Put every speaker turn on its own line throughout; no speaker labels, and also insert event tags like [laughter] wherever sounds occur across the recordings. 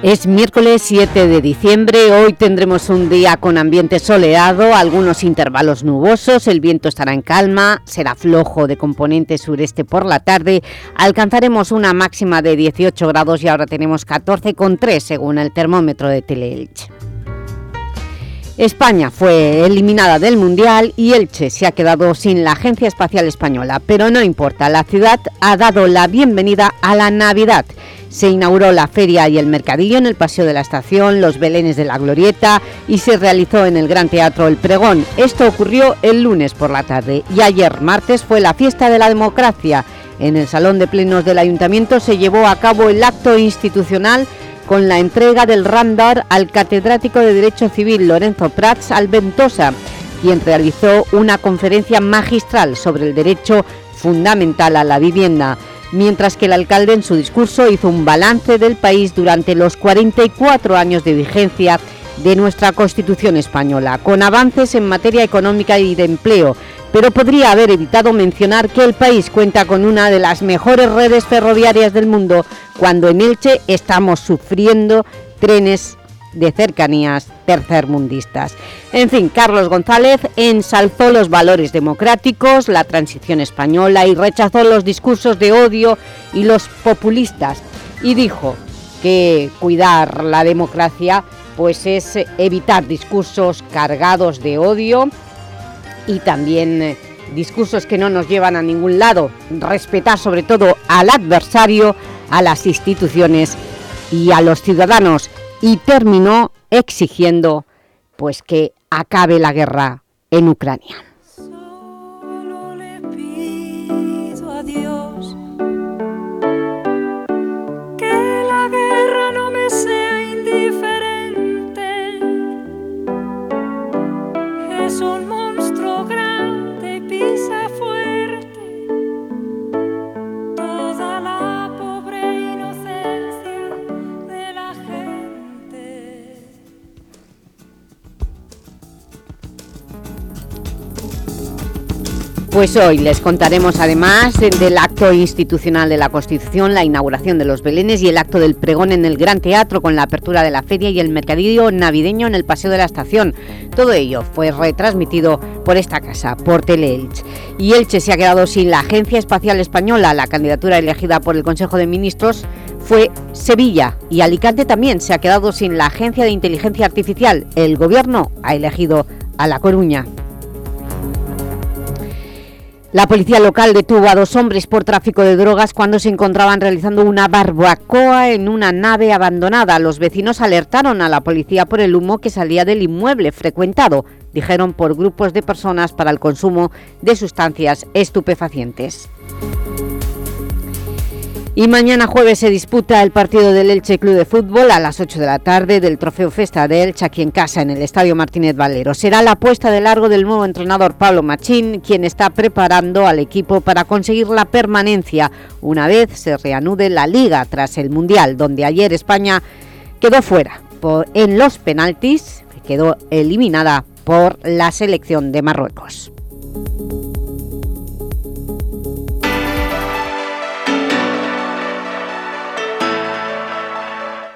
Es miércoles 7 de diciembre, hoy tendremos un día con ambiente soleado, algunos intervalos nubosos, el viento estará en calma, será flojo de componente sureste por la tarde, alcanzaremos una máxima de 18 grados y ahora tenemos 14,3 según el termómetro de Teleelch. España fue eliminada del Mundial y Elche se ha quedado sin la Agencia Espacial Española, pero no importa, la ciudad ha dado la bienvenida a la Navidad se inauguró la feria y el mercadillo en el Paseo de la Estación, los Belenes de la Glorieta y se realizó en el Gran Teatro El Pregón. Esto ocurrió el lunes por la tarde y ayer martes fue la fiesta de la democracia. En el Salón de Plenos del Ayuntamiento se llevó a cabo el acto institucional con la entrega del Randar al catedrático de Derecho Civil Lorenzo Prats Alventosa, quien realizó una conferencia magistral sobre el derecho fundamental a la vivienda mientras que el alcalde en su discurso hizo un balance del país durante los 44 años de vigencia de nuestra Constitución española, con avances en materia económica y de empleo, pero podría haber evitado mencionar que el país cuenta con una de las mejores redes ferroviarias del mundo, cuando en Elche estamos sufriendo trenes de cercanías tercermundistas. En fin, Carlos González ensalzó los valores democráticos, la transición española y rechazó los discursos de odio y los populistas y dijo que cuidar la democracia pues es evitar discursos cargados de odio y también eh, discursos que no nos llevan a ningún lado, respetar sobre todo al adversario, a las instituciones y a los ciudadanos y terminó exigiendo pues que acabe la guerra en Ucrania. Pues hoy les contaremos además del acto institucional de la Constitución, la inauguración de los Belenes y el acto del pregón en el Gran Teatro con la apertura de la feria y el mercadillo navideño en el Paseo de la Estación. Todo ello fue retransmitido por esta casa, por Teleelch. Y Elche se ha quedado sin la Agencia Espacial Española. La candidatura elegida por el Consejo de Ministros fue Sevilla y Alicante también se ha quedado sin la Agencia de Inteligencia Artificial. El Gobierno ha elegido a La Coruña. La policía local detuvo a dos hombres por tráfico de drogas cuando se encontraban realizando una barbacoa en una nave abandonada. Los vecinos alertaron a la policía por el humo que salía del inmueble frecuentado, dijeron por grupos de personas para el consumo de sustancias estupefacientes. Y mañana jueves se disputa el partido del Elche Club de Fútbol a las 8 de la tarde del Trofeo Festa de Elche aquí en casa en el Estadio Martínez Valero. Será la apuesta de largo del nuevo entrenador Pablo Machín, quien está preparando al equipo para conseguir la permanencia una vez se reanude la Liga tras el Mundial, donde ayer España quedó fuera en los penaltis, quedó eliminada por la selección de Marruecos.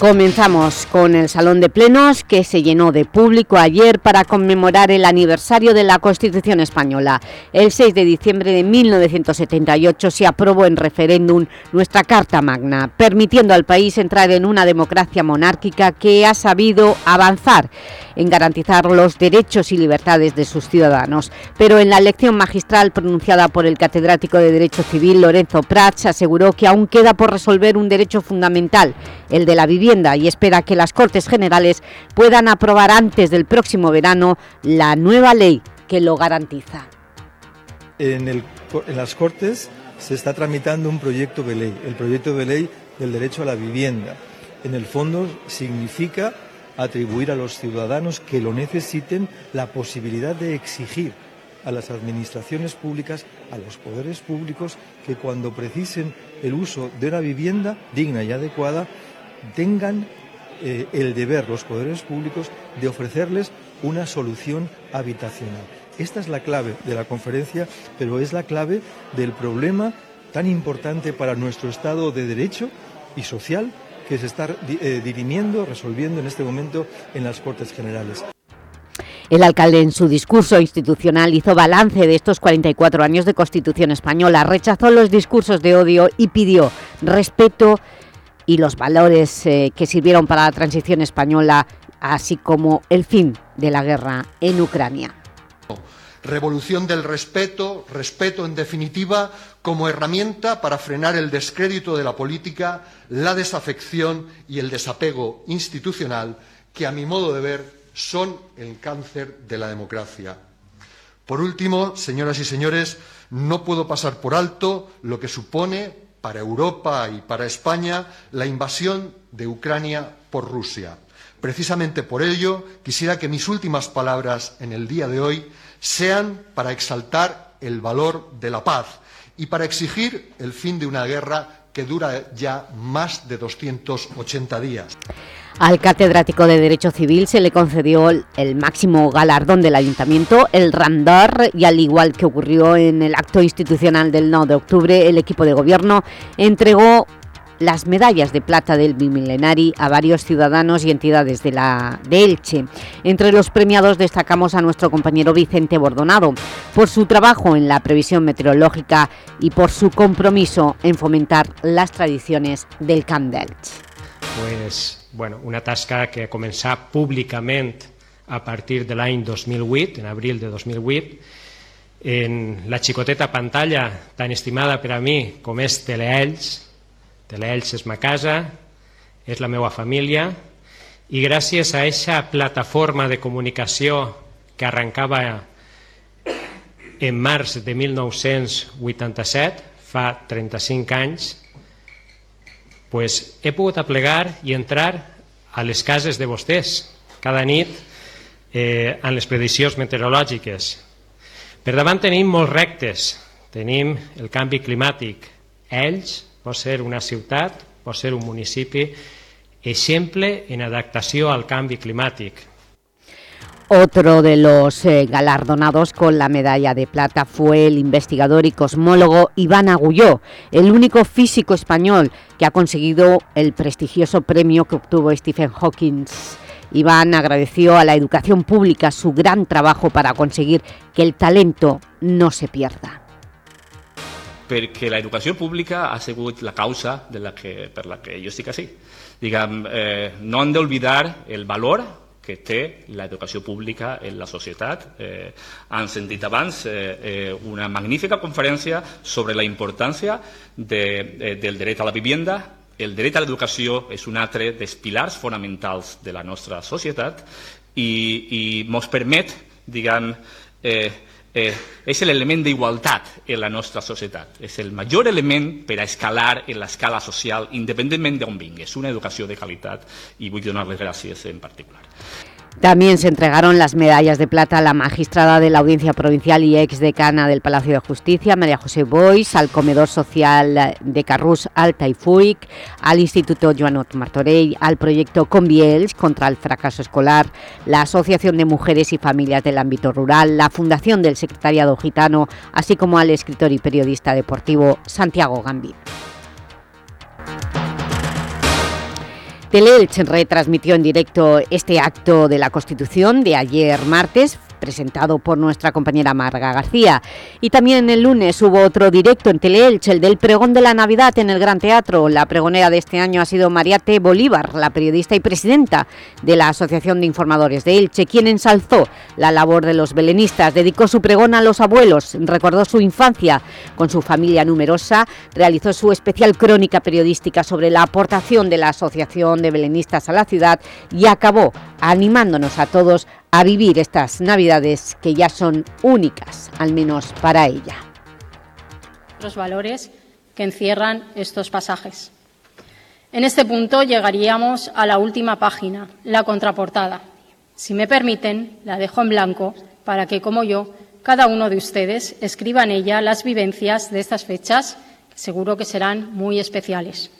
Comenzamos con el Salón de Plenos que se llenó de público ayer para conmemorar el aniversario de la Constitución Española. El 6 de diciembre de 1978 se aprobó en referéndum nuestra Carta Magna, permitiendo al país entrar en una democracia monárquica que ha sabido avanzar en garantizar los derechos y libertades de sus ciudadanos. Pero en la lección magistral pronunciada por el catedrático de Derecho Civil Lorenzo Prats aseguró que aún queda por resolver un derecho fundamental, el de la vivienda y espera que las Cortes Generales puedan aprobar antes del próximo verano la nueva ley que lo garantiza.
En las Cortes se está tramitando un proyecto de ley, el proyecto de ley del derecho a la vivienda. En el fondo significa atribuir a los ciudadanos que lo necesiten la posibilidad de exigir a las administraciones públicas, a los poderes públicos, que cuando precisen el uso de una vivienda digna y adecuada, tengan eh, el deber, los poderes públicos, de ofrecerles una solución habitacional. Esta es la clave de la conferencia, pero es la clave del problema tan importante para nuestro Estado de Derecho y social que se está eh, dirimiendo, resolviendo en este momento en las Cortes Generales.
El alcalde en su discurso institucional hizo balance de estos 44 años de Constitución española, rechazó los discursos de odio y pidió respeto y los valores eh, que sirvieron para la transición española, así como el fin de la guerra en Ucrania.
Revolución del respeto, respeto en definitiva, como herramienta para frenar el descrédito de la política, la desafección y el desapego institucional, que a mi modo de ver son el cáncer de la democracia. Por último, señoras y señores, no puedo pasar por alto lo que supone para Europa y para España la invasión de Ucrania por Rusia. Precisamente por ello, quisiera que mis últimas palabras en el día de hoy sean para exaltar el valor de la paz y para exigir el fin de una guerra que dura ya más de 280 días.
Al catedrático de Derecho Civil se le concedió el máximo galardón del Ayuntamiento, el Randar, y al igual que ocurrió en el acto institucional del 9 de octubre, el equipo de gobierno entregó las medallas de plata del Bimilenari a varios ciudadanos y entidades de, la, de Elche. Entre los premiados destacamos a nuestro compañero Vicente Bordonado por su trabajo en la previsión meteorológica y por su compromiso en fomentar las tradiciones del Camp d'Elche.
Pues, bueno, una tasca que ha començat públicament a partir de l'any 2008, en abril de 2008, en la xicoteta pantalla tan estimada per a mi com és Teleells, Teleells és ma casa, és la meva família i gràcies a aquesta plataforma de comunicació que arrencava en març de 1987, fa 35 anys, pues he pogut aplegar i entrar a les cases de vostès cada nit eh, en les prediccions meteorològiques. Per davant tenim molts rectes. Tenim el canvi climàtic. Ells pot ser una ciutat, pot ser un municipi, exemple en adaptació al canvi climàtic.
Otro de los eh, galardonados con la medalla de plata fue el investigador y cosmólogo Iván Agulló, el único físico español que ha conseguido el prestigioso premio que obtuvo Stephen Hawking. Iván agradeció a la educación pública su gran trabajo para conseguir que el talento no se pierda.
perquè l'educació pública ha la causa de la que, la que jo estic eh, no hem d'oblidar el valor que té l'educació pública en la societat. Eh, han sentit abans eh, eh, una magnífica conferència sobre la importància de, de, del dret a la vivienda. El dret a l'educació és un altre dels pilars fonamentals de la nostra societat i, i ens permet, diguem, eh, eh, és l'element d'igualtat en la nostra societat. És el major element per a escalar en l'escala social, independentment d'on vingues. Una educació de qualitat i vull donar les gràcies en particular.
También se entregaron las medallas de plata a la magistrada de la Audiencia Provincial y ex decana del Palacio de Justicia, María José Boix, al Comedor Social de Carrús Alta y Fuic, al Instituto Joanot Martorell, al proyecto Conviels contra el fracaso escolar, la Asociación de Mujeres y Familias del Ámbito Rural, la Fundación del Secretariado Gitano, así como al escritor y periodista deportivo Santiago Gambín. Teleelch retransmitió en directo este acto de la Constitución de ayer martes. Presentado por nuestra compañera Marga García. Y también el lunes hubo otro directo en Teleelch, el del pregón de la Navidad en el Gran Teatro. La pregonera de este año ha sido Mariate Bolívar, la periodista y presidenta de la Asociación de Informadores de Elche, quien ensalzó la labor de los belenistas, dedicó su pregón a los abuelos, recordó su infancia con su familia numerosa, realizó su especial crónica periodística sobre la aportación de la Asociación de Belenistas a la ciudad y acabó animándonos a todos a vivir estas Navidades que ya son únicas, al menos para ella.
Los valores que encierran estos pasajes. En este punto llegaríamos a la última página, la contraportada. Si me permiten, la dejo en blanco para que, como yo, cada uno de ustedes escriba en ella las vivencias de estas fechas, seguro que serán muy especiales.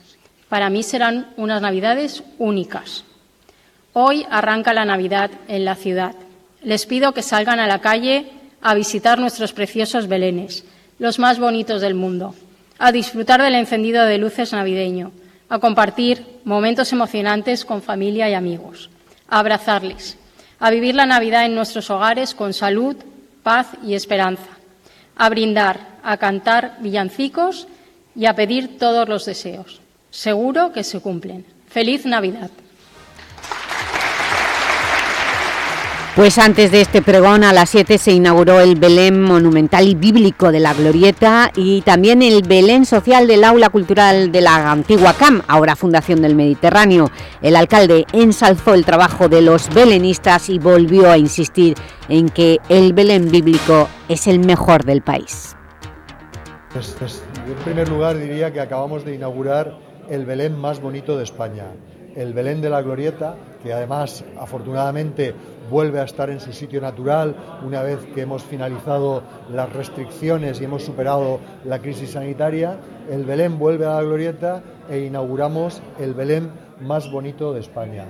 Para mí serán unas Navidades únicas. Hoy arranca la Navidad en la ciudad. Les pido que salgan a la calle a visitar nuestros preciosos belenes, los más bonitos del mundo, a disfrutar del encendido de luces navideño, a compartir momentos emocionantes con familia y amigos, a abrazarles, a vivir la Navidad en nuestros hogares con salud, paz y esperanza, a brindar, a cantar villancicos y a pedir todos los deseos. Seguro que se cumplen. Feliz Navidad.
Pues antes de este pregón, a las 7 se inauguró el Belén monumental y bíblico de la Glorieta y también el Belén social del Aula Cultural de la antigua CAM, ahora Fundación del Mediterráneo. El alcalde ensalzó el trabajo de los belenistas y volvió a insistir en que el Belén bíblico es el mejor del país.
Pues, pues, en primer lugar diría que acabamos de inaugurar el Belén más bonito de España, el Belén de la Glorieta, que además afortunadamente vuelve a estar en su sitio natural una vez que hemos finalizado las restricciones y hemos superado la crisis sanitaria. El Belén vuelve a la glorieta e inauguramos el Belén más bonito de España.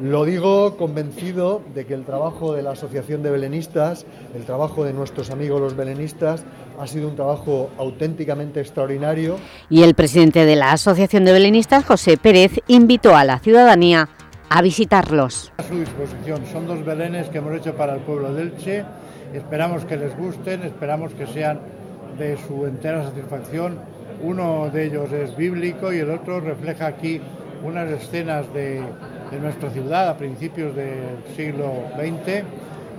Lo digo convencido de que el trabajo de la Asociación de Belenistas, el trabajo de nuestros amigos los belenistas, ha sido un trabajo auténticamente extraordinario.
Y el presidente de la Asociación de Belenistas, José Pérez, invitó a la ciudadanía a visitarlos.
A su disposición. Son dos belenes que hemos hecho para el pueblo de Elche. Esperamos que les gusten, esperamos que sean de su entera satisfacción. Uno de ellos es bíblico y el otro refleja aquí unas escenas de, de nuestra ciudad a principios del siglo XX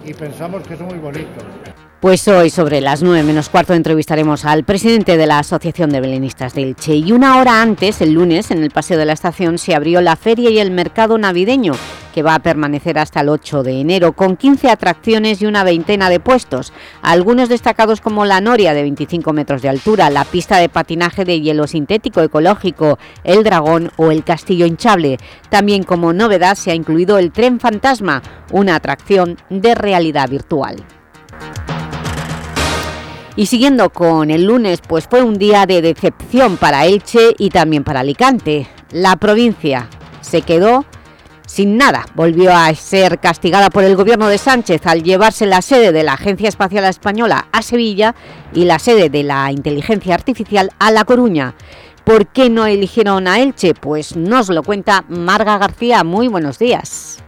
y pensamos que son muy bonitos.
Pues hoy, sobre las 9 menos cuarto, entrevistaremos al presidente de la Asociación de Belenistas de Elche. Y una hora antes, el lunes, en el Paseo de la Estación, se abrió la feria y el mercado navideño, que va a permanecer hasta el 8 de enero, con 15 atracciones y una veintena de puestos. Algunos destacados como la Noria, de 25 metros de altura, la pista de patinaje de hielo sintético ecológico, el Dragón o el Castillo Hinchable. También como novedad se ha incluido el Tren Fantasma, una atracción de realidad virtual. Y siguiendo con el lunes, pues fue un día de decepción para Elche y también para Alicante. La provincia se quedó sin nada. Volvió a ser castigada por el gobierno de Sánchez al llevarse la sede de la Agencia Espacial Española a Sevilla y la sede de la Inteligencia Artificial a La Coruña. ¿Por qué no eligieron a Elche? Pues nos lo cuenta Marga García. Muy buenos días.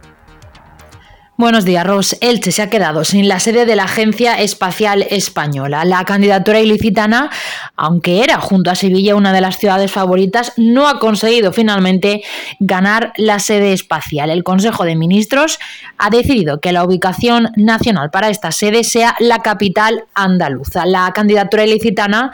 Buenos días, Ros. Elche se ha quedado sin la sede de la Agencia Espacial Española. La candidatura ilicitana, aunque era junto a Sevilla una de las ciudades favoritas, no ha conseguido finalmente ganar la sede espacial. El Consejo de Ministros ha decidido que la ubicación nacional para esta sede sea la capital andaluza. La candidatura ilicitana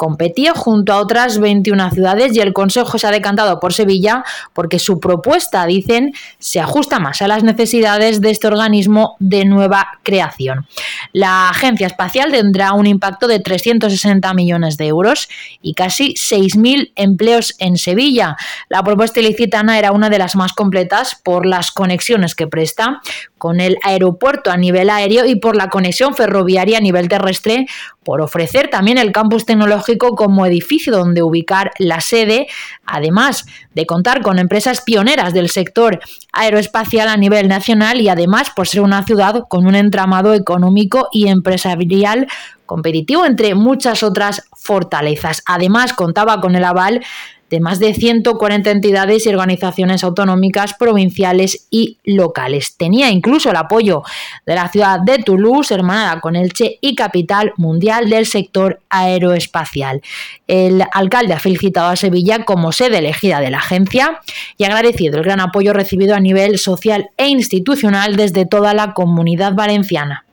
competía junto a otras 21 ciudades y el Consejo se ha decantado por Sevilla porque su propuesta, dicen, se ajusta más a las necesidades de este organismo de nueva creación. La Agencia Espacial tendrá un impacto de 360 millones de euros y casi 6.000 empleos en Sevilla. La propuesta ilicitana era una de las más completas por las conexiones que presta con el aeropuerto a nivel aéreo y por la conexión ferroviaria a nivel terrestre, por ofrecer también el campus tecnológico como edificio donde ubicar la sede, además de contar con empresas pioneras del sector aeroespacial a nivel nacional y además por ser una ciudad con un entramado económico y empresarial competitivo entre muchas otras fortalezas. Además contaba con el aval de más de 140 entidades y organizaciones autonómicas, provinciales y locales. Tenía incluso el apoyo de la ciudad de Toulouse, hermanada con Elche y capital mundial del sector aeroespacial. El alcalde ha felicitado a Sevilla como sede elegida de la agencia y ha agradecido el gran apoyo recibido a nivel social e institucional desde toda la comunidad valenciana.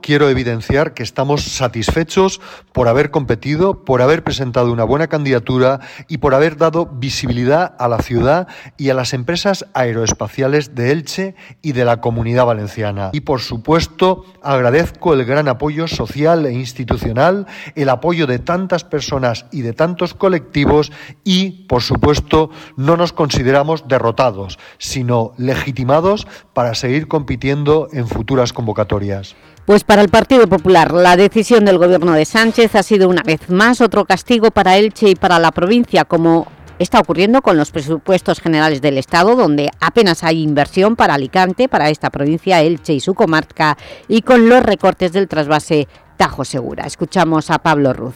Quiero evidenciar que estamos satisfechos por haber competido, por haber presentado una buena candidatura y por haber dado visibilidad a la ciudad y a las empresas aeroespaciales de Elche y de la comunidad valenciana. Y por supuesto, agradezco el gran apoyo social e institucional, el apoyo de tantas personas y de tantos colectivos y, por supuesto, no nos consideramos derrotados, sino legitimados para seguir compitiendo en futuras convocatorias.
Pues para el Partido Popular, la decisión del Gobierno de Sánchez ha sido una vez más otro castigo para Elche y para la provincia, como está ocurriendo con los presupuestos generales del Estado, donde apenas hay inversión para Alicante, para esta provincia, Elche y su comarca, y con los recortes del trasvase Tajo Segura. Escuchamos a Pablo Ruz.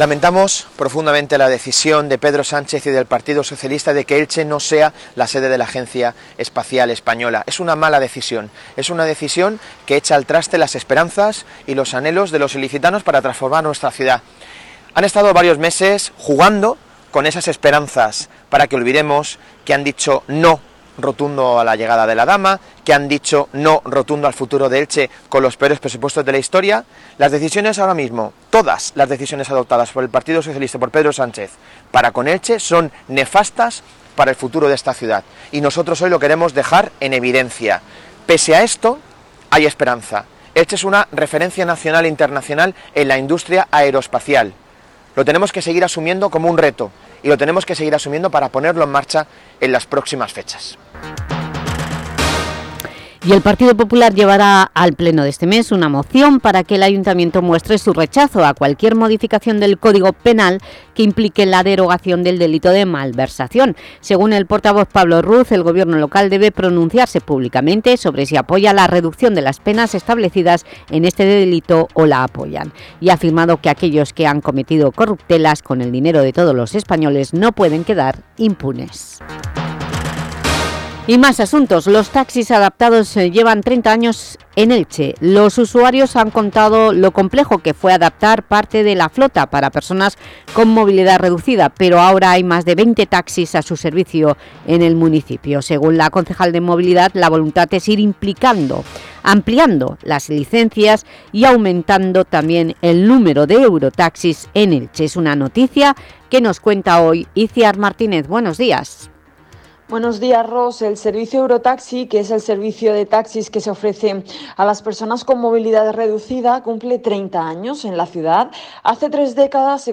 Lamentamos profundamente la decisión de Pedro Sánchez y del Partido Socialista de que Elche no sea la sede de la Agencia Espacial Española. Es una mala decisión. Es una decisión que echa al traste las esperanzas y los anhelos de los ilicitanos para transformar nuestra ciudad. Han estado varios meses jugando con esas esperanzas para que olvidemos que han dicho no rotundo a la llegada de la dama, que han dicho no rotundo al futuro de Elche con los peores presupuestos de la historia. Las decisiones ahora mismo, todas las decisiones adoptadas por el Partido Socialista, por Pedro Sánchez, para con Elche son nefastas para el futuro de esta ciudad. Y nosotros hoy lo queremos dejar en evidencia. Pese a esto, hay esperanza. Elche es una referencia nacional e internacional en la industria aeroespacial. Lo tenemos que seguir asumiendo como un reto y lo tenemos que seguir asumiendo para ponerlo en marcha en las próximas fechas.
Y el Partido Popular llevará al pleno de este mes una moción para que el Ayuntamiento muestre su rechazo a cualquier modificación del Código Penal que implique la derogación del delito de malversación. Según el portavoz Pablo Ruz, el Gobierno local debe pronunciarse públicamente sobre si apoya la reducción de las penas establecidas en este delito o la apoyan. Y ha afirmado que aquellos que han cometido corruptelas con el dinero de todos los españoles no pueden quedar impunes. Y más asuntos. Los taxis adaptados eh, llevan 30 años en Elche. Los usuarios han contado lo complejo que fue adaptar parte de la flota para personas con movilidad reducida, pero ahora hay más de 20 taxis a su servicio en el municipio. Según la concejal de movilidad, la voluntad es ir implicando, ampliando las licencias y aumentando también el número de Eurotaxis en Elche. Es una noticia que nos cuenta hoy Iciar Martínez. Buenos días.
Buenos días, Ros. El servicio Eurotaxi, que es el servicio de taxis que se ofrece a las personas con movilidad reducida, cumple 30 años en la ciudad. Hace tres décadas se,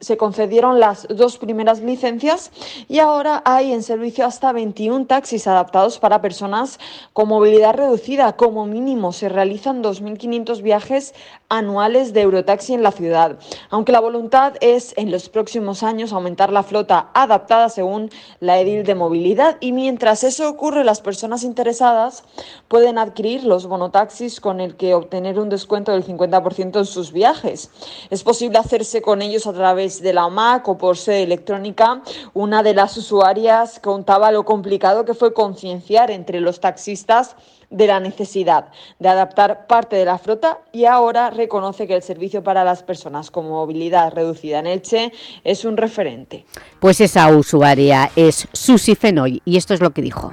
se concedieron las dos primeras licencias y ahora hay en servicio hasta 21 taxis adaptados para personas con movilidad reducida. Como mínimo se realizan 2.500 viajes anuales de Eurotaxi en la ciudad. Aunque la voluntad es en los próximos años aumentar la flota adaptada según la edil de movilidad y mientras eso ocurre las personas interesadas pueden adquirir los bonotaxis con el que obtener un descuento del 50% en sus viajes. Es posible hacerse con ellos a través de la MAC o por sede electrónica. Una de las usuarias contaba lo complicado que fue concienciar entre los taxistas de la necesidad de adaptar parte de la flota y ahora reconoce que el servicio para las personas con movilidad reducida en Elche es un referente.
Pues esa usuaria es Susi Fenoy y esto es lo que dijo.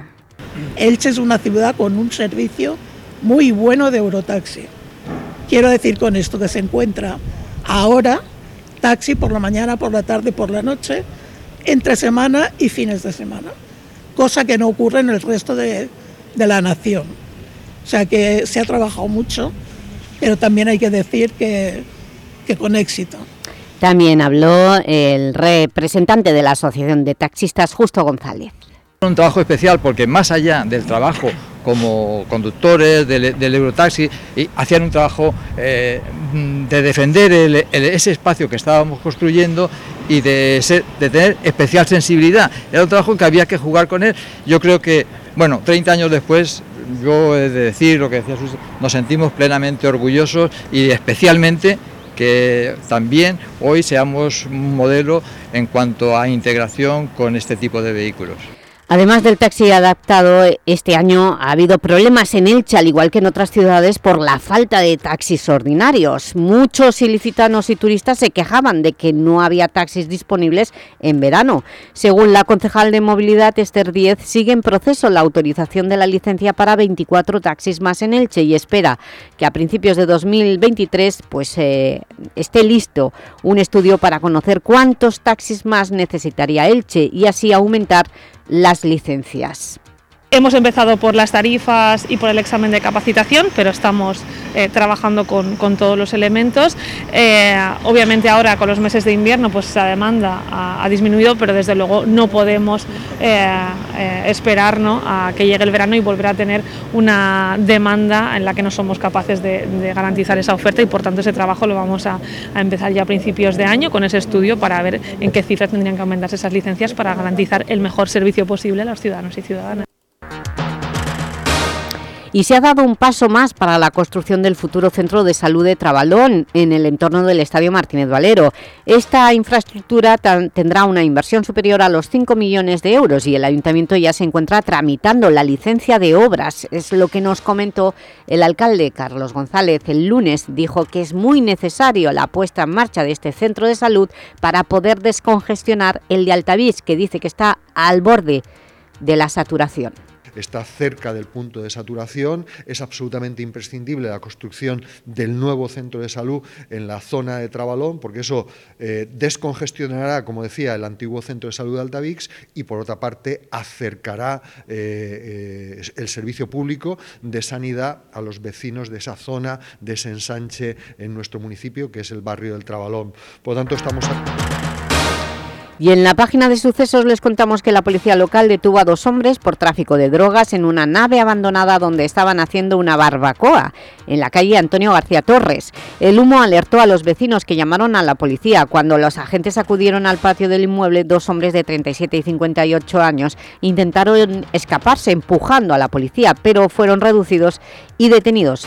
Elche es una ciudad con un servicio muy bueno de Eurotaxi. Quiero decir con esto que se encuentra ahora taxi por la mañana, por la tarde, por la noche, entre semana y fines de semana, cosa que no ocurre en el resto de, de la nación. O sea que se ha trabajado mucho, pero también hay que decir que, con éxito.
También habló el representante de la Asociación de Taxistas, Justo González.
Un trabajo especial porque más allá del trabajo como conductores del, Eurotaxi, y hacían un trabajo eh, de defender ese espacio que estábamos construyendo y de, de tener especial sensibilidad. Era un trabajo que había que jugar con él. Yo creo que, bueno, 30 años después yo he de decir lo que decía Susi, nos sentimos plenamente orgullosos y especialmente que también hoy seamos un modelo en cuanto a integración con este tipo de vehículos.
Además del taxi adaptado, este año ha habido problemas en Elche, al igual que en otras ciudades, por la falta de taxis ordinarios. Muchos ilicitanos y turistas se quejaban de que no había taxis disponibles en verano. Según la concejal de Movilidad, Esther Díez, sigue en proceso la autorización de la licencia para 24 taxis más en Elche y espera que a principios de 2023 pues, eh, esté listo un estudio para conocer cuántos taxis más necesitaría Elche y así aumentar las licencias.
Hemos empezado por las tarifas y por el examen de capacitación, pero estamos eh, trabajando con, todos los elementos. Eh, obviamente ahora con los meses de invierno pues la demanda ha, disminuido, pero desde luego no podemos eh, esperar a que llegue el verano y volver a tener una demanda en la que no somos capaces de, garantizar esa oferta y por tanto ese trabajo lo vamos a empezar ya a principios de año con ese estudio para ver en qué cifras tendrían que aumentarse esas licencias para garantizar el mejor servicio posible a los ciudadanos y ciudadanas.
Y se ha dado un paso más para la construcción del futuro centro de salud de Trabalón en el entorno del Estadio Martínez Valero. Esta infraestructura tendrá una inversión superior a los 5 millones de euros y el Ayuntamiento ya se encuentra tramitando la licencia de obras. Es lo que nos comentó el alcalde Carlos González. El lunes dijo que es muy necesario la puesta en marcha de este centro de salud para poder descongestionar el de Altavís, que dice que está al borde de la saturación
está cerca del punto de saturación, es absolutamente imprescindible la construcción del nuevo centro de salud en la zona de Trabalón, porque eso eh, descongestionará, como decía, el antiguo centro de salud de Altavix y por otra parte acercará eh, eh, el servicio público de sanidad a los vecinos de esa zona, de ese ensanche en nuestro municipio, que es el barrio del Trabalón. Por lo tanto, estamos...
Y en la página de sucesos les contamos que la policía local detuvo a dos hombres por tráfico de drogas en una nave abandonada donde estaban haciendo una barbacoa, en la calle Antonio García Torres. El humo alertó a los vecinos que llamaron a la policía. Cuando los agentes acudieron al patio del inmueble, dos hombres de 37 y 58 años intentaron escaparse empujando a la policía, pero fueron reducidos y detenidos,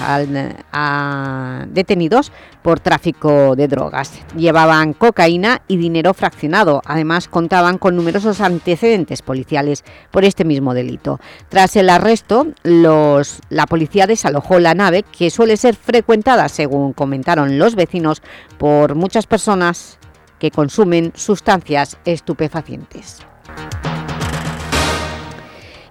detenidos por tráfico de drogas. Llevaban cocaína y dinero fraccionado. Además, contaban con numerosos antecedentes policiales por este mismo delito. Tras el arresto, los, la policía desalojó la nave, que suele ser frecuentada, según comentaron los vecinos, por muchas personas que consumen sustancias estupefacientes.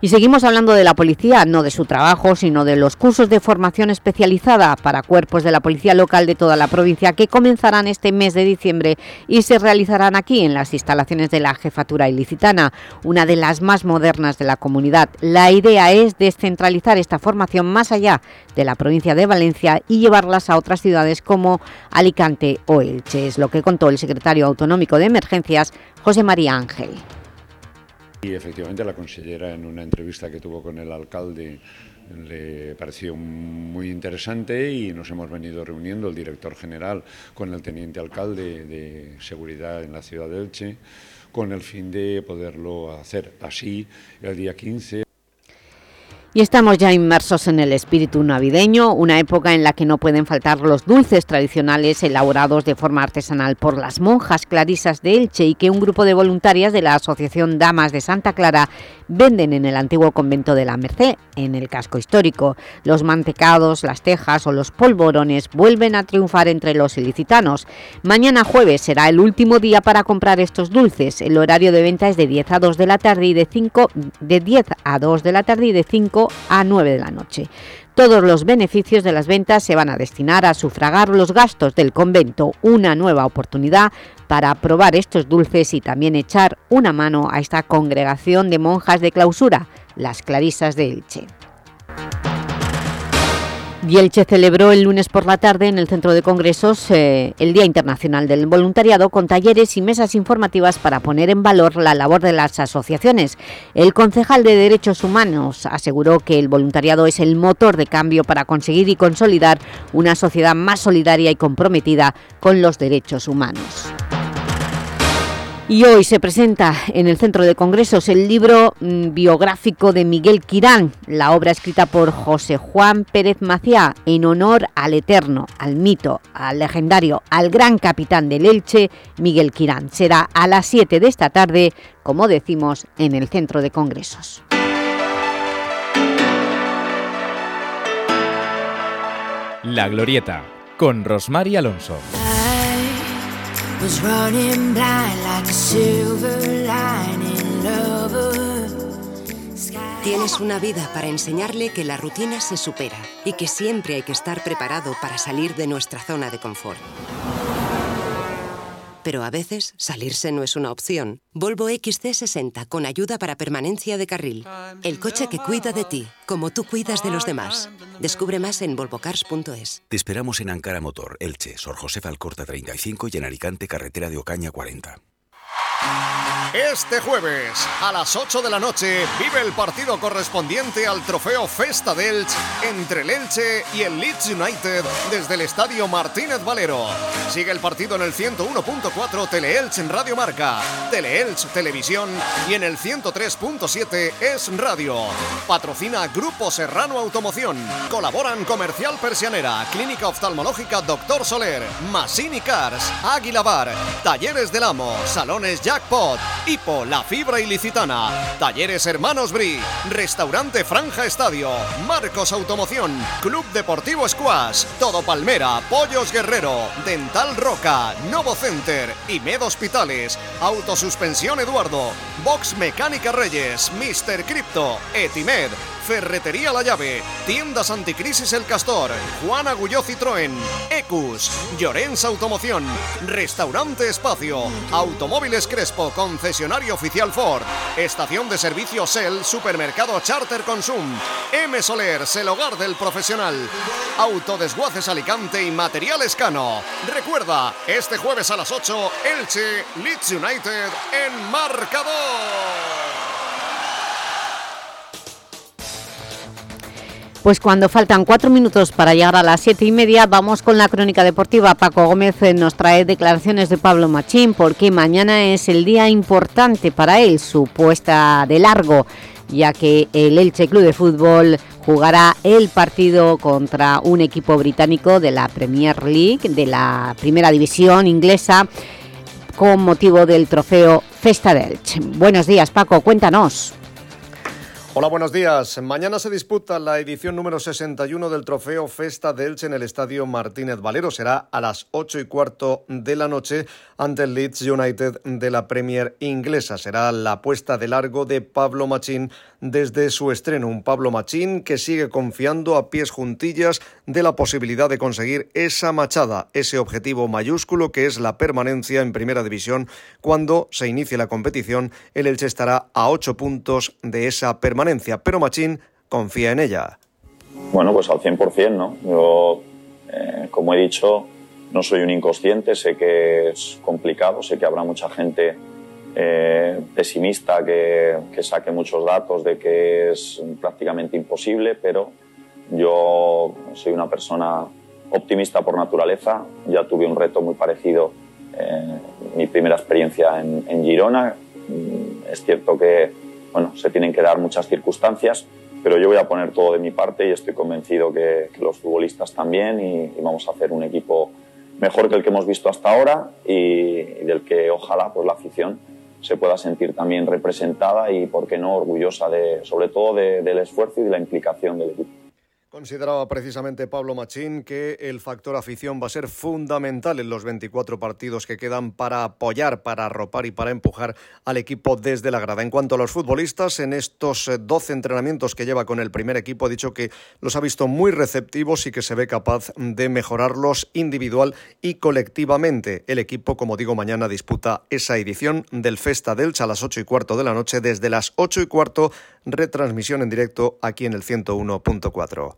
Y seguimos hablando de la policía, no de su trabajo, sino de los cursos de formación especializada para cuerpos de la policía local de toda la provincia que comenzarán este mes de diciembre y se realizarán aquí en las instalaciones de la Jefatura Ilicitana, una de las más modernas de la comunidad. La idea es descentralizar esta formación más allá de la provincia de Valencia y llevarlas a otras ciudades como Alicante o Elche, es lo que contó el secretario autonómico de Emergencias, José María Ángel.
Y efectivamente la consellera en una entrevista que tuvo con el alcalde le pareció muy interesante y nos hemos venido reuniendo el director general con el teniente alcalde de seguridad en la ciudad de Elche con el fin de poderlo hacer así el día 15.
Y estamos ya inmersos en el espíritu navideño, una época en la que no pueden faltar los dulces tradicionales elaborados de forma artesanal por las monjas clarisas de Elche y que un grupo de voluntarias de la Asociación Damas de Santa Clara venden en el antiguo convento de la Merced, en el casco histórico. Los mantecados, las tejas o los polvorones vuelven a triunfar entre los ilicitanos. Mañana jueves será el último día para comprar estos dulces. El horario de venta es de 10 a 2 de la tarde y de 5 de 10 a 2 de la tarde y de 5 a 9 de la noche. Todos los beneficios de las ventas se van a destinar a sufragar los gastos del convento, una nueva oportunidad para probar estos dulces y también echar una mano a esta congregación de monjas de clausura, las Clarisas de Elche. Elche celebró el lunes por la tarde en el Centro de Congresos eh, el Día Internacional del Voluntariado con talleres y mesas informativas para poner en valor la labor de las asociaciones. El concejal de Derechos Humanos aseguró que el voluntariado es el motor de cambio para conseguir y consolidar una sociedad más solidaria y comprometida con los derechos humanos. Y hoy se presenta en el Centro de Congresos el libro mm, biográfico de Miguel Quirán, la obra escrita por José Juan Pérez Maciá en honor al eterno, al mito, al legendario, al gran capitán del Elche, Miguel Quirán. Será a las 7 de esta tarde, como decimos, en el Centro de Congresos.
La Glorieta, con Rosmar Alonso.
Tienes una vida para enseñarle que la rutina se supera y que siempre hay que estar preparado para salir de nuestra zona de confort. Pero a veces salirse no es una opción. Volvo XC60 con ayuda para permanencia de carril. El coche que cuida de ti, como tú cuidas de los demás. Descubre más en volvocars.es.
Te esperamos en Ankara Motor, Elche, Sor José Alcorta 35 y en Alicante, carretera de Ocaña 40.
Este jueves, a las 8 de la noche, vive el partido correspondiente al trofeo Festa del entre el Elche y el Leeds United desde el Estadio Martínez Valero. Sigue el partido en el 101.4 Teleelch en Radio Marca, Teleelch Televisión y en el 103.7 Es Radio. Patrocina Grupo Serrano Automoción. Colaboran Comercial Persianera, Clínica Oftalmológica Doctor Soler, Masini Cars, Águila Bar, Talleres del Amo, Salones Jackpot, Hipo, La Fibra Ilicitana, Talleres Hermanos Bri, Restaurante Franja Estadio, Marcos Automoción, Club Deportivo Squash, Todo Palmera, Pollos Guerrero, Dental Roca, Novo Center, Imed Hospitales, Autosuspensión Eduardo, Box Mecánica Reyes, Mr. Crypto, Etimed, Ferretería La Llave, Tiendas Anticrisis El Castor, Juan Agulló Citroën, Ecus, Llorens Automoción, Restaurante Espacio, Automóviles Crespo, concesionario oficial Ford, Estación de Servicio Shell, Supermercado Charter Consum, M Soler, el hogar del profesional, Autodesguaces Alicante y Material Escano. Recuerda, este jueves a las 8, Elche, Leeds United en marcador.
Pues cuando faltan cuatro minutos para llegar a las siete y media, vamos con la crónica deportiva. Paco Gómez eh, nos trae declaraciones de Pablo Machín, porque mañana es el día importante para él, su puesta de largo, ya que el Elche Club de Fútbol jugará el partido contra un equipo británico de la Premier League, de la primera división inglesa, con motivo del trofeo Festa del Elche. Buenos días, Paco, cuéntanos.
Hola, buenos días. Mañana se disputa la edición número 61 del trofeo Festa de Elche en el Estadio Martínez Valero. Será a las 8 y cuarto de la noche ante el Leeds United de la Premier inglesa. Será la puesta de largo de Pablo Machín desde su estreno. Un Pablo Machín que sigue confiando a pies juntillas de la posibilidad de conseguir esa machada, ese objetivo mayúsculo que es la permanencia en Primera División. Cuando se inicie la competición, el Elche estará a 8 puntos de esa permanencia pero Machín confía en ella.
Bueno, pues al 100%, ¿no? Yo, eh, como he dicho, no soy un inconsciente, sé que es complicado, sé que habrá mucha gente eh, pesimista que, que, saque muchos datos de que es prácticamente imposible, pero yo soy una persona optimista por naturaleza, ya tuve un reto muy parecido eh, mi primera experiencia en, en Girona, mm, es cierto que bueno, se tienen que dar muchas circunstancias, pero yo voy a poner todo de mi parte y estoy convencido que, los futbolistas también y, vamos a hacer un equipo mejor que el que hemos visto hasta ahora y, del que ojalá pues la afición se pueda sentir también representada y, por qué no, orgullosa de, sobre todo del esfuerzo y de la implicación del equipo.
Consideraba precisamente Pablo Machín que el factor afición va a ser fundamental en los 24 partidos que quedan para apoyar, para arropar y para empujar al equipo desde la grada. En cuanto a los futbolistas, en estos 12 eh, entrenamientos que lleva con el primer equipo, ha dicho que los ha visto muy receptivos y que se ve capaz de mejorarlos individual y colectivamente. El equipo, como digo, mañana disputa esa edición del Festa Delcha a las 8 y cuarto de la noche. Desde las 8 y cuarto, retransmisión en directo aquí en el 101.4.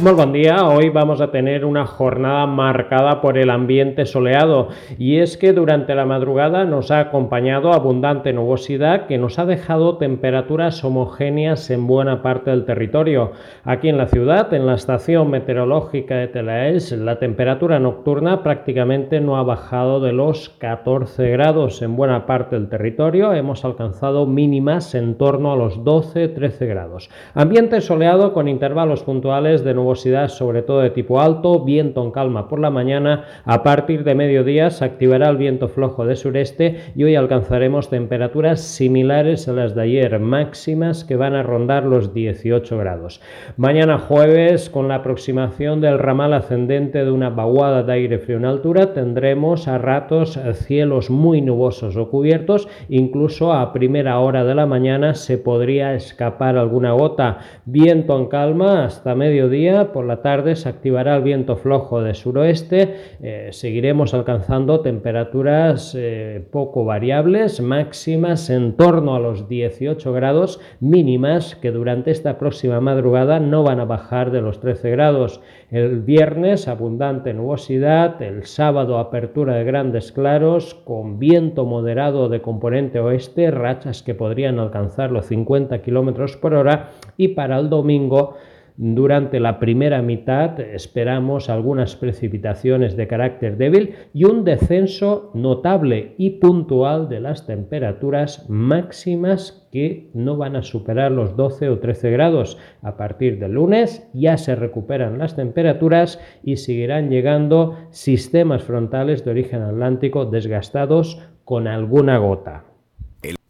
Muy buen día, hoy vamos a tener una jornada marcada por el ambiente soleado y es que durante la madrugada nos ha acompañado abundante nubosidad que nos ha dejado temperaturas homogéneas en buena parte del territorio. Aquí en la ciudad, en la estación meteorológica de Telaels, la temperatura nocturna prácticamente no ha bajado de los 14 grados en buena parte del territorio, hemos alcanzado mínimas en torno a los 12-13 grados. Ambiente soleado con intervalos puntuales de nubosidad sobre todo de tipo alto, viento en calma por la mañana, a partir de mediodía se activará el viento flojo de sureste y hoy alcanzaremos temperaturas similares a las de ayer, máximas que van a rondar los 18 grados. Mañana jueves, con la aproximación del ramal ascendente de una vaguada de aire frío en altura, tendremos a ratos cielos muy nubosos o cubiertos, incluso a primera hora de la mañana se podría escapar alguna gota. Viento en calma hasta mediodía por la tarde se activará el viento flojo de suroeste, eh, seguiremos alcanzando temperaturas eh, poco variables, máximas en torno a los 18 grados, mínimas que durante esta próxima madrugada no van a bajar de los 13 grados. El viernes abundante nubosidad, el sábado apertura de grandes claros con viento moderado de componente oeste, rachas que podrían alcanzar los 50 km por hora. Y para el domingo durante la primera mitad esperamos algunas precipitaciones de carácter débil y un descenso notable y puntual de las temperaturas máximas que no van a superar los 12 o 13 grados. A partir del lunes ya se recuperan las temperaturas y seguirán llegando sistemas frontales de origen atlántico desgastados con alguna gota.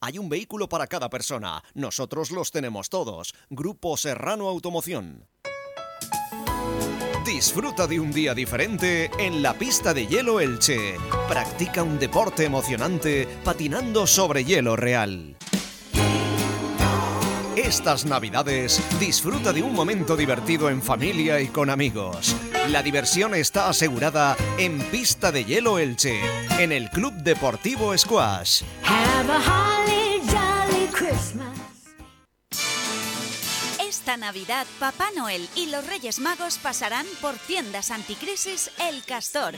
Hay un vehículo para cada persona. Nosotros los tenemos todos. Grupo Serrano Automoción. Disfruta de un día diferente en la pista de hielo Elche. Practica un deporte emocionante patinando sobre hielo real. Estas navidades disfruta de un momento divertido en familia y con amigos. La diversión está asegurada en Pista de Hielo Elche, en el Club Deportivo Squash.
Have a Esta Navidad, Papá Noel y los Reyes Magos pasarán por tiendas anticrisis El Castor.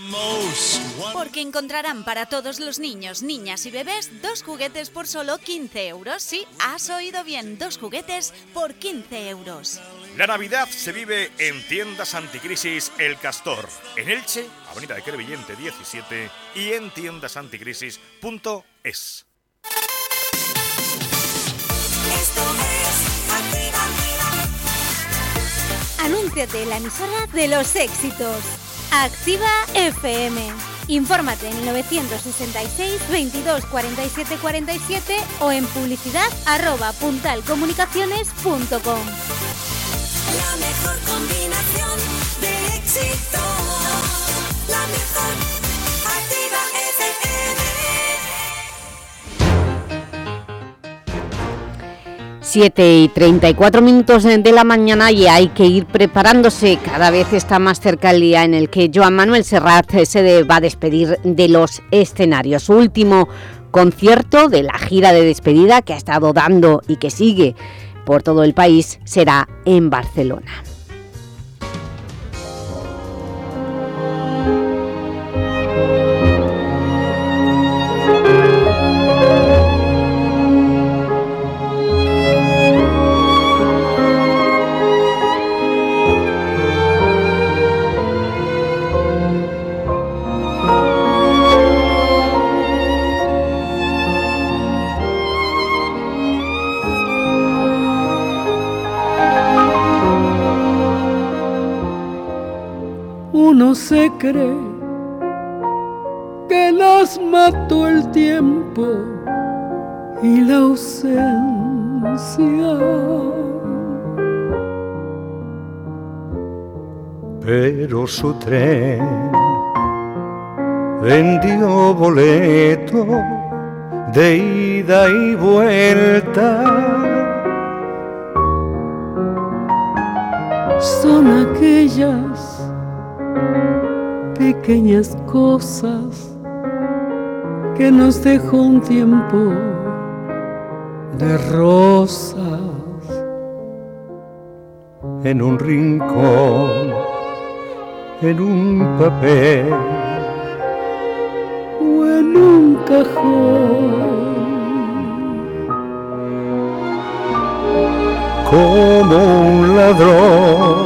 Porque encontrarán para todos los niños, niñas y bebés dos juguetes por solo 15 euros. Sí, has oído bien, dos juguetes por 15 euros.
La Navidad se vive en tiendas anticrisis El Castor, en Elche, Avenida de Crevillente 17 y en tiendasanticrisis.es.
Anúnciate en la emisora de los éxitos. Activa FM.
Infórmate en 966 22 47 47 o en publicidad arroba puntalcomunicaciones.com.
La mejor combinación de éxito. La mejor.
7 y 34 minutos de la mañana y hay que ir preparándose. Cada vez está más cerca el día en el que Joan Manuel Serrat se va a despedir de los escenarios. Su último concierto de la gira de despedida que ha estado dando y que sigue por todo el país será en Barcelona.
Uno se cree que las mató el tiempo y la ausencia.
pero su tren vendió boleto de ida y vuelta.
Son aquellas pequeñas cosas que nos dejó un tiempo de rosas.
en un rincón, en un papel,
o en un cajón.
como un ladrón,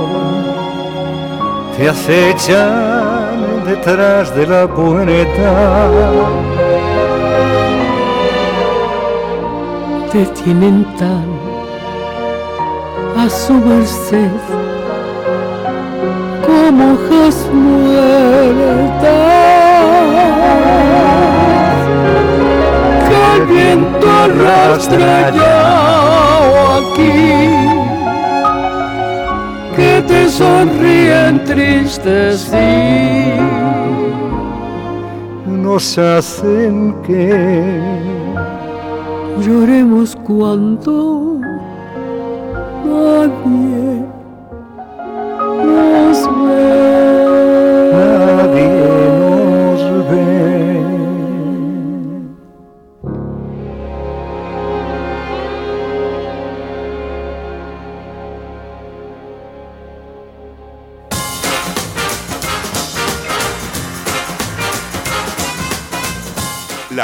te acechan detrás de la puerta.
Te tienen tan a su merced como hojas muertas que el viento arrastra ya aquí que te sonríen tristes sí
nos hacen que
lloremos cuando nadie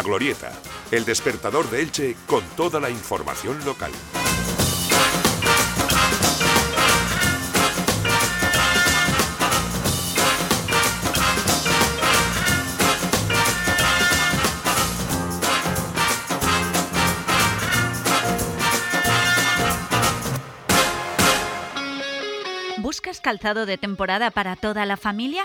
Glorieta, el despertador de Elche con toda la información local.
¿Buscas calzado de temporada para toda la familia?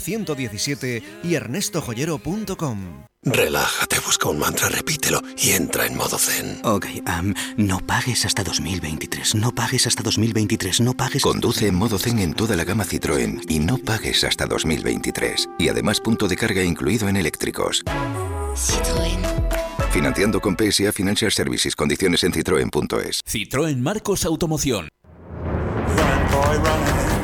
117 y ernestojoyero.com.
Relájate, busca un mantra, repítelo y entra en modo zen.
Ok, am, no pagues hasta 2023, no pagues hasta 2023, no pagues...
Conduce en modo zen en toda la gama Citroën y no pagues hasta 2023. Y además punto de carga incluido en eléctricos.
Citroën.
Financiando con PSA Financial Services. Condiciones en citroen.es.
Citroën Marcos Automoción.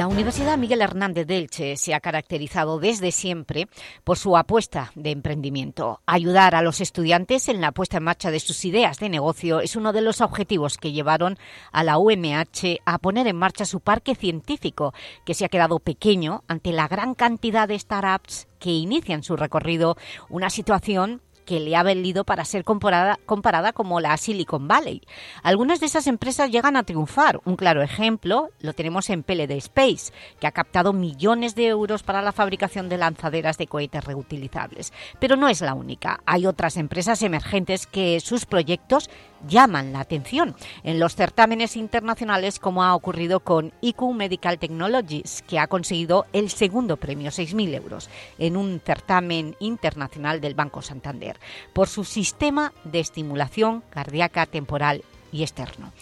La Universidad Miguel Hernández de Elche se ha caracterizado desde siempre por su apuesta de emprendimiento. Ayudar a los estudiantes en la puesta en marcha de sus ideas de negocio es uno de los objetivos que llevaron a la UMH a poner en marcha su parque científico, que se ha quedado pequeño ante la gran cantidad de startups que inician su recorrido, una situación que le ha valido para ser comparada, comparada como la Silicon Valley. Algunas de esas empresas llegan a triunfar. Un claro ejemplo lo tenemos en PLD Space, que ha captado millones de euros para la fabricación de lanzaderas de cohetes reutilizables. Pero no es la única. Hay otras empresas emergentes que sus proyectos llaman la atención en los certámenes internacionales como ha ocurrido con IQ Medical Technologies, que ha conseguido el segundo premio, 6.000 euros, en un certamen internacional del Banco Santander, por su sistema de estimulación cardíaca temporal y externo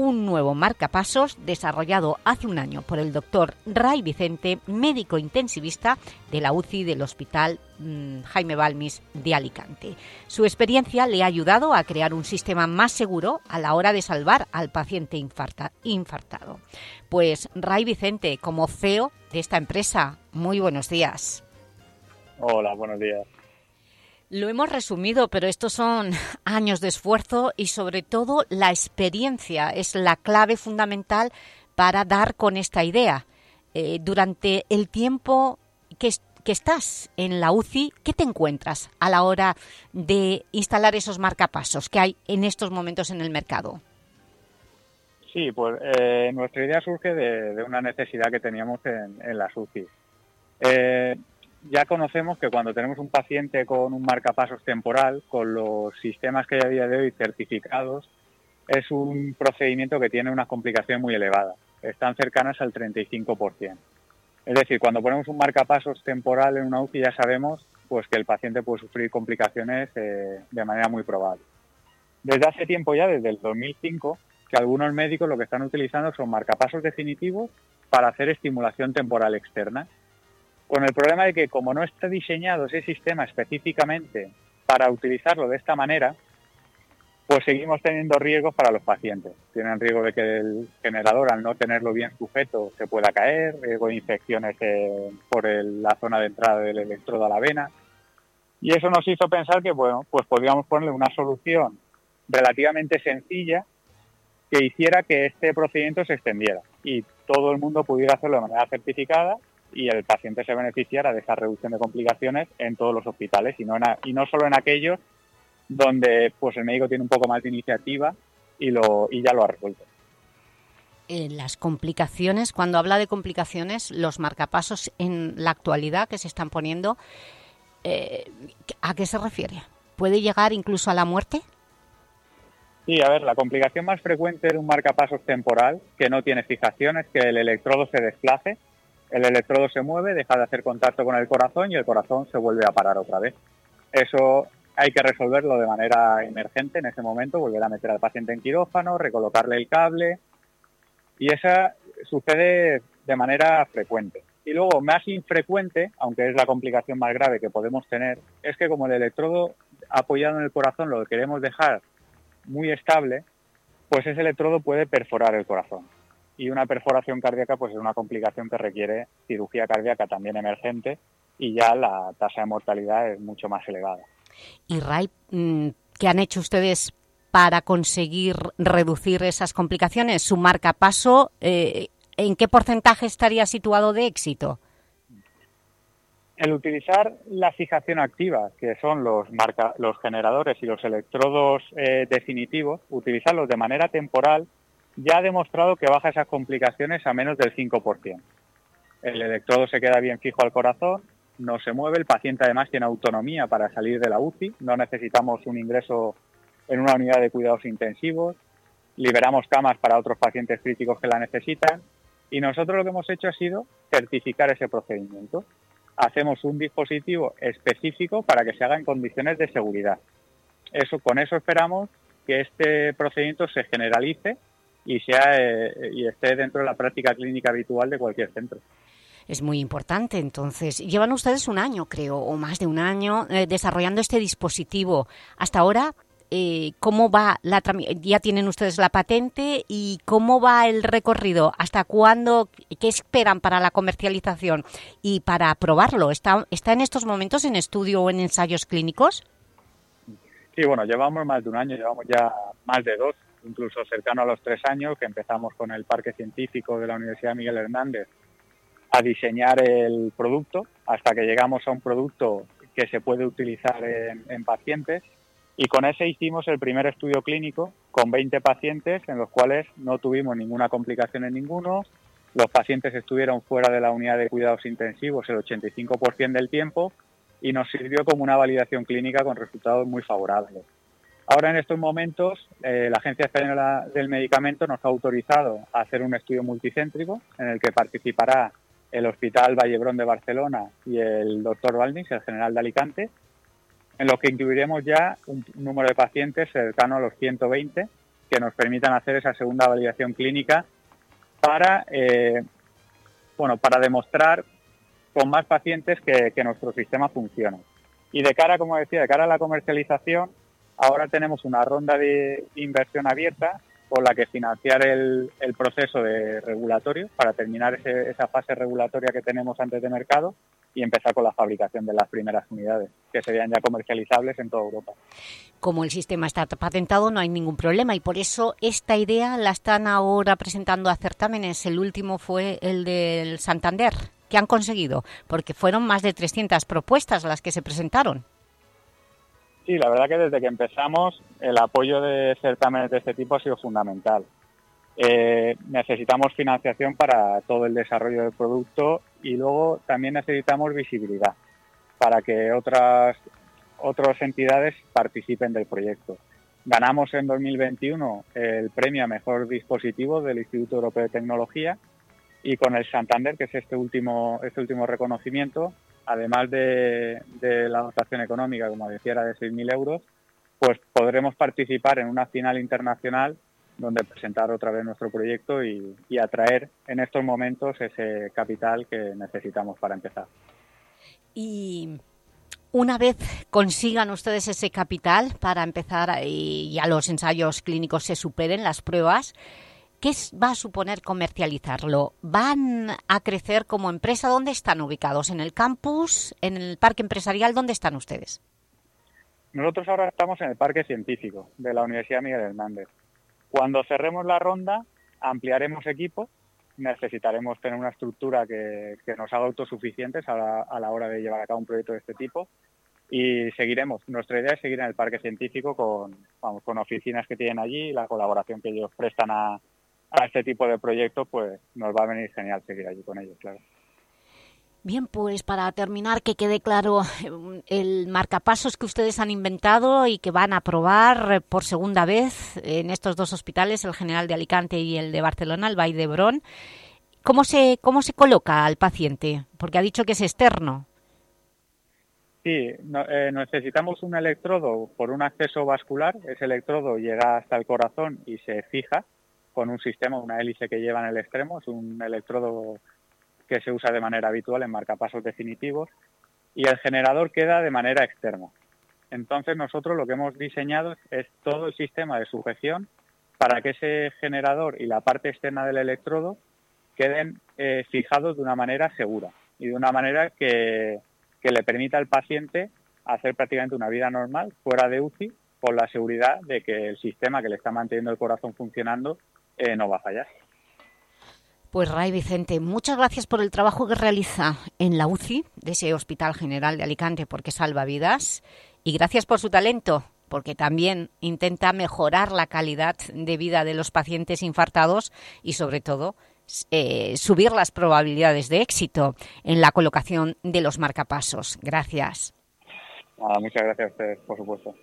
un nuevo marcapasos desarrollado hace un año por el doctor Ray Vicente, médico intensivista de la UCI del Hospital mmm, Jaime Balmis de Alicante. Su experiencia le ha ayudado a crear un sistema más seguro a la hora de salvar al paciente infarta, infartado. Pues Ray Vicente, como CEO de esta empresa, muy buenos días.
Hola, buenos días.
Lo hemos resumido, pero estos son [laughs] años de esfuerzo y sobre todo la experiencia es la clave fundamental para dar con esta idea. Eh, durante el tiempo que, estás en la UCI, ¿qué te encuentras a la hora de instalar esos marcapasos que hay en estos momentos en el mercado?
Sí, pues eh, nuestra idea surge de, una necesidad que teníamos en, en las UCI. Eh, ya conocemos que cuando tenemos un paciente con un marcapasos temporal, con los sistemas que hay a día de hoy certificados, es un procedimiento que tiene unas complicaciones muy elevadas. Están cercanas al 35%. Es decir, cuando ponemos un marcapasos temporal en una UCI ya sabemos pues, que el paciente puede sufrir complicaciones eh, de manera muy probable. Desde hace tiempo ya, desde el 2005, que algunos médicos lo que están utilizando son marcapasos definitivos para hacer estimulación temporal externa con el problema de que como no está diseñado ese sistema específicamente para utilizarlo de esta manera, pues seguimos teniendo riesgos para los pacientes. Tienen riesgo de que el generador, al no tenerlo bien sujeto, se pueda caer, riesgo de infecciones por la zona de entrada del electrodo a la vena. Y eso nos hizo pensar que, bueno, pues podríamos ponerle una solución relativamente sencilla que hiciera que este procedimiento se extendiera y todo el mundo pudiera hacerlo de manera certificada y el paciente se beneficiara de esa reducción de complicaciones en todos los hospitales y no, en, y no solo en aquellos donde pues el médico tiene un poco más de iniciativa y, lo, y ya lo ha resuelto.
Eh, las complicaciones, cuando habla de complicaciones, los marcapasos en la actualidad que se están poniendo, eh, ¿a qué se refiere? ¿Puede llegar incluso a la muerte?
Sí, a ver, la complicación más frecuente de un marcapasos temporal que no tiene fijación es que el electrodo se desplace, el electrodo se mueve, deja de hacer contacto con el corazón y el corazón se vuelve a parar otra vez. Eso hay que resolverlo de manera emergente en ese momento, volver a meter al paciente en quirófano, recolocarle el cable y esa sucede de manera frecuente. Y luego, más infrecuente, aunque es la complicación más grave que podemos tener, es que como el electrodo apoyado en el corazón lo queremos dejar muy estable, pues ese electrodo puede perforar el corazón. Y una perforación cardíaca pues es una complicación que requiere cirugía cardíaca también emergente y ya la tasa de mortalidad es mucho más elevada.
Y Ray, mm, ¿qué han hecho ustedes para conseguir reducir esas complicaciones? ¿Su marcapaso eh, en qué porcentaje estaría situado de éxito?
El utilizar la fijación activa, que son los, marca, los generadores y los electrodos eh, definitivos, utilizarlos de manera temporal, ya ha demostrado que baja esas complicaciones a menos del 5%. El electrodo se queda bien fijo al corazón, no se mueve, el paciente además tiene autonomía para salir de la UCI, no necesitamos un ingreso en una unidad de cuidados intensivos, liberamos camas para otros pacientes críticos que la necesitan y nosotros lo que hemos hecho ha sido certificar ese procedimiento hacemos un dispositivo específico para que se haga en condiciones de seguridad. Eso, con eso esperamos que este procedimiento se generalice y, sea, eh, y esté dentro de la práctica clínica habitual de cualquier centro.
Es muy importante, entonces. Llevan ustedes un año, creo, o más de un año, eh, desarrollando este dispositivo. Hasta ahora, eh, cómo va la ya tienen ustedes la patente y cómo va el recorrido, hasta cuándo, qué esperan para la comercialización y para probarlo. ¿Está, está en estos momentos en estudio o en ensayos clínicos?
Sí, bueno, llevamos más de un año, llevamos ya más de dos, incluso cercano a los tres años, que empezamos con el Parque Científico de la Universidad Miguel Hernández a diseñar el producto, hasta que llegamos a un producto que se puede utilizar en pacientes y con ese hicimos el primer estudio clínico con 20 pacientes en los cuales no tuvimos ninguna complicación en ninguno. Los pacientes estuvieron fuera de la unidad de cuidados intensivos el 85% del tiempo y nos sirvió como una validación clínica con resultados muy favorables. Ahora en estos momentos eh, la Agencia Española del Medicamento nos ha autorizado a hacer un estudio multicéntrico en el que participará el Hospital Vallebrón de Barcelona y el doctor Balnix, el general de Alicante, en lo que incluiremos ya un número de pacientes cercano a los 120 que nos permitan hacer esa segunda validación clínica para, eh, bueno, para demostrar con más pacientes que nuestro sistema funciona. Y de cara, como decía, de cara a la comercialización, ahora tenemos una ronda de inversión abierta con la que financiar el, proceso de regulatorio para terminar esa fase regulatoria que tenemos antes de mercado y empezar con la fabricación de las primeras unidades, que serían ya comercializables en toda Europa.
Como el sistema está patentado, no hay ningún problema y por eso esta idea la están ahora presentando a certámenes. El último fue el del Santander. ¿Qué han conseguido? Porque fueron más de 300 propuestas las que se presentaron.
Sí, la verdad que desde que empezamos el apoyo de certámenes de este tipo ha sido fundamental. Eh, necesitamos financiación para todo el desarrollo del producto y luego también necesitamos visibilidad para que otras, otras entidades participen del proyecto. Ganamos en 2021 el premio a Mejor Dispositivo del Instituto Europeo de Tecnología y con el Santander, que es este último, este último reconocimiento, además de, la dotación económica, como decía, era de 6.000 euros, pues podremos participar en una final internacional donde presentar otra vez nuestro proyecto y, atraer en estos momentos ese capital que necesitamos para empezar.
Y una vez consigan ustedes ese capital para empezar y ya los ensayos clínicos se superen, las pruebas, ¿qué va a suponer comercializarlo? ¿Van a crecer como empresa? ¿Dónde están ubicados? ¿En el campus? ¿En el parque empresarial? ¿Dónde están ustedes?
Nosotros ahora estamos en el parque científico de la Universidad Miguel Hernández. Cuando cerremos la ronda, ampliaremos equipos, necesitaremos tener una estructura que, nos haga autosuficientes a la, hora de llevar a cabo un proyecto de este tipo y seguiremos. Nuestra idea es seguir en el parque científico con, con oficinas que tienen allí, la colaboración que ellos prestan a, a este tipo de proyectos, pues nos va a venir genial seguir allí con ellos, claro.
Bien, pues para terminar, que quede claro eh, el marcapasos que ustedes han inventado y que van a probar por segunda vez en estos dos hospitales, el General de Alicante y el de Barcelona, el Vall d'Hebron. ¿Cómo se, ¿Cómo se coloca al paciente? Porque ha dicho que es externo.
Sí, eh, necesitamos un electrodo por un acceso vascular. Ese electrodo llega hasta el corazón y se fija con un sistema, una hélice que lleva en el extremo. Es un electrodo que se usa de manera habitual en marcapasos definitivos, y el generador queda de manera externa. Entonces nosotros lo que hemos diseñado es todo el sistema de sujeción para que ese generador y la parte externa del electrodo queden eh, fijados de una manera segura y de una manera que, le permita al paciente hacer prácticamente una vida normal fuera de UCI con la seguridad de que el sistema que le está manteniendo el corazón funcionando eh, no va a fallar.
Pues Ray Vicente, muchas gracias por el trabajo que realiza en la UCI de ese Hospital General de Alicante porque salva vidas y gracias por su talento porque también intenta mejorar la calidad de vida de los pacientes infartados y sobre todo eh, subir las probabilidades de éxito en la colocación de los marcapasos. Gracias.
muchas gracias a ustedes, por supuesto.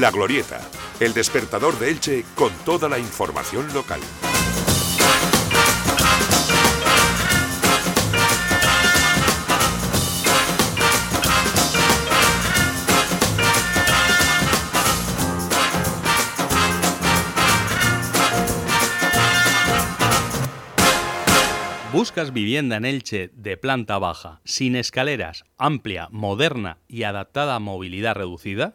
La Glorieta, el despertador de Elche con toda la información local.
¿Buscas vivienda en Elche de planta baja, sin escaleras, amplia, moderna y adaptada a movilidad reducida?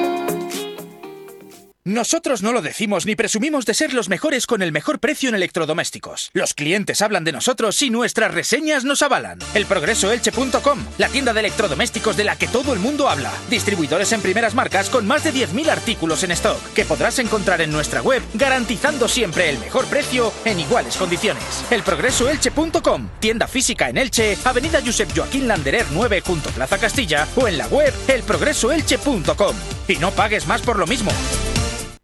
Nosotros no lo decimos ni presumimos de ser los mejores con el mejor precio en electrodomésticos. Los clientes hablan de nosotros y nuestras reseñas nos avalan. Elprogresoelche.com, la tienda de electrodomésticos de la que todo el mundo habla. Distribuidores en primeras marcas con más de 10.000 artículos en stock que podrás encontrar en nuestra web garantizando siempre el mejor precio en iguales condiciones. Elprogresoelche.com, tienda física en Elche, Avenida Josep Joaquín Landerer 9 junto Plaza Castilla o en la web elprogresoelche.com. Y no pagues más por lo mismo.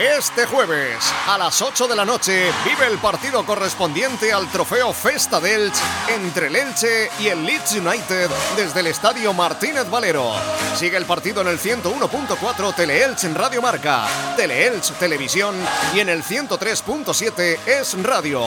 Este jueves, a las 8 de la noche, vive el partido correspondiente al trofeo Festa del entre el Elche y el Leeds United desde el estadio Martínez Valero. Sigue el partido en el 101.4 Teleelch en Radio Marca, Teleelch Televisión y en el 103.7 Es Radio.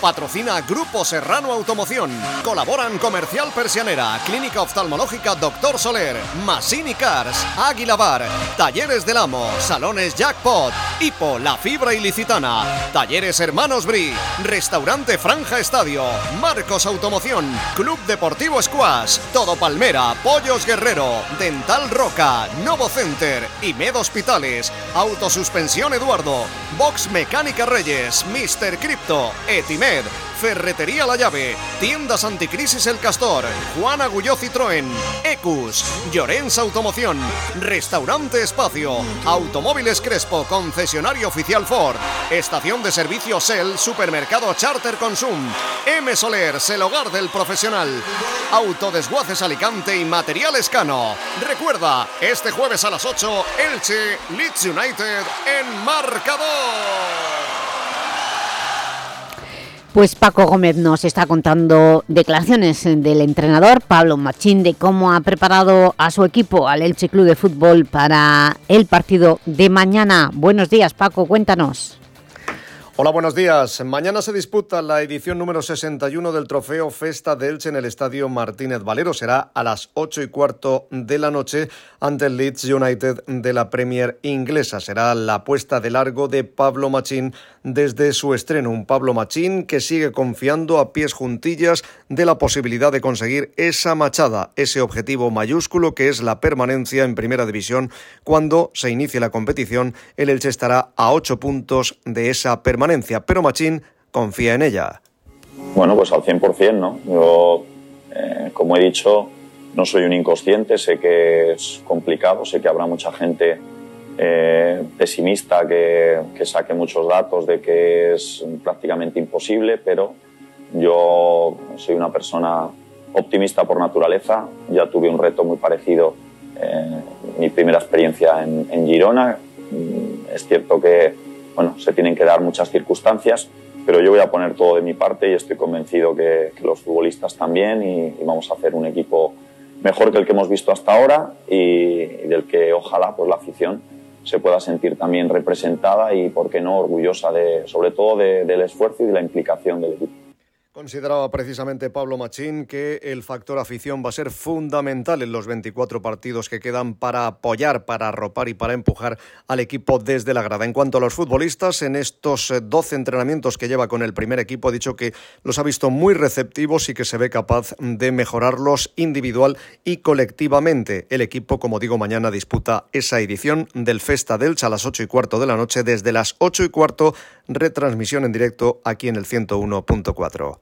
Patrocina Grupo Serrano Automoción. Colaboran Comercial Persianera, Clínica Oftalmológica Doctor Soler, Masini Cars, Águila Bar, Talleres del Amo, Salones Jackpot, Hipo, La Fibra Ilicitana, Talleres Hermanos Bri, Restaurante Franja Estadio, Marcos Automoción, Club Deportivo Squash, Todo Palmera, Pollos Guerrero, Dental Roca, Novo Center, Med Hospitales, Autosuspensión Eduardo, Box Mecánica Reyes, Mr. Crypto, Etimed, Ferretería La Llave, Tiendas Anticrisis El Castor, Juan Agulló Citroën, Ecus, Llorens Automoción, Restaurante Espacio, Automóviles Crespo, concesionario oficial Ford, Estación de Servicio Shell, Supermercado Charter Consum, M Soler, el hogar del profesional, Autodesguaces Alicante y Materiales Cano. Recuerda, este jueves a las 8, Elche, Leeds United en marcador.
Pues Paco Gómez nos está contando declaraciones del entrenador Pablo Machín de cómo ha preparado a su equipo, al Elche Club de Fútbol, para el partido de mañana. Buenos días, Paco, cuéntanos.
Hola, buenos días. Mañana se disputa la edición número 61 del trofeo Festa de Elche en el Estadio Martínez Valero. Será a las 8 y cuarto de la noche ante el Leeds United de la Premier inglesa. Será la puesta de largo de Pablo Machín desde su estreno. Un Pablo Machín que sigue confiando a pies juntillas de la posibilidad de conseguir esa machada, ese objetivo mayúsculo que es la permanencia en Primera División. Cuando se inicie la competición, el Elche estará a 8 puntos de esa permanencia pero Machín confía en ella.
Bueno, pues al 100%, ¿no? Yo, eh, como he dicho, no soy un inconsciente, sé que es complicado, sé que habrá mucha gente eh, pesimista que, que, saque muchos datos de que es prácticamente imposible, pero yo soy una persona optimista por naturaleza, ya tuve un reto muy parecido eh, mi primera experiencia en, en Girona, mm, es cierto que bueno, se tienen que dar muchas circunstancias, pero yo voy a poner todo de mi parte y estoy convencido que, los futbolistas también y, vamos a hacer un equipo mejor que el que hemos visto hasta ahora y, del que ojalá pues la afición se pueda sentir también representada y, por qué no, orgullosa de, sobre todo del esfuerzo y de la implicación del equipo.
Consideraba precisamente Pablo Machín que el factor afición va a ser fundamental en los 24 partidos que quedan para apoyar, para arropar y para empujar al equipo desde la grada. En cuanto a los futbolistas, en estos 12 eh, entrenamientos que lleva con el primer equipo, ha dicho que los ha visto muy receptivos y que se ve capaz de mejorarlos individual y colectivamente. El equipo, como digo, mañana disputa esa edición del Festa Delch a las 8 y cuarto de la noche. Desde las 8 y cuarto, retransmisión en directo aquí en el 101.4.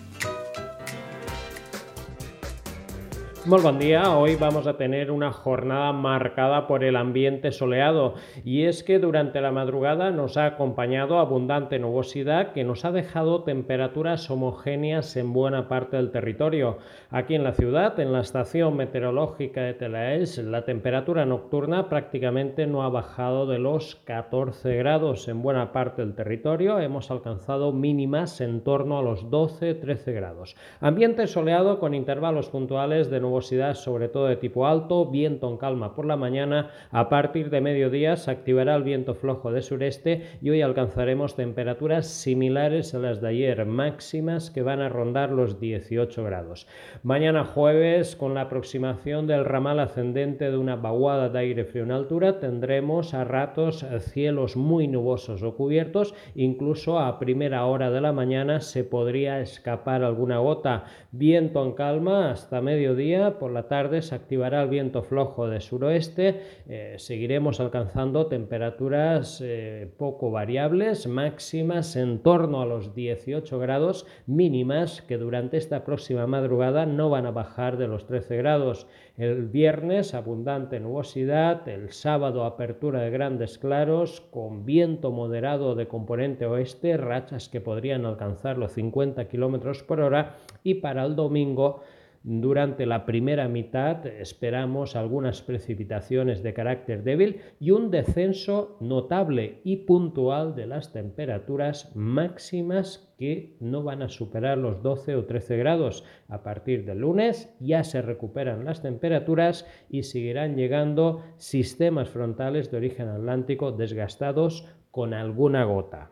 Muy buen día, hoy vamos a tener una jornada marcada por el ambiente soleado y es que durante la madrugada nos ha acompañado abundante nubosidad que nos ha dejado temperaturas homogéneas en buena parte del territorio. Aquí en la ciudad, en la estación meteorológica de Telaels, la temperatura nocturna prácticamente no ha bajado de los 14 grados en buena parte del territorio, hemos alcanzado mínimas en torno a los 12-13 grados. Ambiente soleado con intervalos puntuales de nubosidad sobre todo de tipo alto, viento en calma por la mañana, a partir de mediodía se activará el viento flojo de sureste y hoy alcanzaremos temperaturas similares a las de ayer, máximas que van a rondar los 18 grados. Mañana jueves, con la aproximación del ramal ascendente de una vaguada de aire frío en altura, tendremos a ratos cielos muy nubosos o cubiertos, incluso a primera hora de la mañana se podría escapar alguna gota, viento en calma hasta mediodía Por la tarde se activará el viento flojo de suroeste. Eh, seguiremos alcanzando temperaturas eh, poco variables, máximas en torno a los 18 grados, mínimas que durante esta próxima madrugada no van a bajar de los 13 grados. El viernes abundante nubosidad, el sábado apertura de grandes claros con viento moderado de componente oeste, rachas que podrían alcanzar los 50 km por hora y para el domingo durante la primera mitad esperamos algunas precipitaciones de carácter débil y un descenso notable y puntual de las temperaturas máximas que no van a superar los 12 o 13 grados. A partir del lunes ya se recuperan las temperaturas y seguirán llegando sistemas frontales de origen atlántico desgastados con alguna gota.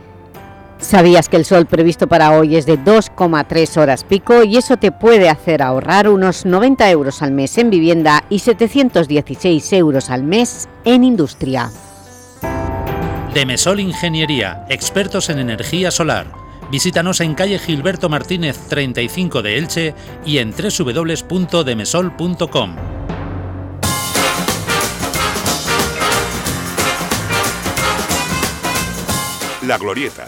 ¿Sabías que el sol previsto para hoy es de 2,3 horas pico y eso te puede hacer ahorrar unos 90 euros al mes en vivienda y 716 euros al mes en industria?
Demesol Ingeniería, expertos en energía solar. Visítanos en calle Gilberto Martínez 35 de Elche y en www.demesol.com.
La Glorieta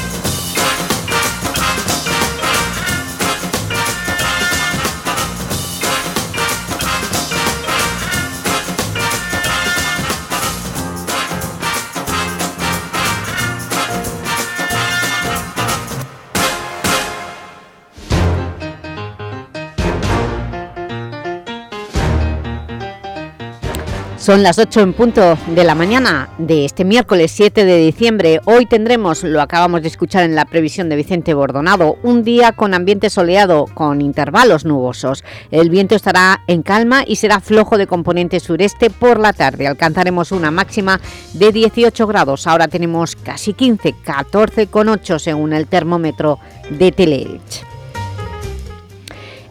Son las 8 en punto de la mañana de este miércoles 7 de diciembre. Hoy tendremos, lo acabamos de escuchar en la previsión de Vicente Bordonado, un día con ambiente soleado, con intervalos nubosos. El viento estará en calma y será flojo de componente sureste por la tarde. Alcanzaremos una máxima de 18 grados. Ahora tenemos casi 15, 14,8 según el termómetro de Teleelch.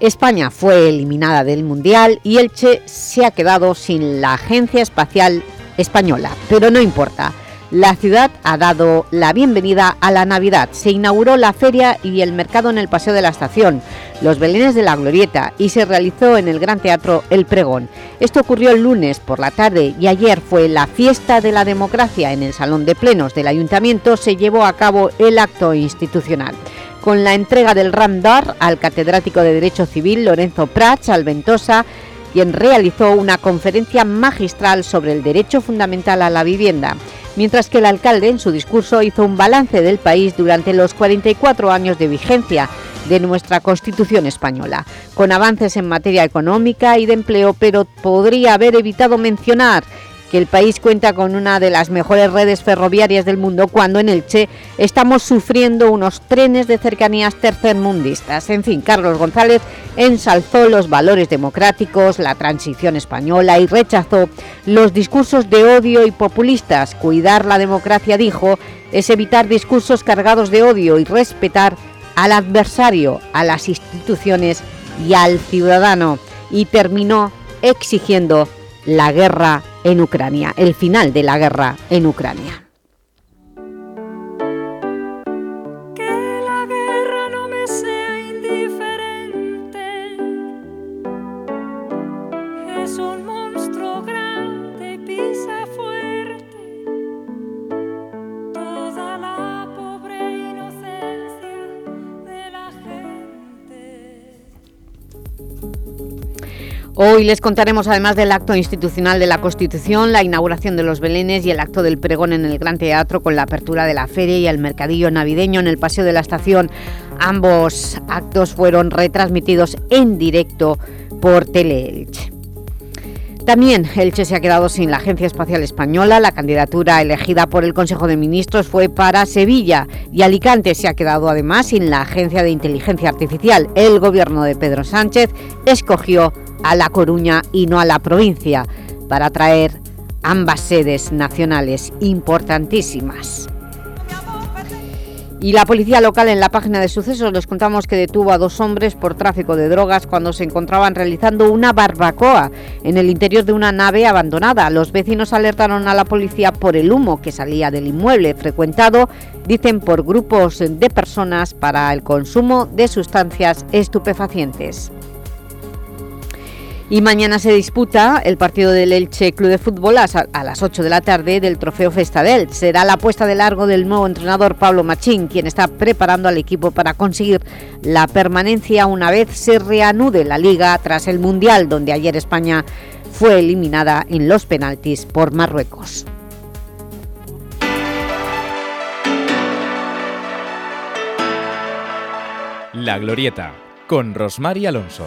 España fue eliminada del Mundial y Elche se ha quedado sin la Agencia Espacial Española. Pero no importa, la ciudad ha dado la bienvenida a la Navidad. Se inauguró la feria y el mercado en el Paseo de la Estación, los Belenes de la Glorieta y se realizó en el Gran Teatro El Pregón. Esto ocurrió el lunes por la tarde y ayer fue la fiesta de la democracia en el Salón de Plenos del Ayuntamiento. Se llevó a cabo el acto institucional con la entrega del Ramdar al catedrático de Derecho Civil Lorenzo Prats Alventosa, quien realizó una conferencia magistral sobre el derecho fundamental a la vivienda, mientras que el alcalde en su discurso hizo un balance del país durante los 44 años de vigencia de nuestra Constitución española, con avances en materia económica y de empleo, pero podría haber evitado mencionar que el país cuenta con una de las mejores redes ferroviarias del mundo cuando en Elche estamos sufriendo unos trenes de cercanías tercermundistas. En fin, Carlos González ensalzó los valores democráticos, la transición española y rechazó los discursos de odio y populistas. Cuidar la democracia, dijo, es evitar discursos cargados de odio y respetar al adversario, a las instituciones y al ciudadano. Y terminó exigiendo la guerra en Ucrania, el final de la guerra en Ucrania. Hoy les contaremos, además del acto institucional de la Constitución, la inauguración de los Belenes y el acto del pregón en el Gran Teatro con la apertura de la feria y el mercadillo navideño en el Paseo de la Estación. Ambos actos fueron retransmitidos en directo por Teleelch. También Elche se ha quedado sin la Agencia Espacial Española. La candidatura elegida por el Consejo de Ministros fue para Sevilla y Alicante se ha quedado además sin la Agencia de Inteligencia Artificial. El gobierno de Pedro Sánchez escogió a La Coruña y no a la provincia para traer ambas sedes nacionales importantísimas. Y la policía local en la página de sucesos les contamos que detuvo a dos hombres por tráfico de drogas cuando se encontraban realizando una barbacoa en el interior de una nave abandonada. Los vecinos alertaron a la policía por el humo que salía del inmueble frecuentado, dicen, por grupos de personas para el consumo de sustancias estupefacientes. Y mañana se disputa el partido del Elche Club de Fútbol a, las 8 de la tarde del Trofeo Festadel. Será la puesta de largo del nuevo entrenador Pablo Machín, quien está preparando al equipo para conseguir la permanencia una vez se reanude la Liga tras el Mundial, donde ayer España fue eliminada en los penaltis por Marruecos.
La Glorieta, con Rosmar Alonso.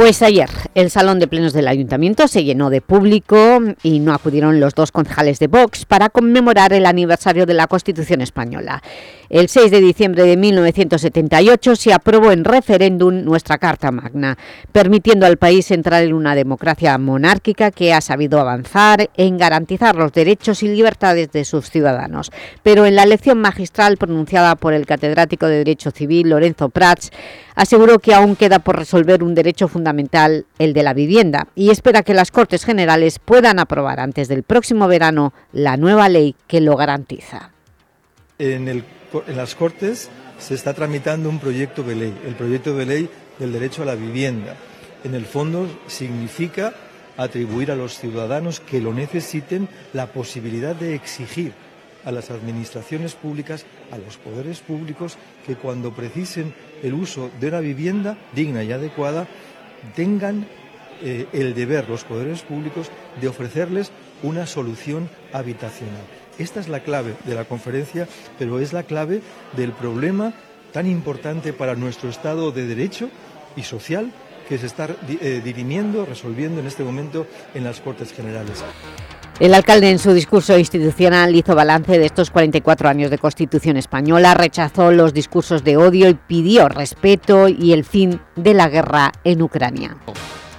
Pues ayer el Salón de Plenos del Ayuntamiento se llenó de público y no acudieron los dos concejales de Vox para conmemorar el aniversario de la Constitución Española. El 6 de diciembre de 1978 se aprobó en referéndum nuestra Carta Magna, permitiendo al país entrar en una democracia monárquica que ha sabido avanzar en garantizar los derechos y libertades de sus ciudadanos. Pero en la lección magistral pronunciada por el catedrático de Derecho Civil, Lorenzo Prats, aseguró que aún queda por resolver un derecho fundamental, el de la vivienda, y espera que las Cortes Generales puedan aprobar antes del próximo verano la nueva ley que lo garantiza.
En, las Cortes se está tramitando un proyecto de ley, el proyecto de ley del derecho a la vivienda. En el fondo significa atribuir a los ciudadanos que lo necesiten la posibilidad de exigir a las administraciones públicas, a los poderes públicos, que cuando precisen el uso de una vivienda digna y adecuada, tengan eh, el deber, los poderes públicos, de ofrecerles una solución habitacional. Esta es la clave de la conferencia, pero es la clave del problema tan importante para nuestro Estado de Derecho y social que se está eh, dirimiendo, resolviendo en este momento en las Cortes Generales.
El alcalde en su discurso institucional hizo balance de estos 44 años de Constitución española, rechazó los discursos de odio y pidió respeto y el fin de la guerra en Ucrania.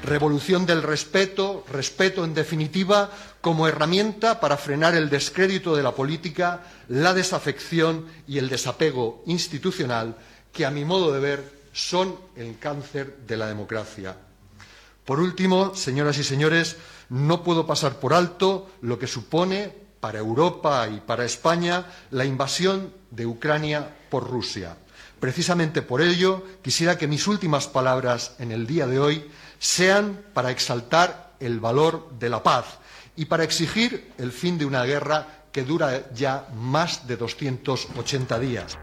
Revolución del respeto, respeto en definitiva, como herramienta para frenar el descrédito de la política, la desafección y el desapego institucional, que a mi modo de ver son el cáncer de la democracia. Por último, señoras y señores, no puedo pasar por alto lo que supone para Europa y para España la invasión de Ucrania por Rusia. Precisamente por ello, quisiera que mis últimas palabras en el día de hoy sean para exaltar el valor de la paz y para exigir el fin de una guerra que dura ya más de 280 días.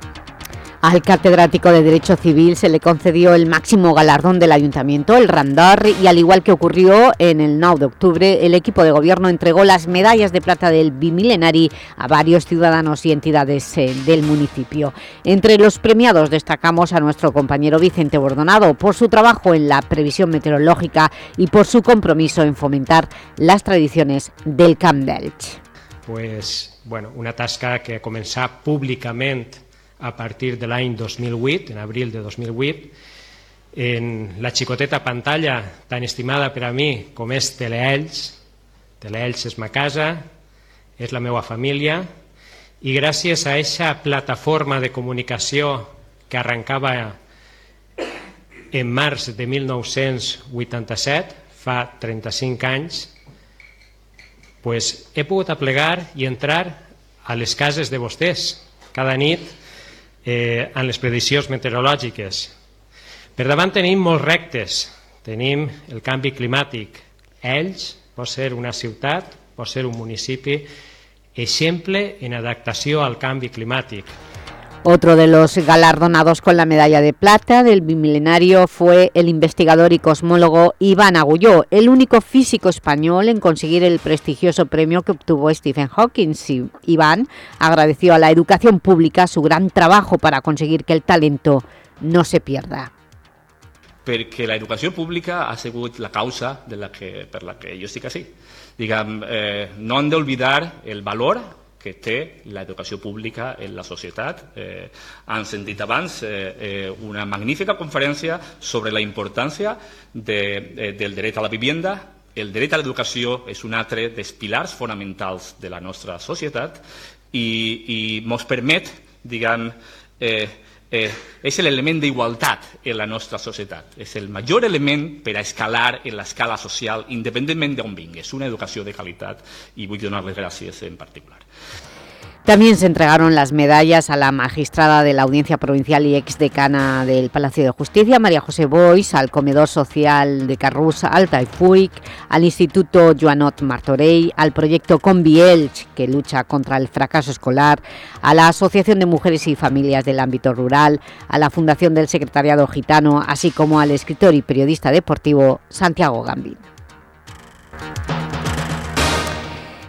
Al catedrático de Derecho Civil se le concedió el máximo galardón del Ayuntamiento, el Randar, y al igual que ocurrió en el 9 de octubre, el equipo de gobierno entregó las medallas de plata del Bimilenari a varios ciudadanos y entidades eh, del municipio. Entre los premiados destacamos a nuestro compañero Vicente Bordonado por su trabajo en la previsión meteorológica y por su compromiso en fomentar las tradiciones del Camp d'Elx.
Pues, bueno, una tasca que comenzó públicamente a partir de l'any 2008, en abril de 2008, en la xicoteta pantalla tan estimada per a mi com és Teleells. Teleells és ma casa, és la meva família, i gràcies a aquesta plataforma de comunicació que arrencava en març de 1987, fa 35 anys, pues he pogut aplegar i entrar a les cases de vostès cada nit eh, en les prediccions meteorològiques. Per davant tenim molts rectes. Tenim el canvi climàtic. Ells pot ser una ciutat, pot ser un municipi, exemple en adaptació al canvi climàtic.
Otro de los galardonados con la medalla de plata del bimilenario fue el investigador y cosmólogo Iván Agulló, el único físico español en conseguir el prestigioso premio que obtuvo Stephen Hawking. Iván agradeció a la educación pública su gran trabajo para conseguir que el talento no se pierda.
Porque la educación pública ha la causa de la que, per la que jo estic així. Diguem, eh, no han d'olvidar el valor que té l'educació pública en la societat. Eh, han sentit abans eh, eh, una magnífica conferència sobre la importància de, eh, del dret a la vivienda. El dret a l'educació és un altre dels pilars fonamentals de la nostra societat i, i ens permet, diguem, eh, eh, és l'element d'igualtat en la nostra societat. És el major element per a escalar en l'escala social, independentment d'on vingues. Una educació de qualitat i vull donar les gràcies en particular.
También se entregaron las medallas a la magistrada de la Audiencia Provincial y ex decana del Palacio de Justicia, María José Boix, al Comedor Social de Carrús Alta y Fuic, al Instituto Joanot Martorell, al proyecto Convielch, que lucha contra el fracaso escolar, a la Asociación de Mujeres y Familias del Ámbito Rural, a la Fundación del Secretariado Gitano, así como al escritor y periodista deportivo Santiago Gambín.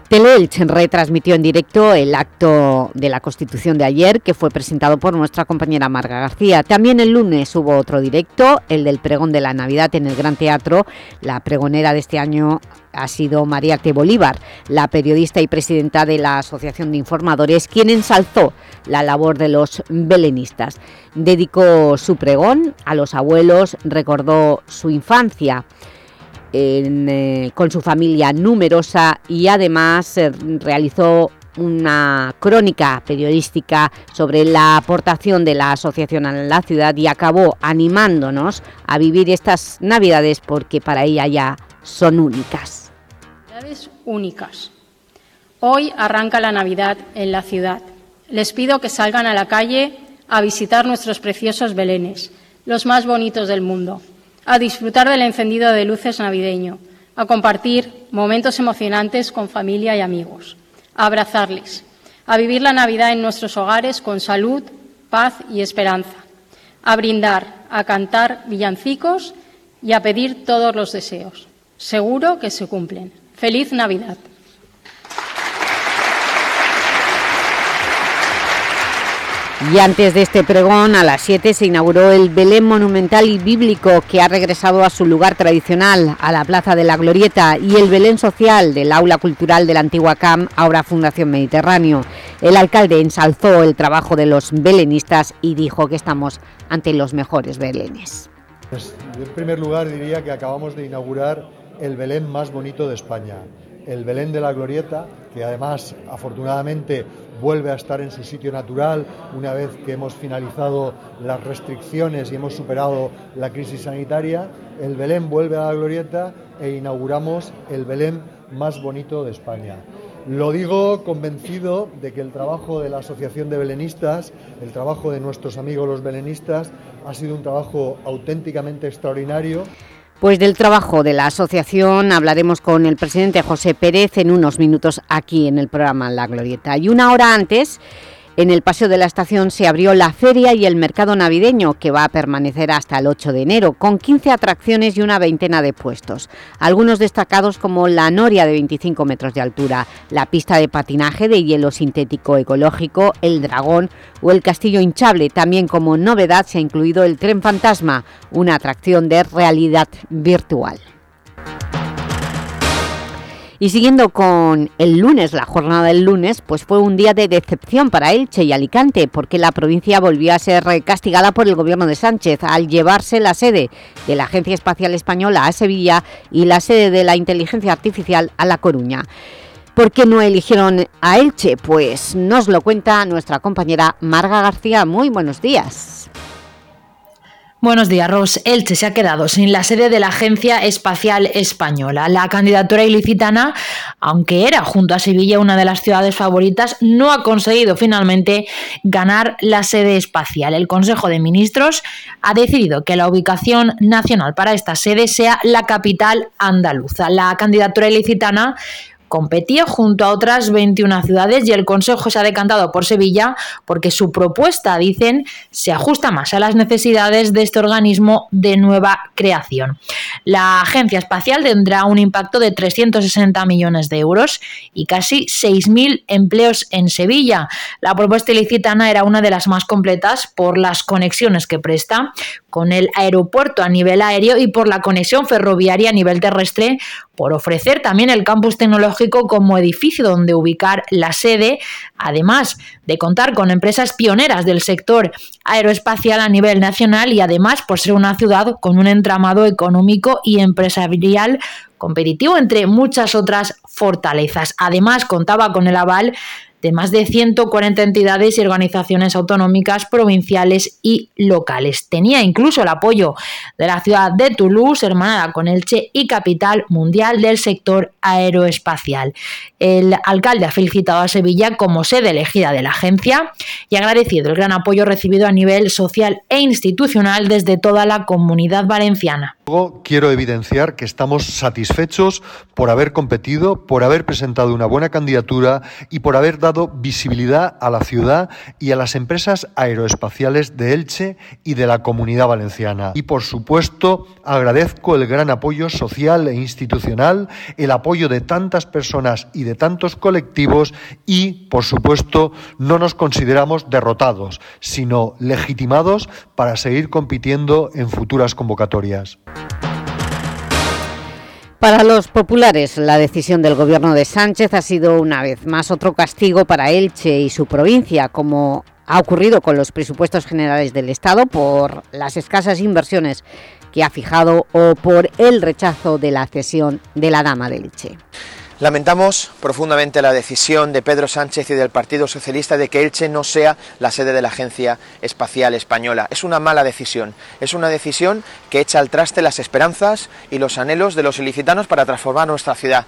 Teleelch retransmitió en directo el acto de la Constitución de ayer, que fue presentado por nuestra compañera Marga García. También el lunes hubo otro directo, el del pregón de la Navidad en el Gran Teatro. La pregonera de este año ha sido María T. Bolívar, la periodista y presidenta de la Asociación de Informadores, quien ensalzó la labor de los belenistas. Dedicó su pregón a los abuelos, recordó su infancia, eh, con su familia numerosa y además eh, realizó una crónica periodística sobre la aportación de la asociación a la ciudad y acabó animándonos a vivir estas Navidades porque para ella ya son únicas.
Navidades únicas. Hoy arranca la Navidad en la ciudad. Les pido que salgan a la calle a visitar nuestros preciosos belenes, los más bonitos del mundo a disfrutar del encendido de luces navideño, a compartir momentos emocionantes con familia y amigos, a abrazarles, a vivir la Navidad en nuestros hogares con salud, paz y esperanza, a brindar, a cantar villancicos y a pedir todos los deseos. Seguro que se cumplen. Feliz Navidad.
Y antes de este pregón, a las 7 se inauguró el Belén monumental y bíblico que ha regresado a su lugar tradicional, a la Plaza de la Glorieta, y el Belén social del Aula Cultural de la antigua CAM, ahora Fundación Mediterráneo. El alcalde ensalzó el trabajo de los belenistas y dijo que estamos ante los mejores belenes.
Pues, en primer lugar diría que acabamos de inaugurar el Belén más bonito de España, el Belén de la Glorieta, que además afortunadamente vuelve a estar en su sitio natural una vez que hemos finalizado las restricciones y hemos superado la crisis sanitaria. El Belén vuelve a la glorieta e inauguramos el Belén más bonito de España. Lo digo convencido de que el trabajo de la Asociación de Belenistas, el trabajo de nuestros amigos los belenistas, ha sido un trabajo auténticamente extraordinario.
Pues del trabajo de la asociación hablaremos con el presidente José Pérez en unos minutos aquí en el programa La Glorieta. Y una hora antes en el Paseo de la Estación se abrió la feria y el mercado navideño, que va a permanecer hasta el 8 de enero, con 15 atracciones y una veintena de puestos. Algunos destacados como la noria de 25 metros de altura, la pista de patinaje de hielo sintético ecológico, el dragón o el castillo hinchable. También como novedad se ha incluido el tren fantasma, una atracción de realidad virtual. Y siguiendo con el lunes, la jornada del lunes, pues fue un día de decepción para Elche y Alicante, porque la provincia volvió a ser castigada por el gobierno de Sánchez al llevarse la sede de la Agencia Espacial Española a Sevilla y la sede de la Inteligencia Artificial a La Coruña. ¿Por qué no eligieron a Elche? Pues nos lo cuenta nuestra compañera Marga García. Muy buenos días.
Buenos días, Ros. Elche se ha quedado sin la sede de la Agencia Espacial Española. La candidatura ilicitana, aunque era junto a Sevilla una de las ciudades favoritas, no ha conseguido finalmente ganar la sede espacial. El Consejo de Ministros ha decidido que la ubicación nacional para esta sede sea la capital andaluza. La candidatura ilicitana competía junto a otras 21 ciudades y el Consejo se ha decantado por Sevilla porque su propuesta, dicen, se ajusta más a las necesidades de este organismo de nueva creación. La Agencia Espacial tendrá un impacto de 360 millones de euros y casi 6.000 empleos en Sevilla. La propuesta ilicitana era una de las más completas por las conexiones que presta con el aeropuerto a nivel aéreo y por la conexión ferroviaria a nivel terrestre, por ofrecer también el campus tecnológico como edificio donde ubicar la sede, además de contar con empresas pioneras del sector aeroespacial a nivel nacional y además por ser una ciudad con un entramado económico y empresarial competitivo entre muchas otras fortalezas. Además contaba con el aval de más de 140 entidades y organizaciones autonómicas, provinciales y locales. Tenía incluso el apoyo de la ciudad de Toulouse, hermanada con Elche y capital mundial del sector aeroespacial. El alcalde ha felicitado a Sevilla como sede elegida de la agencia y ha agradecido el gran apoyo recibido a nivel social e institucional desde toda la comunidad valenciana.
Luego quiero evidenciar que estamos satisfechos por haber competido, por haber presentado una buena candidatura y por haber dado visibilidad a la ciudad y a las empresas aeroespaciales de Elche y de la comunidad valenciana. Y por supuesto, agradezco el gran apoyo social e institucional, el apoyo de tantas personas y de tantos colectivos y, por supuesto, no nos consideramos derrotados, sino legitimados para seguir compitiendo en futuras convocatorias.
Para los populares, la decisión del gobierno de Sánchez ha sido una vez más otro castigo para Elche y su provincia, como ha ocurrido con los presupuestos generales del Estado por las escasas inversiones que ha fijado o por el rechazo de la cesión de la Dama de Elche.
Lamentamos profundamente la decisión de Pedro Sánchez y del Partido Socialista de que Elche no sea la sede de la Agencia Espacial Española. Es una mala decisión. Es una decisión que echa al traste las esperanzas y los anhelos de los ilicitanos para transformar nuestra ciudad.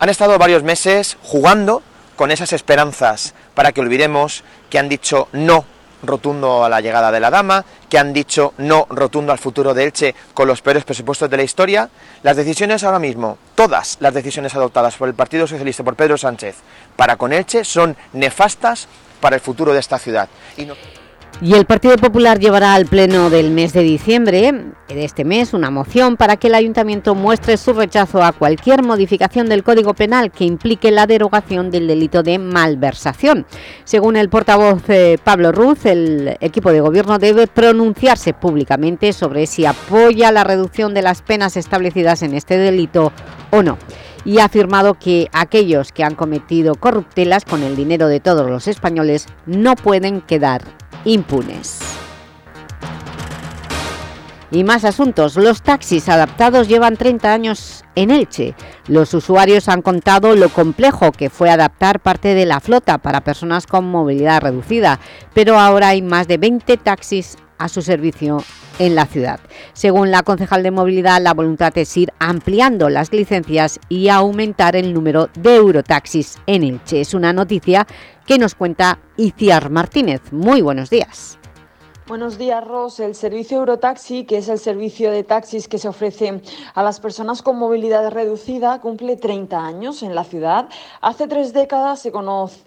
Han estado varios meses jugando con esas esperanzas para que olvidemos que han dicho no rotundo a la llegada de la dama, que han dicho no rotundo al futuro de Elche con los peores presupuestos de la historia. Las decisiones ahora mismo, todas las decisiones adoptadas por el Partido Socialista, por Pedro Sánchez, para con Elche, son nefastas para el futuro de esta ciudad.
El Partido Popular llevará al Pleno del mes de diciembre de este mes una moción para que el Ayuntamiento muestre su rechazo a cualquier modificación del Código Penal que implique la derogación del delito de malversación. Según el portavoz eh, Pablo Ruz, el equipo de gobierno debe pronunciarse públicamente sobre si apoya la reducción de las penas establecidas en este delito o no y ha afirmado que aquellos que han cometido corruptelas con el dinero de todos los españoles no pueden quedar impunes. Y más asuntos. Los taxis adaptados llevan 30 años en Elche. Los usuarios han contado lo complejo que fue adaptar parte de la flota para personas con movilidad reducida, pero ahora hay más de 20 taxis a su servicio en la ciudad. Según la concejal de movilidad, la voluntad es ir ampliando las licencias y aumentar el número de Eurotaxis en Elche. Es una noticia que nos cuenta Iciar Martínez. Muy buenos días.
Buenos días, Ros. El servicio Eurotaxi, que es el servicio de taxis que se ofrece a las personas con movilidad reducida, cumple 30 años en la ciudad. Hace tres décadas se,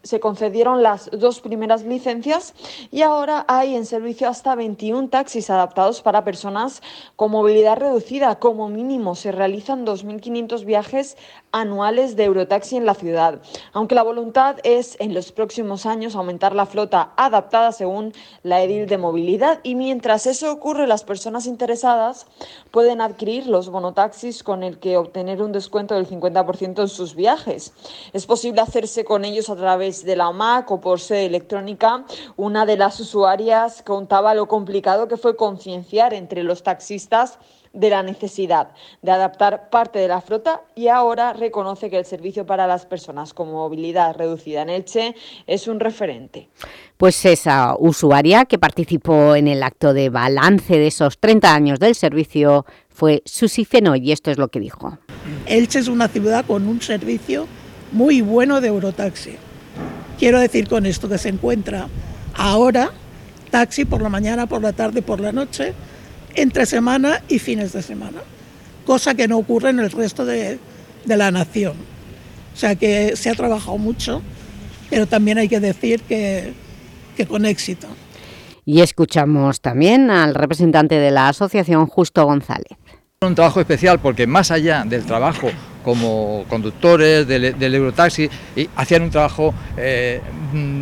se concedieron las dos primeras licencias y ahora hay en servicio hasta 21 taxis adaptados para personas con movilidad reducida. Como mínimo se realizan 2.500 viajes anuales de Eurotaxi en la ciudad. Aunque la voluntad es en los próximos años aumentar la flota adaptada según la edil de movilidad y mientras eso ocurre, las personas interesadas pueden adquirir los bonotaxis con el que obtener un descuento del 50% en sus viajes. Es posible hacerse con ellos a través de la OMAC o por sede electrónica. Una de las usuarias contaba lo complicado que fue concienciar entre los taxistas de la necesidad de adaptar parte de la flota y ahora reconoce que el servicio para las personas con movilidad reducida en Elche es un referente.
Pues esa usuaria que participó en el acto de balance de esos 30 años del servicio fue Susi Fenoy y esto es lo que dijo.
Elche es una ciudad con un servicio muy bueno de Eurotaxi. Quiero decir con esto que se encuentra ahora taxi por la mañana, por la tarde, por la noche, entre semana y fines de semana, cosa que no ocurre en el resto de, la nación. O sea que se ha trabajado mucho, pero también hay que decir que, que con éxito.
Y escuchamos también al representante de la asociación, Justo González.
Un trabajo especial porque más allá del trabajo como conductores del, Eurotaxi y hacían un trabajo eh,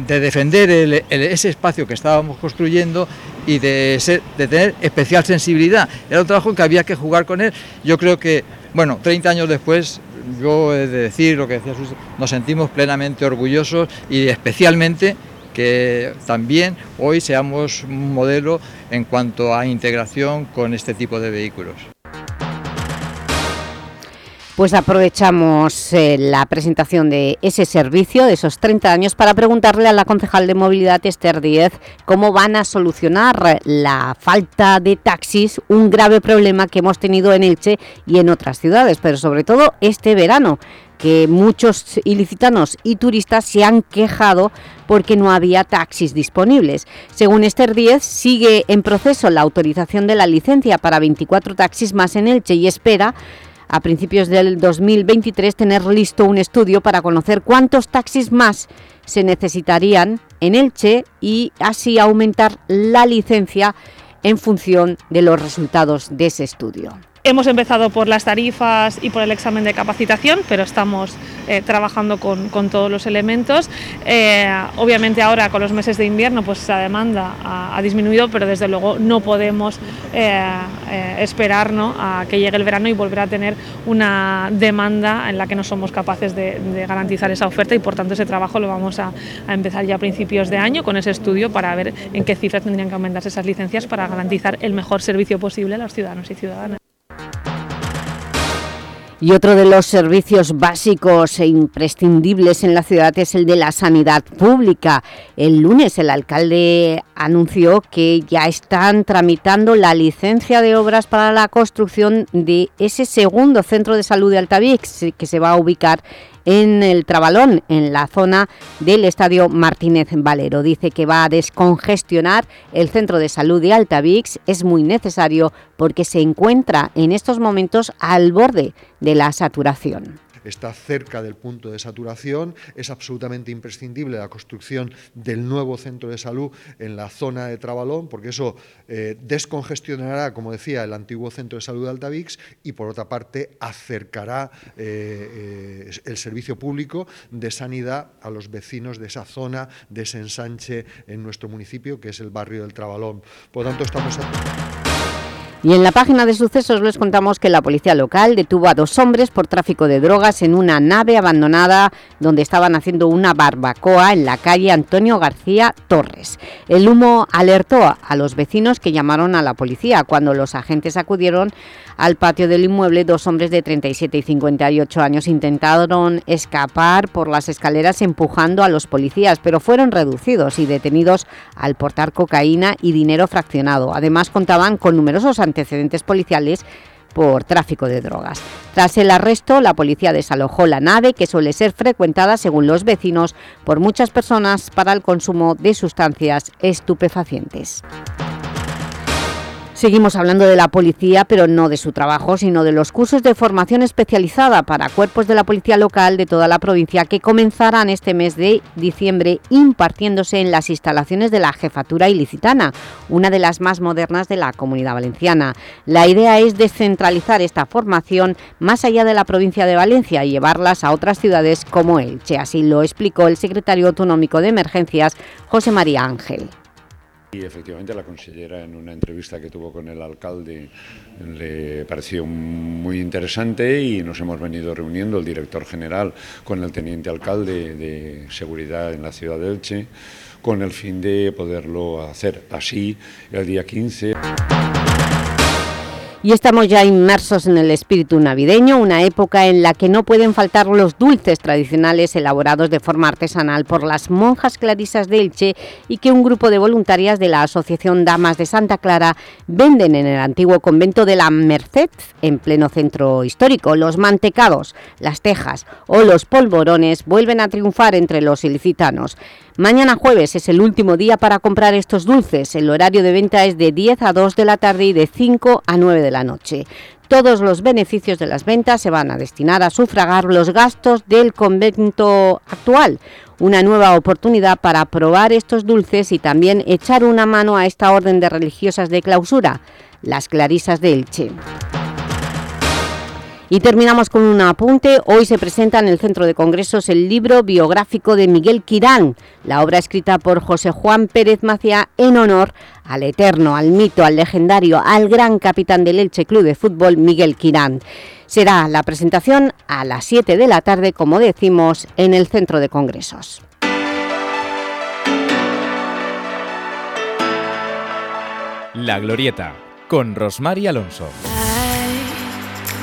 de defender ese espacio que estábamos construyendo y de, tener especial sensibilidad. Era un trabajo que había que jugar con él. Yo creo que, bueno, 30 años después, yo he de decir lo que decía Susi, nos sentimos plenamente orgullosos y especialmente que también hoy seamos un modelo en cuanto a integración con este tipo de vehículos.
Pues aprovechamos eh, la presentación de ese servicio, de esos 30 años, para preguntarle a la concejal de movilidad Esther Díez cómo van a solucionar la falta de taxis, un grave problema que hemos tenido en Elche y en otras ciudades, pero sobre todo este verano, que muchos ilicitanos y turistas se han quejado porque no había taxis disponibles. Según Esther Díez, sigue en proceso la autorización de la licencia para 24 taxis más en Elche y espera a principios del 2023 tener listo un estudio para conocer cuántos taxis más se necesitarían en Elche y así aumentar la licencia en función de los resultados de ese estudio.
Hemos empezado por las tarifas y por el examen de capacitación, pero estamos eh, trabajando con, todos los elementos. Eh, obviamente ahora con los meses de invierno pues la demanda ha, disminuido, pero desde luego no podemos eh, esperar a que llegue el verano y volver a tener una demanda en la que no somos capaces de, garantizar esa oferta y por tanto ese trabajo lo vamos a, a empezar ya a principios de año con ese estudio para ver en qué cifras tendrían que aumentarse esas licencias para garantizar el mejor servicio posible a los ciudadanos y ciudadanas.
Y otro de los servicios básicos e imprescindibles en la ciudad es el de la sanidad pública. El lunes el alcalde anunció que ya están tramitando la licencia de obras para la construcción de ese segundo centro de salud de Altavix, que se va a ubicar en el Trabalón, en la zona del Estadio Martínez Valero. Dice que va a descongestionar el centro de salud de Altavix. Es muy necesario porque se encuentra en estos momentos al borde de la saturación
está cerca del punto de saturación. Es absolutamente imprescindible la construcción del nuevo centro de salud en la zona de Trabalón, porque eso eh, descongestionará, como decía, el antiguo centro de salud de Altavix y, por otra parte, acercará eh, eh, el servicio público de sanidad a los vecinos de esa zona de ese ensanche en nuestro municipio, que es el barrio del Trabalón. Por lo tanto, estamos...
Y en la página de sucesos les contamos que la policía local detuvo a dos hombres por tráfico de drogas en una nave abandonada donde estaban haciendo una barbacoa en la calle Antonio García Torres. El humo alertó a los vecinos que llamaron a la policía. Cuando los agentes acudieron al patio del inmueble, dos hombres de 37 y 58 años intentaron escapar por las escaleras empujando a los policías, pero fueron reducidos y detenidos al portar cocaína y dinero fraccionado. Además, contaban con numerosos antecedentes policiales por tráfico de drogas. Tras el arresto, la policía desalojó la nave, que suele ser frecuentada, según los vecinos, por muchas personas para el consumo de sustancias estupefacientes. Seguimos hablando de la policía, pero no de su trabajo, sino de los cursos de formación especializada para cuerpos de la policía local de toda la provincia que comenzarán este mes de diciembre impartiéndose en las instalaciones de la Jefatura Ilicitana, una de las más modernas de la Comunidad Valenciana. La idea es descentralizar esta formación más allá de la provincia de Valencia y llevarlas a otras ciudades como Elche. Así lo explicó el secretario autonómico de Emergencias, José María Ángel.
Y efectivamente la consellera en una entrevista que tuvo con el alcalde le pareció muy interesante y nos hemos venido reuniendo el director general con el teniente alcalde de seguridad en la ciudad de Elche con el fin de poderlo hacer así el día 15.
Y estamos ya inmersos en el espíritu navideño, una época en la que no pueden faltar los dulces tradicionales elaborados de forma artesanal por las monjas clarisas de Elche y que un grupo de voluntarias de la Asociación Damas de Santa Clara venden en el antiguo convento de la Merced, en pleno centro histórico. Los mantecados, las tejas o los polvorones vuelven a triunfar entre los ilicitanos. Mañana jueves es el último día para comprar estos dulces. El horario de venta es de 10 a 2 de la tarde y de 5 a 9 de la noche. todos los beneficios de las ventas se van a destinar a sufragar los gastos del convento actual, una nueva oportunidad para probar estos dulces y también echar una mano a esta orden de religiosas de clausura, las Clarisas de Elche. Y terminamos con un apunte. Hoy se presenta en el Centro de Congresos el libro biográfico de Miguel Quirán, la obra escrita por José Juan Pérez Macía en honor al eterno, al mito, al legendario, al gran capitán del Elche Club de Fútbol, Miguel Quirán. Será la presentación a las 7 de la tarde, como decimos, en el Centro de Congresos.
La Glorieta, con Rosmar Alonso.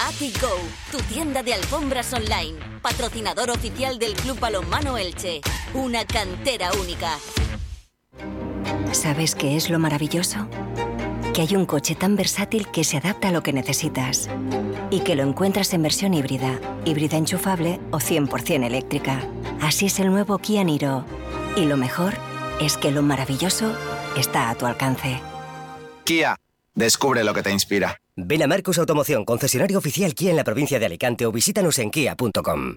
AtiGo, tu tienda de alfombras online, patrocinador oficial del Club Balonmano Elche, una cantera única.
¿Sabes qué es lo maravilloso? Que hay un coche tan versátil que se adapta a lo que necesitas y que lo encuentras en versión híbrida, híbrida enchufable o 100% eléctrica. Así es el nuevo Kia Niro. Y lo mejor es que lo maravilloso está a tu alcance.
Kia, descubre lo que te inspira.
Ven a Marcos Automoción, concesionario oficial Kia en la provincia de Alicante o visítanos en kia.com.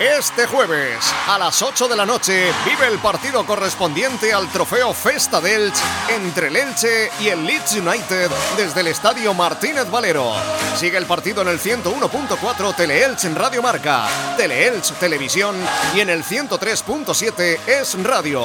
Este jueves a las 8 de la noche vive el partido correspondiente al trofeo Festa del entre el Elche y el Leeds United desde el estadio Martínez Valero. Sigue el partido en el 101.4 Teleelch en Radio Marca, Teleelch Televisión y en el 103.7 Es Radio.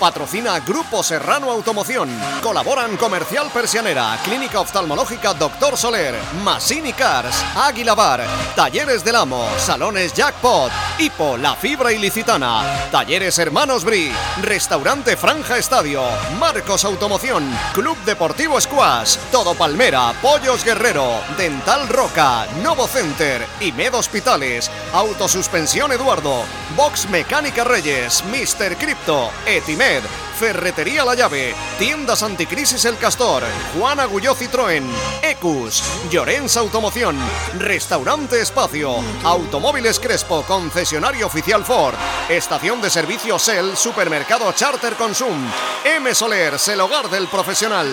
Patrocina Grupo Serrano Automoción. Colaboran Comercial Persianera, Clínica Oftalmológica Doctor Soler, Masini Cars, Águila Bar, Talleres del Amo, Salones Jackpot, Hipo, La Fibra Ilicitana, Talleres Hermanos Bri, Restaurante Franja Estadio, Marcos Automoción, Club Deportivo Squash, Todo Palmera, Pollos Guerrero, Dental Roca, Novo Center, Imed Hospitales, Autosuspensión Eduardo, Box Mecánica Reyes, Mr. Crypto, Etimed, Ferretería La Llave, Tiendas Anticrisis El Castor, Juan Agulló Citroën, Ecus, Llorens Automoción, Restaurante Espacio, Automóviles Crespo, concesionario oficial Ford, Estación de Servicio Shell, Supermercado Charter Consum, M Soler, el hogar del profesional,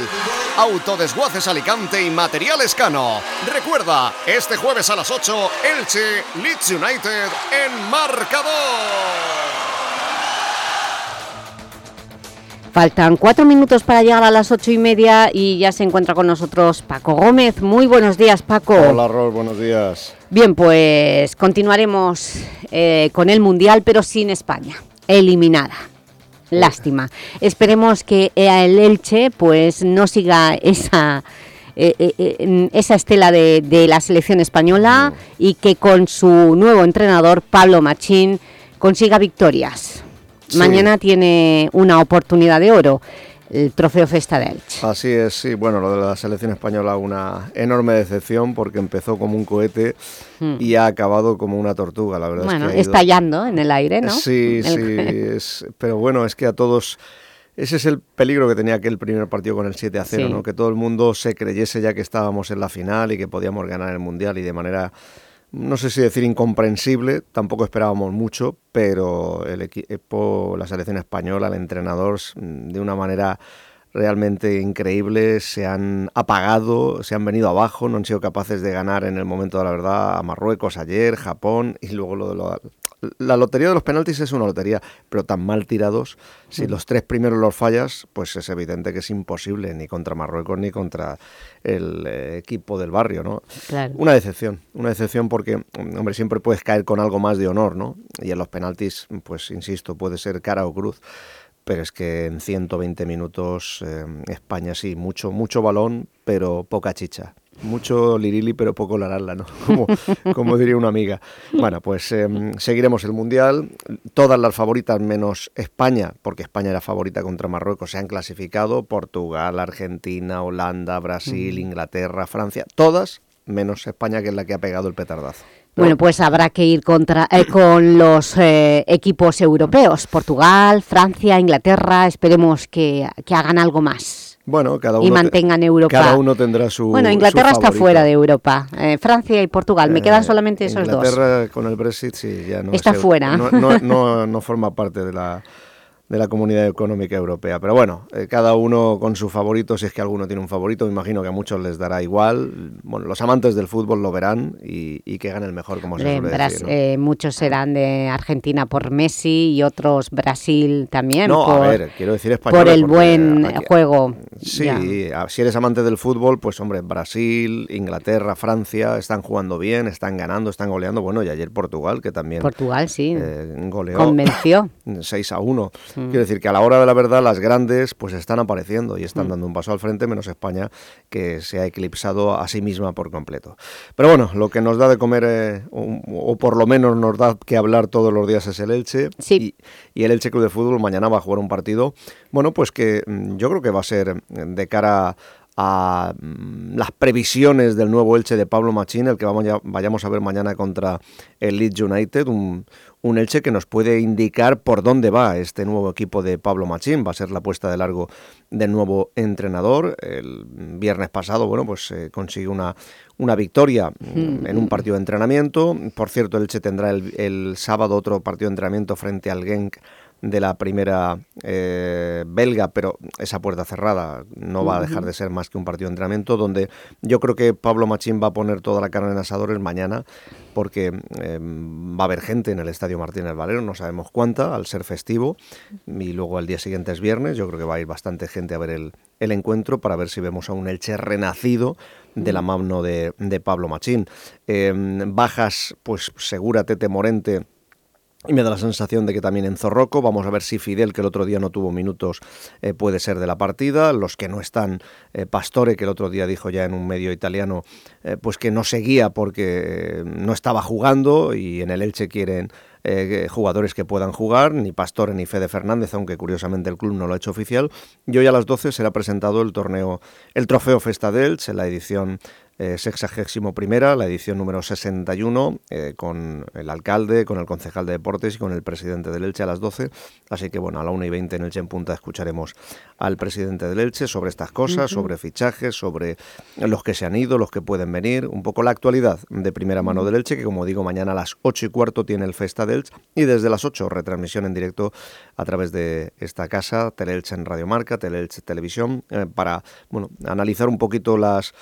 Autodesguaces Alicante y Materiales Cano. Recuerda, este jueves a las 8, Elche, Leeds United en marcador.
Faltan cuatro minutos para llegar a las ocho y media y ya se encuentra con nosotros Paco Gómez. Muy buenos días, Paco.
Hola, Rol, buenos días.
Bien, pues continuaremos eh, con el Mundial, pero sin España, eliminada. Lástima. Esperemos que el Elche pues, no siga esa... Eh, eh, esa estela de, de, la selección española y que con su nuevo entrenador, Pablo Machín, consiga victorias. Mañana tiene una oportunidad de oro el trofeo Festa de Elche.
Así es, sí. Bueno, lo de la selección española una enorme decepción porque empezó como un cohete hmm. y ha acabado como una tortuga, la verdad.
Bueno,
es que
estallando en el aire, ¿no?
Sí, sí. [laughs] pero bueno, es que a todos... Ese es el peligro que tenía aquel primer partido con el 7 a 0, ¿no? que todo el mundo se creyese ya que estábamos en la final y que podíamos ganar el Mundial y de manera no sé si decir incomprensible, tampoco esperábamos mucho, pero el equipo, la selección española, el entrenador, de una manera realmente increíble, se han apagado, se han venido abajo, no han sido capaces de ganar en el momento de la verdad a Marruecos ayer, Japón y luego lo de lo, la lotería de los penaltis es una lotería, pero tan mal tirados, si mm. los tres primeros los fallas, pues es evidente que es imposible ni contra Marruecos ni contra el eh, equipo del barrio, ¿no? Una decepción, una decepción porque, hombre, siempre puedes caer con algo más de honor, ¿no? Y en los penaltis, pues insisto, puede ser cara o cruz pero es que en 120 minutos eh, España sí, mucho, mucho balón, pero poca chicha mucho lirili pero poco larala, ¿no? [laughs] Como, como diría una amiga. Bueno, pues em, seguiremos el Mundial. Todas las favoritas menos España, porque España era favorita contra Marruecos, se han clasificado. Portugal, Argentina, Holanda, Brasil, Inglaterra, Francia, todas menos España, que es la que ha pegado el petardazo.
Bueno, pues habrá que ir contra, eh, con los eh, equipos europeos, Portugal, Francia, Inglaterra, esperemos que, que hagan algo más.
Bueno, cada uno
y mantengan Europa.
Cada uno tendrá su
Bueno, Inglaterra está fuera de Europa. Eh, Francia y Portugal, me quedan solamente esos
dos. Inglaterra con el Brexit sí, ya no
está fuera.
no, no, no forma parte de la de la Comunidad Económica Europea. Pero bueno, eh, cada uno con su favorito, si es que alguno tiene un favorito, me imagino que a muchos les dará igual. Bueno, los amantes del fútbol lo verán y, que gane el mejor, como se suele decir.
Eh, muchos serán de Argentina por Messi y otros Brasil también.
No,
por,
a ver, quiero decir español.
Por el buen juego.
Sí, si eres amante del fútbol, pues hombre, Brasil, Inglaterra, Francia están jugando bien, están ganando, están goleando. Bueno, y ayer Portugal, que también...
Portugal, sí.
Eh, goleó.
Convenció. [laughs]
6 a 1. Mm. Quiero decir que a la hora de la verdad las grandes pues están apareciendo y están mm. dando un paso al frente, menos España que se ha eclipsado a sí misma por completo. Pero bueno, lo que nos da de comer, eh, o, por lo menos nos da que hablar todos los días es el Elche.
Sí.
Y, el Elche Club de Fútbol mañana va a jugar un partido, bueno, pues que mm, yo creo que va a ser de cara a mm, las previsiones del nuevo Elche de Pablo Machín, el que vamos vayamos a ver mañana contra el Leeds United, un, un Elche que nos puede indicar por dónde va este nuevo equipo de Pablo Machín. Va a ser la puesta de largo del nuevo entrenador. El viernes pasado, bueno, pues se consiguió una, una victoria mm, en un partido de entrenamiento. Por cierto, el Elche tendrá el, el sábado otro partido de entrenamiento frente al Genk de la primera eh, belga, pero esa puerta cerrada no va a dejar de ser más que un partido de entrenamiento, donde yo creo que Pablo Machín va a poner toda la carne en asadores mañana, porque em, va a haber gente en el Estadio Martínez Valero, no sabemos cuánta, al ser festivo, y luego al día siguiente es viernes, yo creo que va a ir bastante gente a ver el, el encuentro para ver si vemos a un Elche renacido de la mano de, de Pablo Machín. Em, bajas, pues segura Tete Morente y me da la sensación de que también en Zorroco, vamos a ver si Fidel, que el otro día no tuvo minutos, eh, puede ser de la partida. Los que no están, eh, Pastore, que el otro día dijo ya en un medio italiano, eh, pues que no seguía porque no estaba jugando y en el Elche quieren jugadores que puedan jugar, ni Pastore ni Fede Fernández, aunque curiosamente el club no lo ha hecho oficial. Y hoy a las 12 será presentado el torneo, el trofeo Festa del Elche, la edición eh, sexagésimo primera, la edición número 61, eh, con el alcalde, con el concejal de deportes y con el presidente del Elche a las 12. Así que bueno, a la 1 y 20 en Elche en Punta escucharemos al presidente del Elche sobre estas cosas, sobre fichajes, sobre los que se han ido, los que pueden venir, un poco la actualidad de primera mano del Elche, que como digo, mañana a las 8 y cuarto tiene el Festa del Elche y desde las 8 retransmisión en directo a través de esta casa, Teleelche en Radio Marca, Teleelche Televisión, eh, para bueno, analizar un poquito las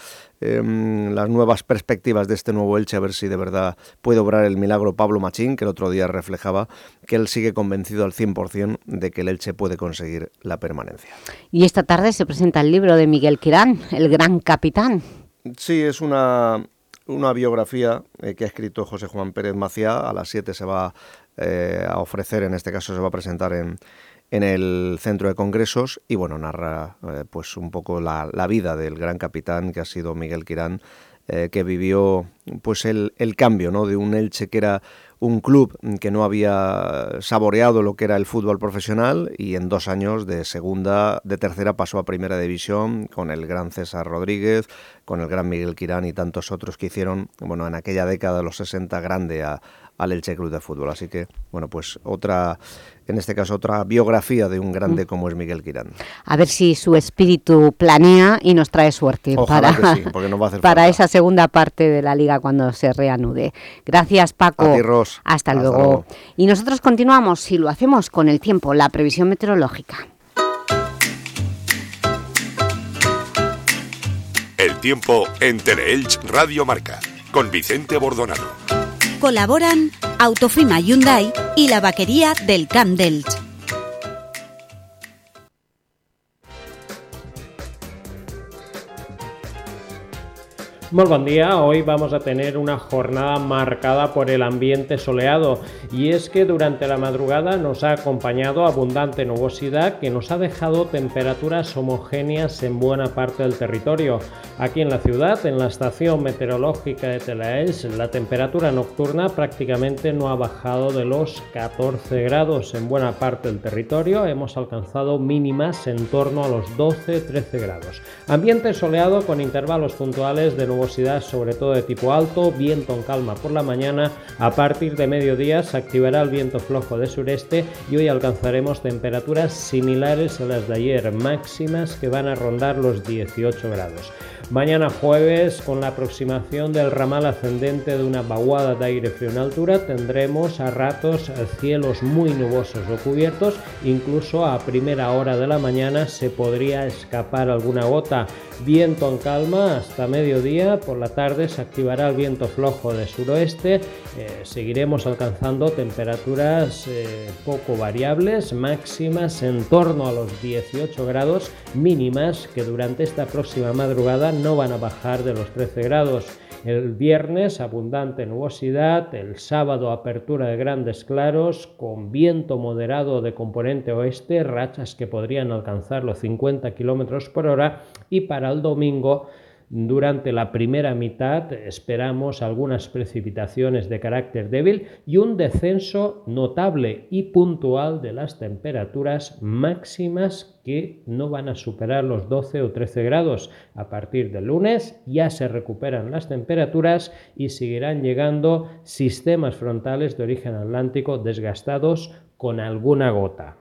Em, las nuevas perspectivas de este nuevo Elche, a ver si de verdad puede obrar el milagro Pablo Machín, que el otro día reflejaba que él sigue convencido al 100% de que el Elche puede conseguir la permanencia.
Y esta tarde se presenta el libro de Miguel Quirán, El Gran Capitán.
Sí, es una, una biografía eh, que ha escrito José Juan Pérez Maciá. A las 7 se va eh, a ofrecer, en este caso se va a presentar en, en el centro de congresos y bueno, narra eh, pues un poco la, vida del gran capitán que ha sido Miguel Quirán, eh, que vivió pues el, el, cambio ¿no? de un Elche que era
un club que no había saboreado lo que era el fútbol profesional y en dos años de segunda, de tercera pasó a primera división con el gran César Rodríguez, con el gran Miguel Quirán y tantos otros que hicieron, bueno, en aquella década de los 60 grande a, al Elche Club de Fútbol. Así que, bueno, pues otra, en este caso, otra biografía de un grande mm. como es Miguel Quirán.
A ver si su espíritu planea y nos trae suerte para, [laughs] para esa segunda parte de la Liga cuando se reanude. Gracias, Paco. Hasta, luego. Y nosotros continuamos, y lo hacemos con el tiempo, la previsión meteorológica.
El tiempo en Teleelch Radio Marca, con Vicente Bordonado.
Colaboran Autofima Hyundai y la vaquería del Camp Delch.
Muy buen día, hoy vamos a tener una jornada marcada por el ambiente soleado y es que durante la madrugada nos ha acompañado abundante nubosidad que nos ha dejado temperaturas homogéneas en buena parte del territorio. Aquí en la ciudad, en la estación meteorológica de Telaels, la temperatura nocturna prácticamente no ha bajado de los 14 grados en buena parte del territorio, hemos alcanzado mínimas en torno a los 12-13 grados. Ambiente soleado con intervalos puntuales de nubosidad sobre todo de tipo alto, viento en calma por la mañana, a partir de mediodía se activará el viento flojo de sureste y hoy alcanzaremos temperaturas similares a las de ayer, máximas que van a rondar los 18 grados. Mañana jueves, con la aproximación del ramal ascendente de una vaguada de aire frío en altura, tendremos a ratos cielos muy nubosos o cubiertos, incluso a primera hora de la mañana se podría escapar alguna gota. Viento en calma hasta mediodía, por la tarde se activará el viento flojo de suroeste, eh, seguiremos alcanzando temperaturas eh, poco variables, máximas en torno a los 18 grados, mínimas que durante esta próxima madrugada no van a bajar de los 13 grados. El viernes abundante nubosidad, el sábado apertura de grandes claros con viento moderado de componente oeste, rachas que podrían alcanzar los 50 km por hora y para el domingo durante la primera mitad esperamos algunas precipitaciones de carácter débil y un descenso notable y puntual de las temperaturas máximas que no van a superar los 12 o 13 grados. A partir del lunes ya se recuperan las temperaturas y seguirán llegando sistemas frontales de origen atlántico desgastados con alguna gota.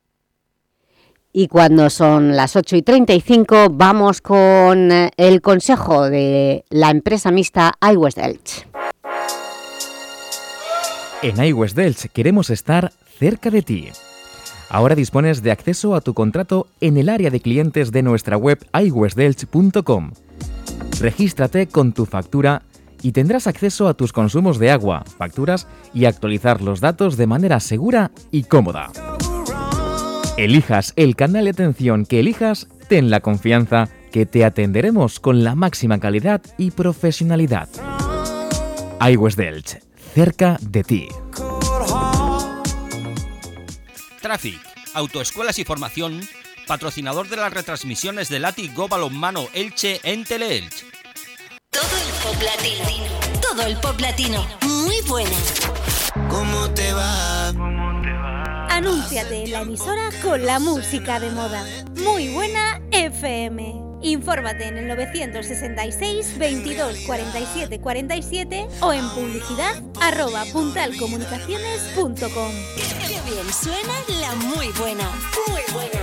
Y cuando son las 8 y 35 vamos con el consejo de la empresa mixta iWest Delch.
En iWest Delch queremos estar cerca de ti. Ahora dispones de acceso a tu contrato en el área de clientes de nuestra web iwestdelch.com. Regístrate con tu factura y tendrás acceso a tus consumos de agua, facturas y actualizar los datos de manera segura y cómoda. Elijas el canal de atención que elijas, ten la confianza que te atenderemos con la máxima calidad y profesionalidad. iWest Delch, cerca de ti.
Traffic, autoescuelas y formación, patrocinador de las retransmisiones de Lati Go Balonmano Elche en Teleelch.
Todo el pop latino, todo el pop latino, muy buena. ¿Cómo te va?
Anúnciate en la emisora con la música de moda. Muy buena FM. Infórmate en el 966 22 47 47 o en publicidad arroba puntalcomunicaciones.com.
Qué bien suena la muy buena. Muy buena.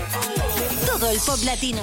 Todo el pop latino.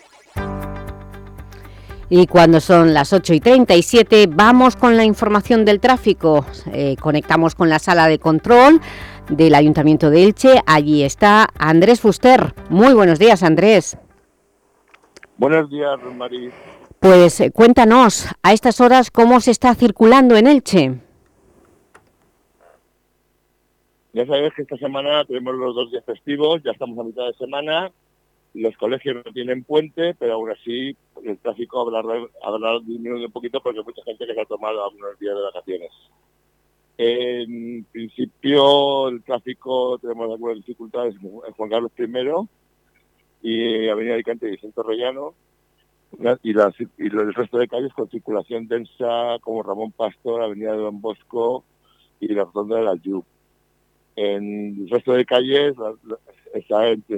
Y cuando son las 8 y 37 vamos con la información del tráfico. Eh, conectamos con la sala de control del Ayuntamiento de Elche. Allí está Andrés Fuster. Muy buenos días, Andrés.
Buenos días, María.
Pues eh, cuéntanos, a estas horas, ¿cómo se está circulando en Elche?
Ya sabes que esta semana tenemos los dos días festivos, ya estamos a mitad de semana los colegios no tienen puente, pero aún así el tráfico habrá, habrá disminuido un poquito porque mucha gente que se ha tomado algunos días de vacaciones. En principio el tráfico tenemos algunas dificultades en Juan Carlos I y Avenida Alicante y Vicente Rollano y, las, y el resto de calles con circulación densa como Ramón Pastor, Avenida de Don Bosco y la Rotonda de la Yuc. En el resto de calles entre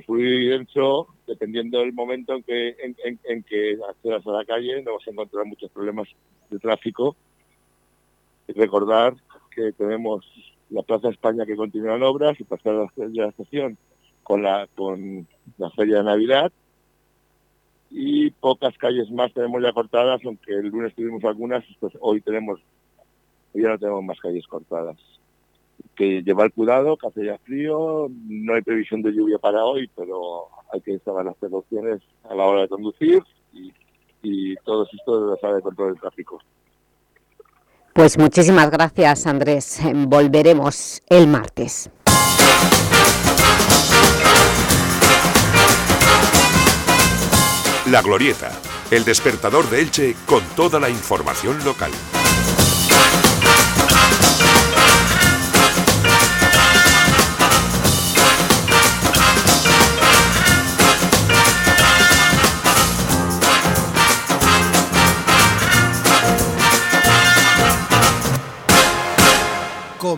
fluido y denso, dependiendo del momento en que, en, que accedas a la calle, no vas a encontrar muchos problemas de tráfico. Y recordar que tenemos la Plaza España que continúa en obras y pasar la, la estación con la, con la Feria de Navidad y pocas calles más tenemos ya cortadas, aunque el lunes tuvimos algunas, pues hoy tenemos, ya no tenemos más calles cortadas que llevar cuidado, que hace ya frío, no hay previsión de lluvia para hoy, pero hay que tomar las precauciones a la hora de conducir y, todo esto de la sala de control del tráfico.
Pues muchísimas gracias, Andrés. Volveremos el martes.
La Glorieta, el despertador de Elche con toda la información local.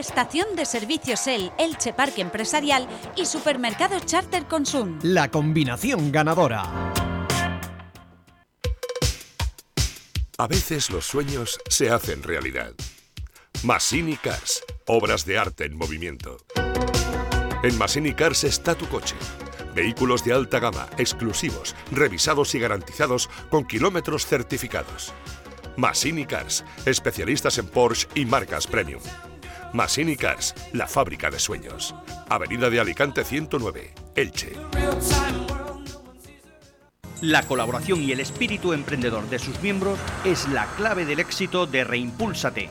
Estación de servicios El, Elche Parque Empresarial y Supermercado Charter Consum.
La combinación ganadora.
A veces los sueños se hacen realidad. Massini Cars, obras de arte en movimiento. En Massini Cars está tu coche. Vehículos de alta gama, exclusivos, revisados y garantizados con kilómetros certificados. Massini Cars, especialistas en Porsche y marcas premium. Masini Cars, la fábrica de sueños. Avenida de Alicante 109, Elche.
La colaboración y el espíritu emprendedor de sus miembros es la clave del éxito de Reimpúlsate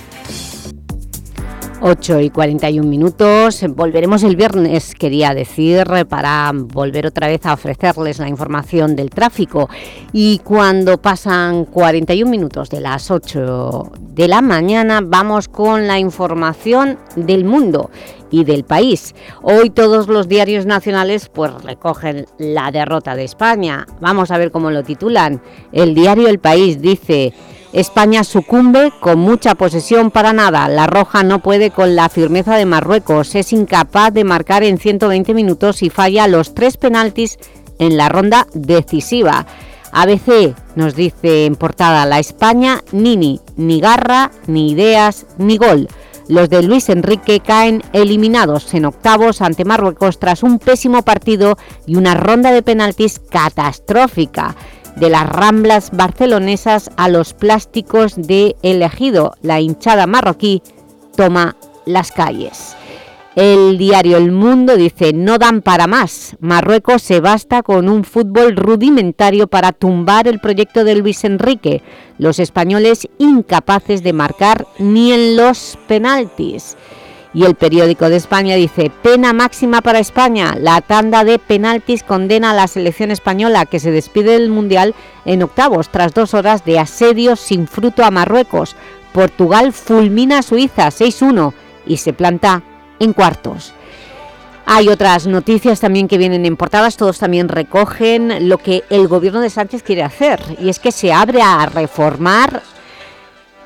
8 y 41 minutos. Volveremos el viernes, quería decir, para volver otra vez a ofrecerles la información del tráfico. Y cuando pasan 41 minutos de las 8 de la mañana, vamos con la información del mundo y del país. Hoy todos los diarios nacionales pues recogen la derrota de España. Vamos a ver cómo lo titulan. El diario El País dice... España sucumbe con mucha posesión para nada. La Roja no puede con la firmeza de Marruecos. Es incapaz de marcar en 120 minutos y falla los tres penaltis en la ronda decisiva. ABC nos dice en portada la España Nini, ni garra, ni ideas, ni gol. Los de Luis Enrique caen eliminados en octavos ante Marruecos tras un pésimo partido y una ronda de penaltis catastrófica de las ramblas barcelonesas a los plásticos de elegido. La hinchada marroquí toma las calles. El diario El Mundo dice, no dan para más. Marruecos se basta con un fútbol rudimentario para tumbar el proyecto de Luis Enrique. Los españoles incapaces de marcar ni en los penaltis. Y el periódico de España dice, pena máxima para España. La tanda de penaltis condena a la selección española que se despide del Mundial en octavos tras dos horas de asedio sin fruto a Marruecos. Portugal fulmina a Suiza 6-1 y se planta en cuartos. Hay otras noticias también que vienen en portadas, todos también recogen lo que el gobierno de Sánchez quiere hacer, y es que se abre a reformar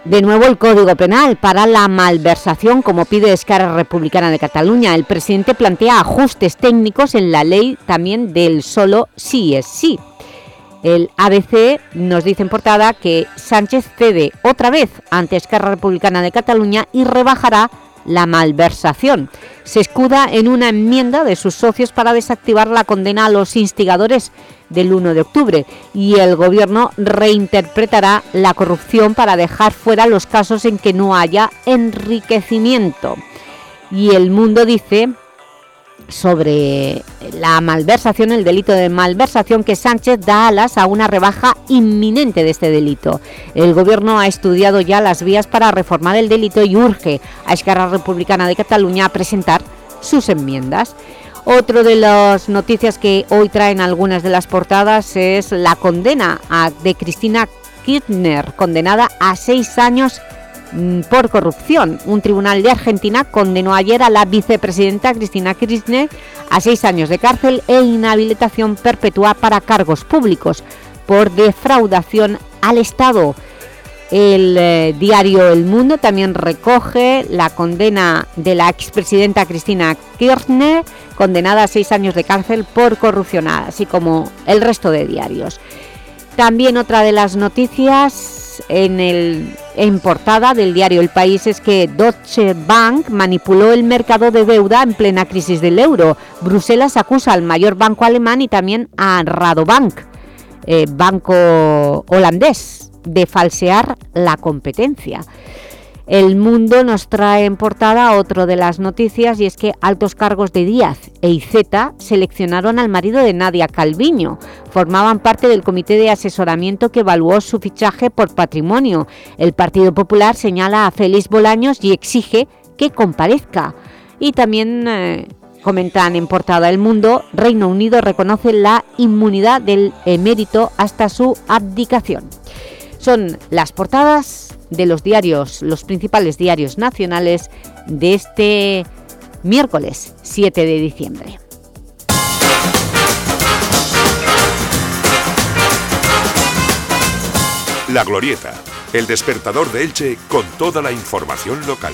de nuevo el Código Penal para la malversación, como pide Esquerra Republicana de Cataluña. El presidente plantea ajustes técnicos en la ley también del solo sí es sí. El ABC nos dice en portada que Sánchez cede otra vez ante Esquerra Republicana de Cataluña y rebajará la malversación. Se escuda en una enmienda de sus socios para desactivar la condena a los instigadores del 1 de octubre y el Gobierno reinterpretará la corrupción para dejar fuera los casos en que no haya enriquecimiento. Y El Mundo dice sobre la malversación, el delito de malversación, que Sánchez da alas a una rebaja inminente de este delito. El Gobierno ha estudiado ya las vías para reformar el delito y urge a Esquerra Republicana de Cataluña a presentar sus enmiendas. Otro de las noticias que hoy traen algunas de las portadas es la condena de Cristina Kirchner, condenada a seis años por corrupción. Un tribunal de Argentina condenó ayer a la vicepresidenta Cristina Kirchner a seis años de cárcel e inhabilitación perpetua para cargos públicos por defraudación al Estado. El eh, diario El Mundo también recoge la condena de la expresidenta Cristina Kirchner, condenada a seis años de cárcel por corrupción, así como el resto de diarios. También otra de las noticias en, el, portada del diario El País es que Deutsche Bank manipuló el mercado de deuda en plena crisis del euro. Bruselas acusa al mayor banco alemán y también a Radobank, eh, banco holandés, de falsear la competencia. El Mundo nos trae en portada otro de las noticias y es que altos cargos de Díaz e IZ seleccionaron al marido de Nadia Calviño. Formaban parte del comité de asesoramiento que evaluó su fichaje por patrimonio. El Partido Popular señala a Félix Bolaños y exige que comparezca. Y también... Eh, comentan en portada El Mundo, Reino Unido reconoce la inmunidad del emérito hasta su abdicación. Son las portadas de los diarios, los principales diarios nacionales de este miércoles 7 de diciembre.
La Glorieta, el despertador de Elche con toda la información local.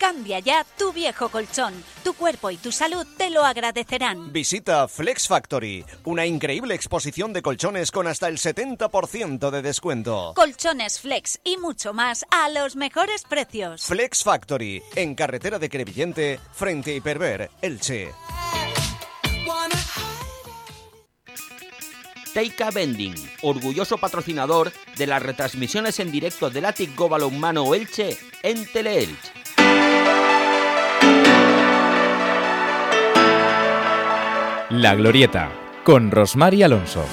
Cambia ya tu viejo colchón. Tu cuerpo y tu salud te lo agradecerán.
Visita Flex Factory, una increíble exposición de colchones con hasta el 70% de descuento.
Colchones Flex y mucho más a los mejores precios.
Flex Factory, en carretera de Crevillente, frente a Hiperver, Elche.
Teika Bending, orgulloso patrocinador de las retransmisiones en directo del Atic Go Humano Elche en Teleelch.
La Glorieta, con Rosmar Alonso.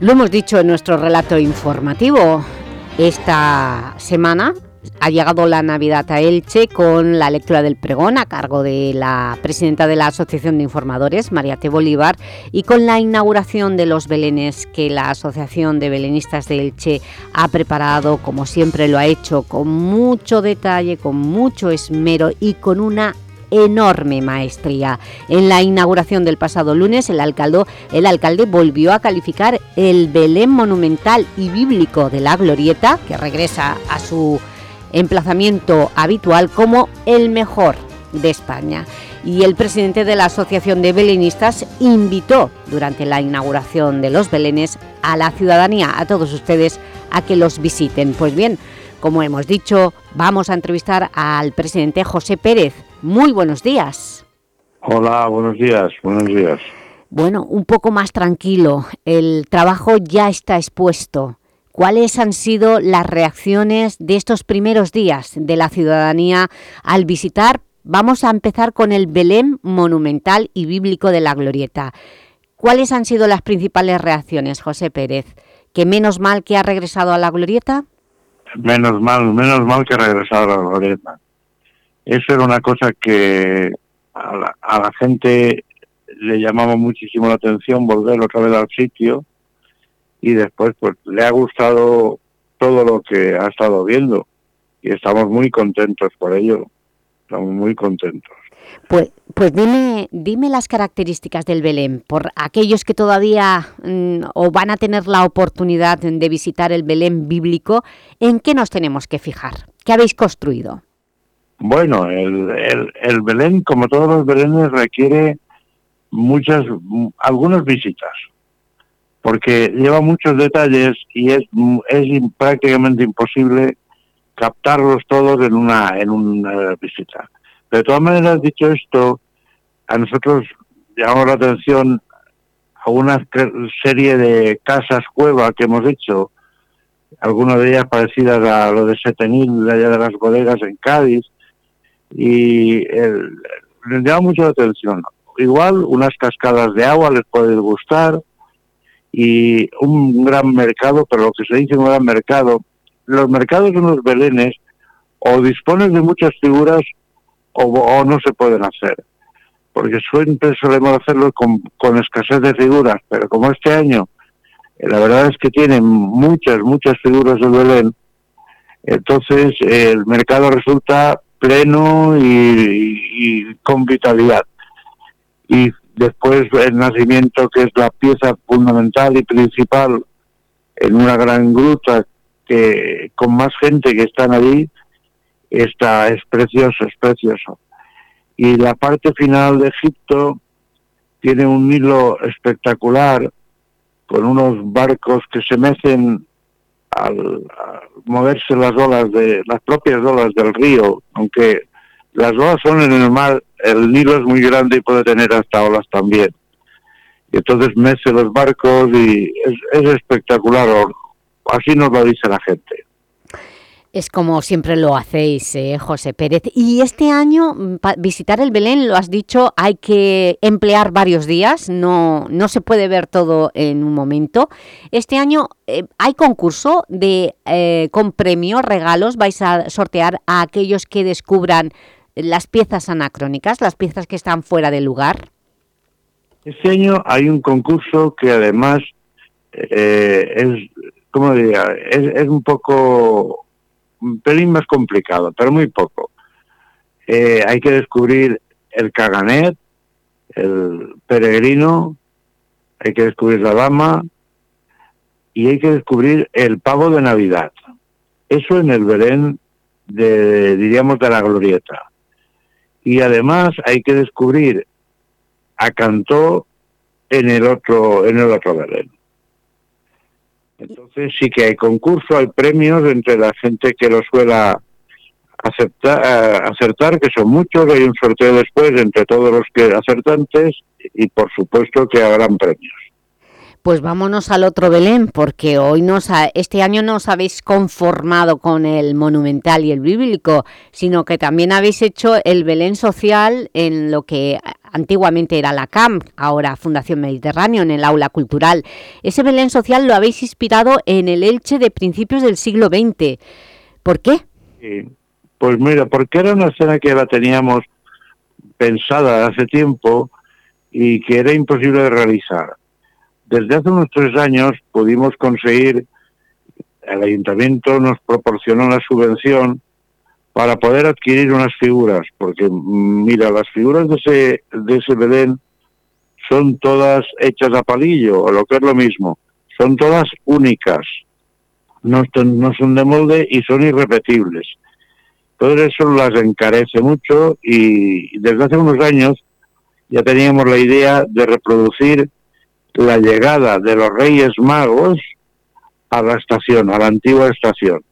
Lo hemos dicho en nuestro relato informativo. Esta semana ha llegado la Navidad a Elche con la lectura del pregón a cargo de la presidenta de la Asociación de Informadores, María T. Bolívar, y con la inauguración de los belenes que la Asociación de Belenistas de Elche ha preparado, como siempre lo ha hecho, con mucho detalle, con mucho esmero y con una enorme maestría. En la inauguración del pasado lunes, el el alcalde volvió a calificar el Belén monumental y bíblico de la Glorieta, que regresa a su emplazamiento habitual, como el mejor de España. Y el presidente de la Asociación de Belenistas invitó durante la inauguración de los Belenes a la ciudadanía, a todos ustedes, a que los visiten. Pues bien, como hemos dicho, vamos a entrevistar al presidente José Pérez. Muy buenos días.
Hola, buenos días, buenos días.
Bueno, un poco más tranquilo, el trabajo ya está expuesto. ¿Cuáles han sido las reacciones de estos primeros días de la ciudadanía al visitar? Vamos a empezar con el Belén monumental y bíblico de la Glorieta. ¿Cuáles han sido las principales reacciones, José Pérez? ¿Que menos mal que ha regresado a la Glorieta?
Menos mal, menos mal que ha regresado a la Glorieta. Eso era una cosa que a la, a la gente le llamaba muchísimo la atención, volver otra vez al sitio, y después pues le ha gustado todo lo que ha estado viendo y estamos muy contentos por ello, estamos muy contentos.
Pues, pues dime, dime las características del Belén, por aquellos que todavía mm, o van a tener la oportunidad de visitar el Belén bíblico, ¿en qué nos tenemos que fijar? ¿Qué habéis construido?
Bueno, el, el, el Belén, como todos los Belenes, requiere muchas, algunas visitas porque lleva muchos detalles y es, es prácticamente imposible captarlos todos en una, en una visita. de todas maneras, dicho esto, a nosotros llamamos la atención a una serie de casas cueva que hemos hecho, algunas de ellas parecidas a lo de Setenil, de allá de las bodegas en Cádiz, y el, les llama mucho la atención. Igual unas cascadas de agua les puede gustar, y un gran mercado, pero lo que se dice un gran mercado, los mercados de los belenes o disponen de muchas figuras o, no se pueden hacer, porque siempre solemos hacerlo con, con escasez de figuras, pero como este año eh, la verdad es que tienen muchas, muchas figuras del Belén, entonces el mercado resulta pleno y con vitalidad. Y después el nacimiento que es la pieza fundamental y principal en una gran gruta que con más gente que están allí está es precioso es precioso. Y la parte final de Egipto tiene un hilo espectacular con unos barcos que se mecen al, al moverse las olas de las propias olas del río aunque las olas son en el mar, el Nilo es muy grande y puede tener hasta olas también. Y entonces mece los barcos y es, espectacular, así nos lo dice la gente.
Es como siempre lo hacéis, eh, José Pérez. Y este año, mm, visitar el Belén, lo has dicho, hay que emplear varios días, no, no se puede ver todo en un momento. Este año eh, hay concurso de eh, con premios, regalos, vais a sortear a aquellos que descubran las piezas anacrónicas, las piezas que están fuera de lugar?
Este año hay un concurso que además eh, es, ¿cómo diría? Es, un poco, un pelín más complicado, pero muy poco. Eh, hay que descubrir el caganet, el peregrino, hay que descubrir la dama y hay que descubrir el pavo de Navidad. Eso en el Belén de, diríamos, de la glorieta y además hay que descubrir a Cantó en el otro en el otro Belén. Entonces sí que hay concurso, hay premios entre la gente que lo suela aceptar, eh, acertar, que son muchos, hay un sorteo después entre todos los que acertantes y por supuesto que habrán premios.
Pues vámonos al otro Belén, porque hoy nos este año no os habéis conformado con el monumental y el bíblico, sino que también habéis hecho el Belén social en lo que antiguamente era la CAM, ahora Fundación Mediterráneo, en el aula cultural. Ese Belén social lo habéis inspirado en el Elche de principios del siglo XX. ¿Por qué?
Pues mira, porque era una escena que la teníamos pensada hace tiempo y que era imposible de realizar. Desde hace unos tres años pudimos conseguir, el ayuntamiento nos proporcionó la subvención para poder adquirir unas figuras, porque mira, las figuras de ese, de ese Belén son todas hechas a palillo, o lo que es lo mismo, son todas únicas, no, no son de molde y son irrepetibles. Todo eso las encarece mucho y desde hace unos años ya teníamos la idea de reproducir la llegada de los Reyes Magos a la estación, a la antigua estación.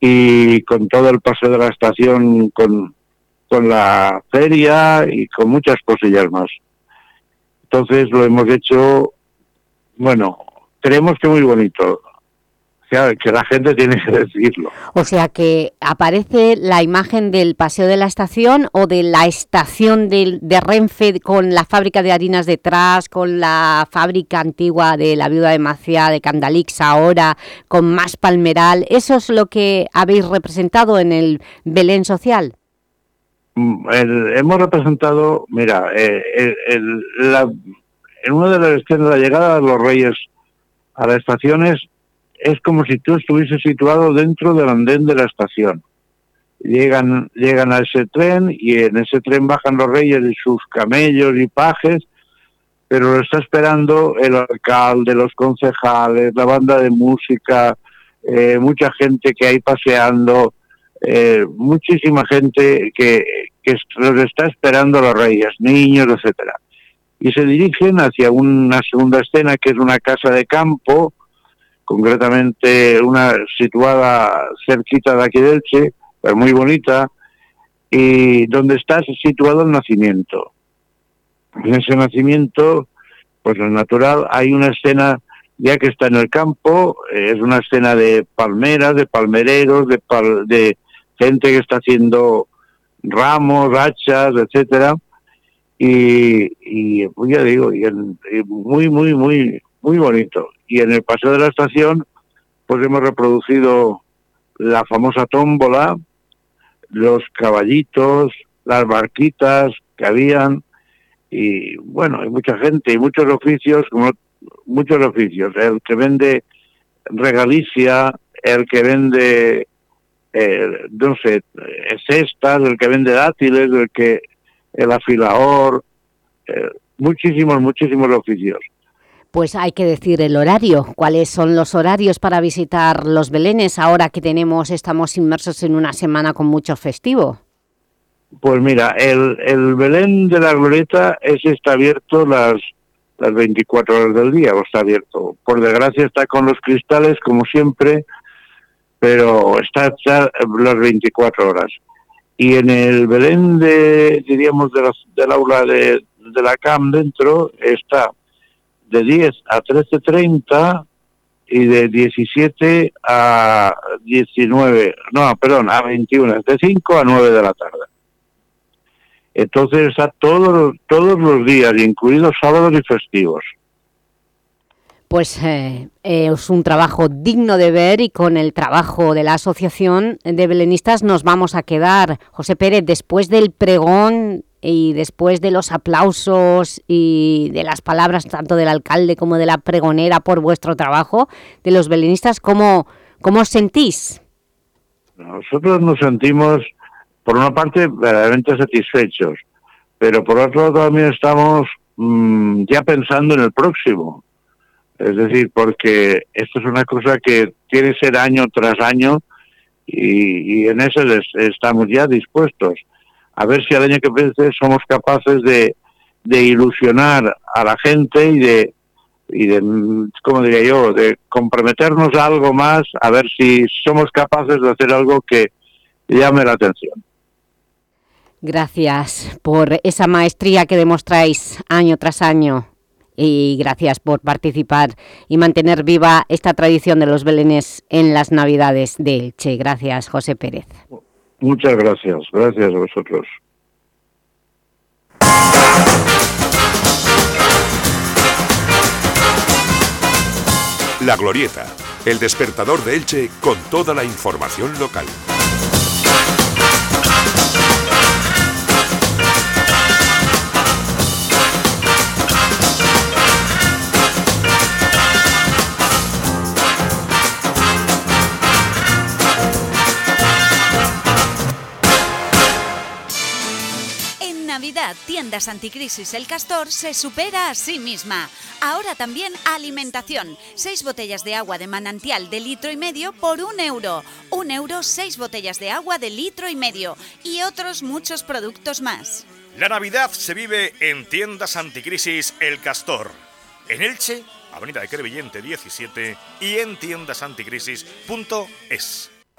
Y con todo el paseo de la estación, con, con la feria y con muchas cosillas más. Entonces lo hemos hecho, bueno, creemos que muy bonito que la gente tiene que decirlo.
O sea que aparece la imagen del Paseo de la Estación o de la estación de, de Renfe con la fábrica de harinas detrás, con la fábrica antigua de la Viuda de Maciá, de Candalix ahora, con más palmeral. ¿Eso es lo que habéis representado en el Belén Social?
Mm, hemos representado, mira, eh, en una de las escenas de la llegada de los reyes a las estaciones es como si tú estuvieses situado dentro del andén de la estación. Llegan, llegan a ese tren y en ese tren bajan los reyes y sus camellos y pajes, pero lo está esperando el alcalde, los concejales, la banda de música, eh, mucha gente que hay paseando, eh, muchísima gente que, que los está esperando los reyes, niños, etcétera. Y se dirigen hacia una segunda escena que es una casa de campo, concretamente una situada cerquita de aquí de Elche, pero muy bonita, y donde está situado el nacimiento. En ese nacimiento, pues lo natural, hay una escena, ya que está en el campo, es una escena de palmeras, de palmereros, de, de gente que está haciendo ramos, hachas, etcétera, y, y pues ya digo, y, y muy, muy, muy, muy bonito. Y en el paseo de la estación pues hemos reproducido la famosa tómbola, los caballitos, las barquitas que habían y bueno, hay mucha gente y muchos oficios, como muchos oficios, el que vende regalicia, el que vende eh, no sé, cestas, el que vende dátiles, el que el afilador, eh, muchísimos, muchísimos oficios
pues hay que decir el horario. ¿Cuáles son los horarios para visitar los Belenes ahora que tenemos estamos inmersos en una semana con mucho festivo?
Pues mira, el, el Belén de la Glorieta es, está abierto las, las 24 horas del día, está abierto. Por desgracia está con los cristales, como siempre, pero está, las 24 horas. Y en el Belén de, diríamos, de del aula de la CAM dentro está de 10 a 13.30 y de 17 a 19, no, perdón, a 21, de 5 a 9 de la tarde. Entonces está todos, todos los días, incluidos sábados y festivos.
Pues eh, es un trabajo digno de ver y con el trabajo de la Asociación de Belenistas nos vamos a quedar. José Pérez, después del pregón y después de los aplausos y de las palabras tanto del alcalde como de la pregonera por vuestro trabajo, de los belenistas, ¿cómo, cómo os sentís?
Nosotros nos sentimos, por una parte, verdaderamente satisfechos, pero por otro lado también estamos mm, ya pensando en el próximo. Es decir, porque esto es una cosa que tiene que ser año tras año y, y en eso estamos ya dispuestos a ver si al año que viene somos capaces de, de ilusionar a la gente y de, y de, ¿cómo diría yo?, de comprometernos a algo más, a ver si somos capaces de hacer algo que llame la atención.
Gracias por esa maestría que demostráis año tras año y gracias por participar y mantener viva esta tradición de los belenes en las Navidades de Elche. Gracias, José Pérez.
Muchas gracias, gracias a vosotros.
La Glorieta, el despertador de Elche con toda la información local.
Navidad, Tiendas Anticrisis El Castor se supera a sí misma. Ahora también alimentación. Seis botellas de agua de manantial de litro y medio por un euro. Un euro, seis botellas de agua de litro y medio. Y otros muchos productos más.
La Navidad se vive en Tiendas Anticrisis El Castor. En Elche, Avenida de Crevillente 17 y en tiendasanticrisis.es.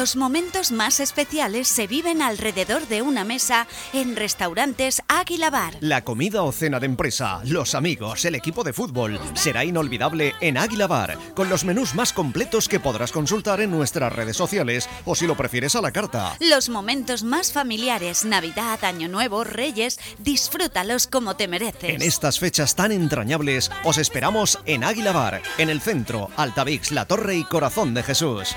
Los momentos más especiales se viven alrededor de una mesa en restaurantes Águila Bar.
La comida o cena de empresa, los amigos, el equipo de fútbol será inolvidable en Águila Bar, con los menús más completos que podrás consultar en nuestras redes sociales o si lo prefieres a la carta.
Los momentos más familiares, Navidad, Año Nuevo, Reyes, disfrútalos como te mereces.
En estas fechas tan entrañables, os esperamos en Águila Bar, en el centro, Altavix, La Torre y Corazón de Jesús.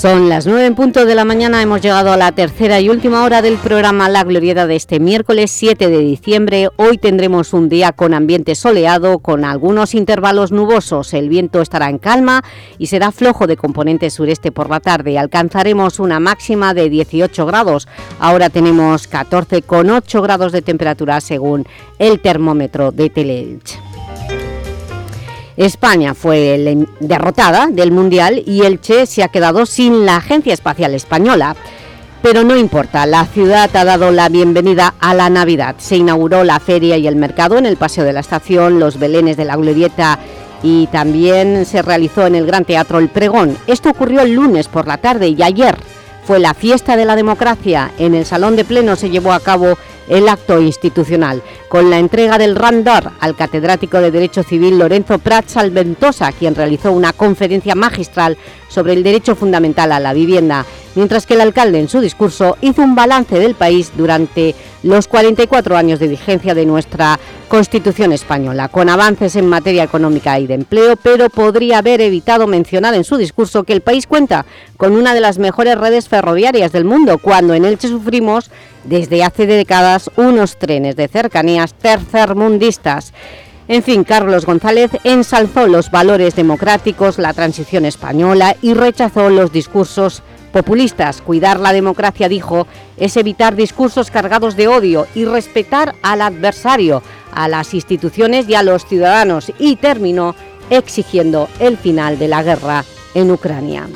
Son las nueve en punto de la mañana, hemos llegado a la tercera y última hora del programa La Glorieta de este miércoles 7 de diciembre. Hoy tendremos un día con ambiente soleado, con algunos intervalos nubosos. El viento estará en calma y será flojo de componente sureste por la tarde. Alcanzaremos una máxima de 18 grados. Ahora tenemos 14,8 grados de temperatura según el termómetro de Teleelch. España fue derrotada del Mundial y Elche se ha quedado sin la Agencia Espacial Española. Pero no importa, la ciudad ha dado la bienvenida a la Navidad. Se inauguró la feria y el mercado en el Paseo de la Estación, los belenes de la Glorieta y también se realizó en el Gran Teatro El Pregón. Esto ocurrió el lunes por la tarde y ayer fue la fiesta de la democracia. En el Salón de Pleno se llevó a cabo el acto institucional, con la entrega del Randor al catedrático de Derecho Civil Lorenzo Prats Alventosa, quien realizó una conferencia magistral sobre el derecho fundamental a la vivienda, mientras que el alcalde en su discurso hizo un balance del país durante los 44 años de vigencia de nuestra Constitución española, con avances en materia económica y de empleo, pero podría haber evitado mencionar en su discurso que el país cuenta con una de las mejores redes ferroviarias del mundo, cuando en Elche sufrimos desde hace décadas unos trenes de cercanías tercermundistas. En fin, Carlos González ensalzó los valores democráticos, la transición española y rechazó los discursos populistas. Cuidar la democracia, dijo, es evitar discursos cargados de odio y respetar al adversario, a las instituciones y a los ciudadanos, y terminó exigiendo el final de la guerra en Ucrania.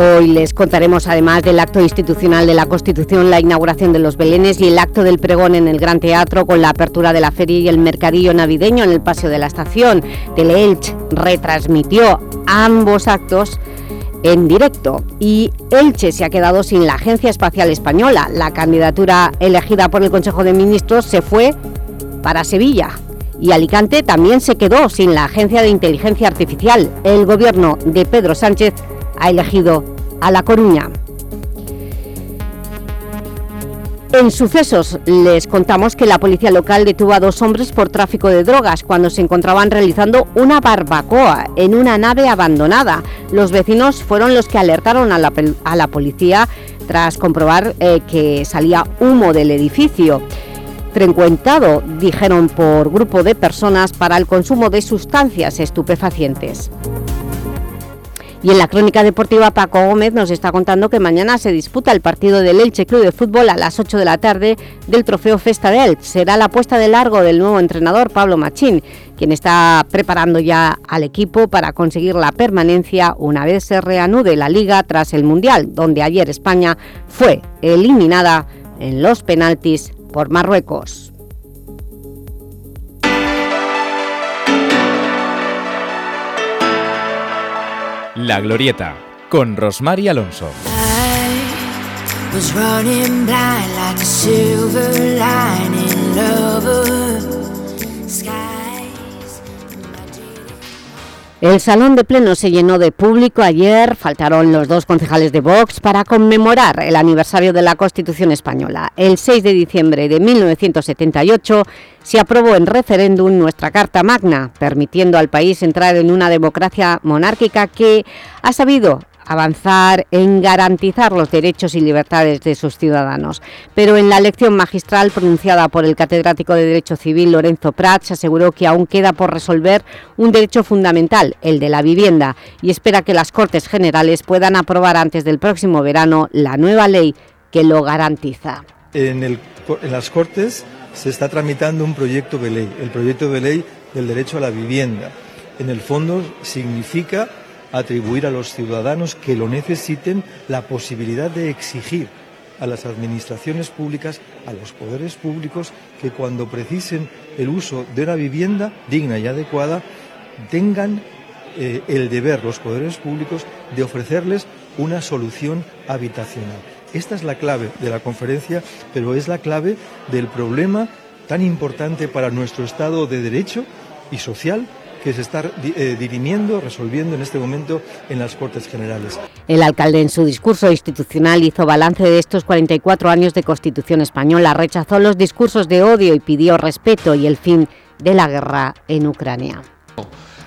Hoy les contaremos además del acto institucional de la Constitución, la inauguración de los Belenes y el acto del pregón en el Gran Teatro con la apertura de la feria y el mercadillo navideño en el Paseo de la Estación. Teleelch retransmitió ambos actos en directo y Elche se ha quedado sin la Agencia Espacial Española. La candidatura elegida por el Consejo de Ministros se fue para Sevilla y Alicante también se quedó sin la Agencia de Inteligencia Artificial. El gobierno de Pedro Sánchez ha elegido a La Coruña. En sucesos les contamos que la policía local detuvo a dos hombres por tráfico de drogas cuando se encontraban realizando una barbacoa en una nave abandonada. Los vecinos fueron los que alertaron a la, policía tras comprobar eh, que salía humo del edificio frecuentado, dijeron por grupo de personas, para el consumo de sustancias estupefacientes. Y en la crónica deportiva, Paco Gómez nos está contando que mañana se disputa el partido del Elche Club de Fútbol a las 8 de la tarde del Trofeo Festa de Elche. Será la puesta de largo del nuevo entrenador Pablo Machín, quien está preparando ya al equipo para conseguir la permanencia una vez se reanude la Liga tras el Mundial, donde ayer España fue eliminada en los penaltis por Marruecos.
La Glorieta, con Rosmar Alonso.
El salón de pleno se llenó de público ayer, faltaron los dos concejales de Vox para conmemorar el aniversario de la Constitución Española. El 6 de diciembre de 1978 se aprobó en referéndum nuestra Carta Magna, permitiendo al país entrar en una democracia monárquica que ha sabido avanzar en garantizar los derechos y libertades de sus ciudadanos. Pero en la lección magistral pronunciada por el catedrático de Derecho Civil Lorenzo Prat se aseguró que aún queda por resolver un derecho fundamental, el de la vivienda, y espera que las Cortes Generales puedan aprobar antes del próximo verano la nueva ley que lo garantiza.
En, en las Cortes se está tramitando un proyecto de ley, el proyecto de ley del derecho a la vivienda. En el fondo significa atribuir a los ciudadanos que lo necesiten la posibilidad de exigir a las administraciones públicas, a los poderes públicos, que cuando precisen el uso de una vivienda digna y adecuada, tengan eh, el deber, los poderes públicos, de ofrecerles una solución habitacional. Esta es la clave de la conferencia, pero es la clave del problema tan importante para nuestro Estado de Derecho y social que se está eh, dirimiendo, resolviendo en este momento en las Cortes Generales.
El alcalde en su discurso institucional hizo balance de estos 44 años de Constitución española, rechazó los discursos de odio y pidió respeto y el fin de la guerra en Ucrania.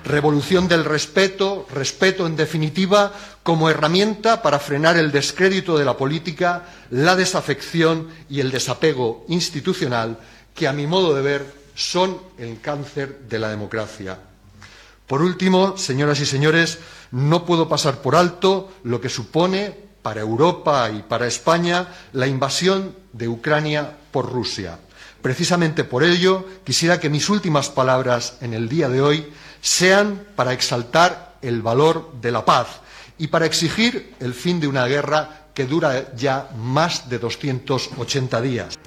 Revolución del respeto, respeto en definitiva, como herramienta para frenar el descrédito de la política, la desafección y el desapego institucional que, a mi modo de ver, son el cáncer de la democracia. Por último, señoras y señores, no puedo pasar por alto lo que supone para Europa y para España la invasión de Ucrania por Rusia. Precisamente por ello, quisiera que mis últimas palabras en el día de hoy sean para exaltar el valor de la paz y para exigir el fin de una guerra que dura ya más de 280 días.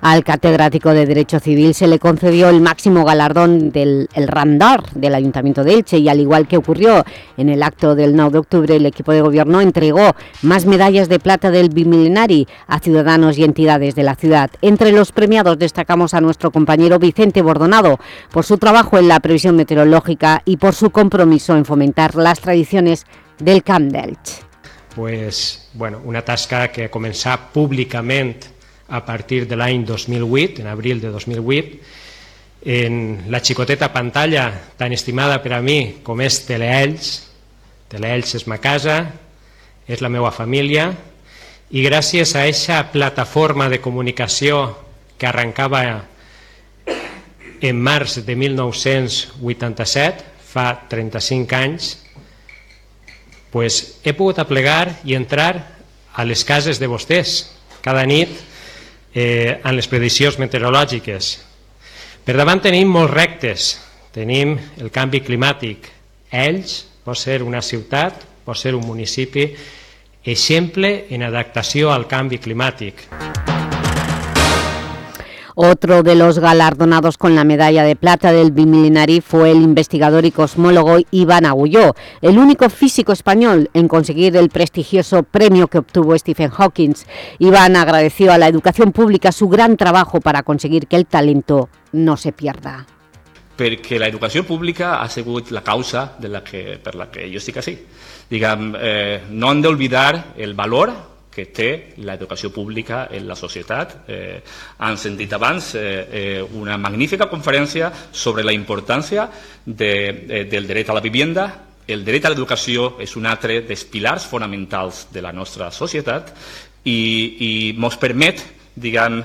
Al catedrático de Derecho Civil se le concedió el máximo galardón del Randar del Ayuntamiento de Elche y al igual que ocurrió en el acto del 9 de octubre, el equipo de gobierno entregó más medallas de plata del Bimilenari a ciudadanos y entidades de la ciudad. Entre los premiados destacamos a nuestro compañero Vicente Bordonado por su trabajo en la previsión meteorológica y por su compromiso en fomentar las tradiciones del Camp d'Elche.
Pues, bueno, una tasca que començar públicament a partir de l'any 2008, en abril de 2008, en la xicoteta pantalla tan estimada per a mi com és Teleells. Teleells és ma casa, és la meva família, i gràcies a aquesta plataforma de comunicació que arrencava en març de 1987, fa 35 anys, pues he pogut aplegar i entrar a les cases de vostès cada nit eh, en les prediccions meteorològiques. Per davant tenim molts rectes. Tenim el canvi climàtic. Ells pot ser una ciutat, pot ser un municipi, exemple en adaptació al canvi climàtic.
Otro de los galardonados con la medalla de plata del bimilenari fue el investigador y cosmólogo Iván Agulló, el único físico español en conseguir el prestigioso premio que obtuvo Stephen Hawking. Iván agradeció a la educación pública su gran trabajo para conseguir que el talento no se pierda.
Perquè la educació pública ha la causa de la que, per la que jo estic així. Diguem, eh, no han d'oblidar el valor que té l'educació pública en la societat. Eh, han sentit abans eh, eh, una magnífica conferència sobre la importància de, eh, del dret a la vivienda. El dret a l'educació és un altre dels pilars fonamentals de la nostra societat i, i ens permet, diguem,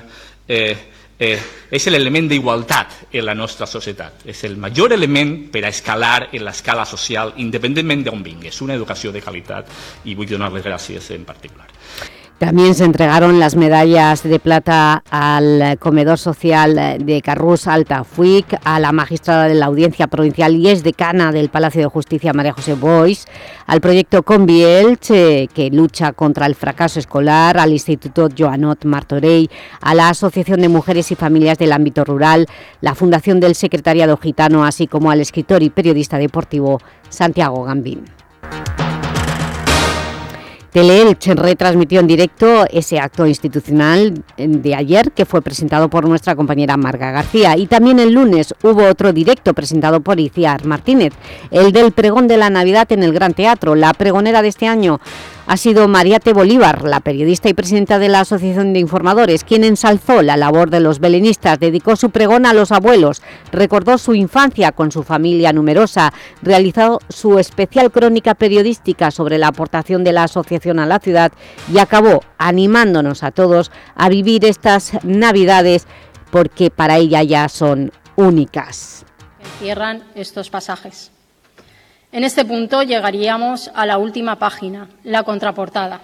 eh, eh, és l'element d'igualtat en la nostra societat. És el major element per a escalar en l'escala social, independentment d'on vingues. Una educació de qualitat i vull donar les gràcies en particular.
También se entregaron las medallas de plata al comedor social de Carrús Altafuic, a la magistrada de la Audiencia Provincial y es decana del Palacio de Justicia María José Bois, al proyecto Convielche, que lucha contra el fracaso escolar, al Instituto Joanot Martorell, a la Asociación de Mujeres y Familias del Ámbito Rural, la Fundación del Secretariado Gitano, así como al escritor y periodista deportivo Santiago Gambín. Teleelch retransmitió en directo ese acto institucional de ayer que fue presentado por nuestra compañera Marga García y también el lunes hubo otro directo presentado por Iciar Martínez, el del pregón de la Navidad en el Gran Teatro. La pregonera de este año ha sido Mariate Bolívar, la periodista y presidenta de la Asociación de Informadores, quien ensalzó la labor de los belenistas, dedicó su pregón a los abuelos, recordó su infancia con su familia numerosa, realizó su especial crónica periodística sobre la aportación de la asociación a la ciudad y acabó animándonos a todos a vivir estas Navidades porque para ella ya son únicas.
Cierran estos pasajes. En este punto llegaríamos a la última página, la contraportada.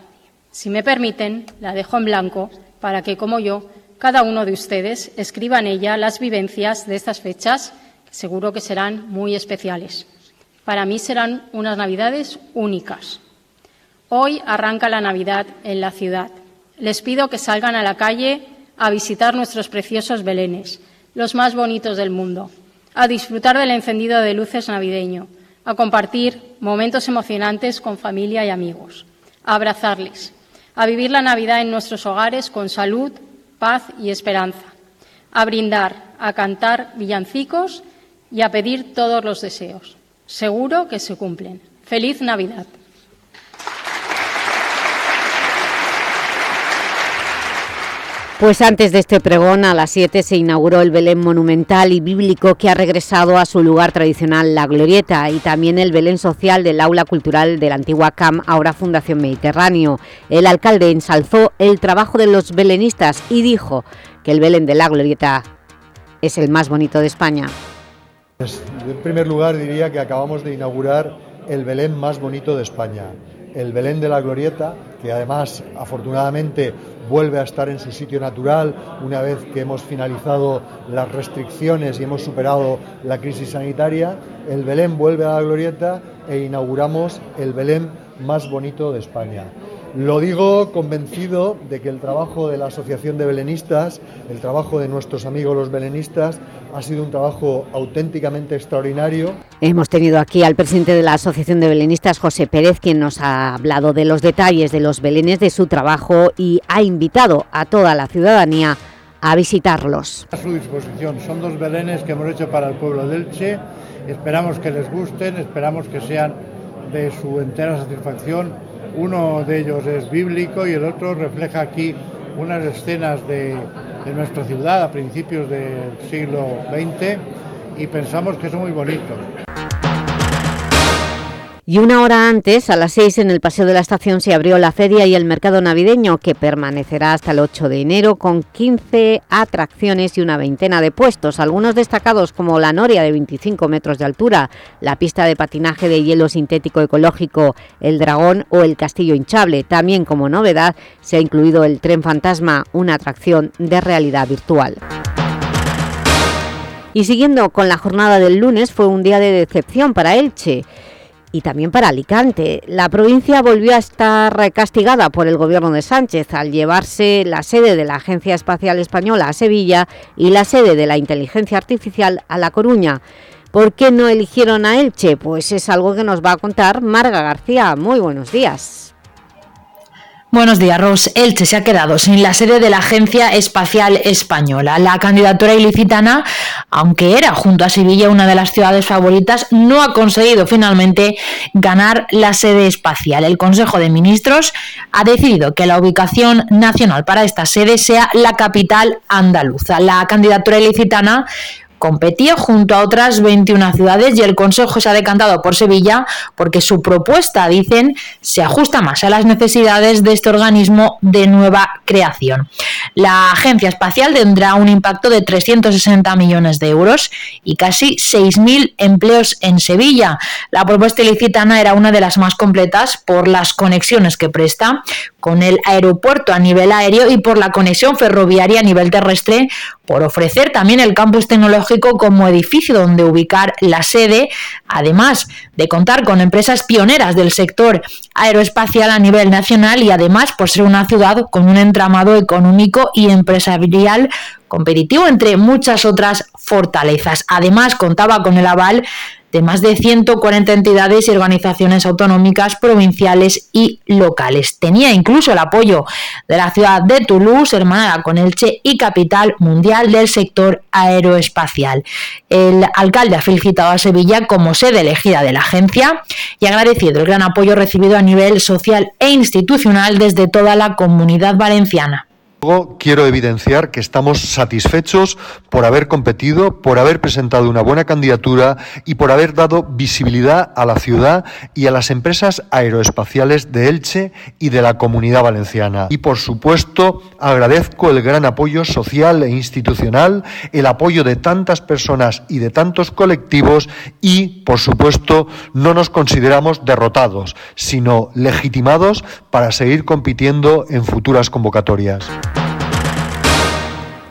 Si me permiten, la dejo en blanco para que, como yo, cada uno de ustedes escriba en ella las vivencias de estas fechas, que seguro que serán muy especiales. Para mí serán unas Navidades únicas. Hoy arranca la Navidad en la ciudad. Les pido que salgan a la calle a visitar nuestros preciosos belenes, los más bonitos del mundo, a disfrutar del encendido de luces navideño, a compartir momentos emocionantes con familia y amigos, a abrazarles, a vivir la Navidad en nuestros hogares con salud, paz y esperanza, a brindar, a cantar villancicos y a pedir todos los deseos. Seguro que se cumplen. Feliz Navidad.
Pues antes de este pregón, a las 7 se inauguró el Belén monumental y bíblico que ha regresado a su lugar tradicional, la Glorieta, y también el Belén social del Aula Cultural de la antigua CAM, ahora Fundación Mediterráneo. El alcalde ensalzó el trabajo de los belenistas y dijo que el Belén de la Glorieta es el más bonito de España.
Pues, en primer lugar diría que acabamos de inaugurar el Belén más bonito de España el Belén de la Glorieta, que además afortunadamente vuelve a estar en su sitio natural una vez que hemos finalizado las restricciones y hemos superado la crisis sanitaria. El Belén vuelve a la Glorieta e inauguramos el Belén más bonito de España. Lo digo convencido de que el trabajo de la Asociación de Belenistas, el trabajo de nuestros amigos los belenistas, ha sido un trabajo auténticamente extraordinario.
Hemos tenido aquí al presidente de la Asociación de Belenistas, José Pérez, quien nos ha hablado de los detalles de los belenes, de su trabajo y ha invitado a toda la ciudadanía a visitarlos.
A su disposición. Son dos belenes que hemos hecho para el pueblo de Elche. Esperamos que les gusten, esperamos que sean de su entera satisfacción uno de ellos es bíblico y el otro refleja aquí unas escenas de, nuestra ciudad a principios del siglo XX y pensamos que son muy bonitos.
Y una hora antes, a las 6, en el Paseo de la Estación se abrió la feria y el mercado navideño, que permanecerá hasta el 8 de enero, con 15 atracciones y una veintena de puestos, algunos destacados como la Noria de 25 metros de altura, la pista de patinaje de hielo sintético ecológico, el Dragón o el Castillo Hinchable. También como novedad se ha incluido el Tren Fantasma, una atracción de realidad virtual. Y siguiendo con la jornada del lunes, fue un día de decepción para Elche, y también para Alicante. La provincia volvió a estar castigada por el gobierno de Sánchez al llevarse la sede de la Agencia Espacial Española a Sevilla y la sede de la Inteligencia Artificial a La Coruña. ¿Por qué no eligieron a Elche? Pues es algo que nos va a contar Marga García. Muy buenos días.
Buenos días, Ros. Elche se ha quedado sin la sede de la Agencia Espacial Española. La candidatura ilicitana, aunque era junto a Sevilla una de las ciudades favoritas, no ha conseguido finalmente ganar la sede espacial. El Consejo de Ministros ha decidido que la ubicación nacional para esta sede sea la capital andaluza. La candidatura ilicitana competía junto a otras 21 ciudades y el Consejo se ha decantado por Sevilla porque su propuesta, dicen, se ajusta más a las necesidades de este organismo de nueva creación. La agencia espacial tendrá un impacto de 360 millones de euros y casi 6.000 empleos en Sevilla. La propuesta ilicitana era una de las más completas por las conexiones que presta con el aeropuerto a nivel aéreo y por la conexión ferroviaria a nivel terrestre, por ofrecer también el campus tecnológico como edificio donde ubicar la sede, además de contar con empresas pioneras del sector aeroespacial a nivel nacional y además por ser una ciudad con un entramado económico y empresarial competitivo entre muchas otras fortalezas. Además contaba con el aval de más de 140 entidades y organizaciones autonómicas, provinciales y locales. Tenía incluso el apoyo de la ciudad de Toulouse, hermanada con Elche y capital mundial del sector aeroespacial. El alcalde ha felicitado a Sevilla como sede elegida de la agencia y ha agradecido el gran apoyo recibido a nivel social e institucional desde toda la comunidad valenciana.
Quiero evidenciar que estamos satisfechos por haber competido, por haber presentado una buena candidatura y por haber dado visibilidad a la ciudad y a las empresas aeroespaciales de Elche y de la comunidad valenciana. Y por supuesto agradezco el gran apoyo social e institucional, el apoyo de tantas personas y de tantos colectivos y por supuesto no nos consideramos derrotados, sino legitimados para seguir compitiendo en futuras convocatorias.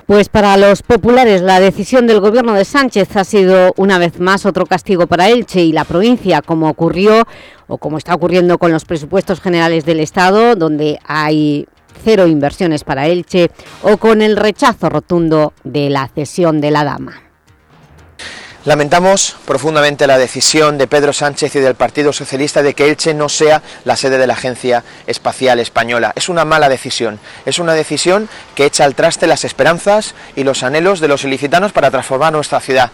Pues para los populares la decisión del gobierno de Sánchez ha sido una vez más otro castigo para Elche y la provincia, como ocurrió o como está ocurriendo con los presupuestos generales del Estado, donde hay cero inversiones para Elche, o con el rechazo rotundo de la cesión de la dama.
Lamentamos profundamente la decisión de Pedro Sánchez y del Partido Socialista de que Elche no sea la sede de la Agencia Espacial Española. Es una mala decisión, es una decisión que echa al traste las esperanzas y los anhelos de los ilicitanos para transformar nuestra ciudad.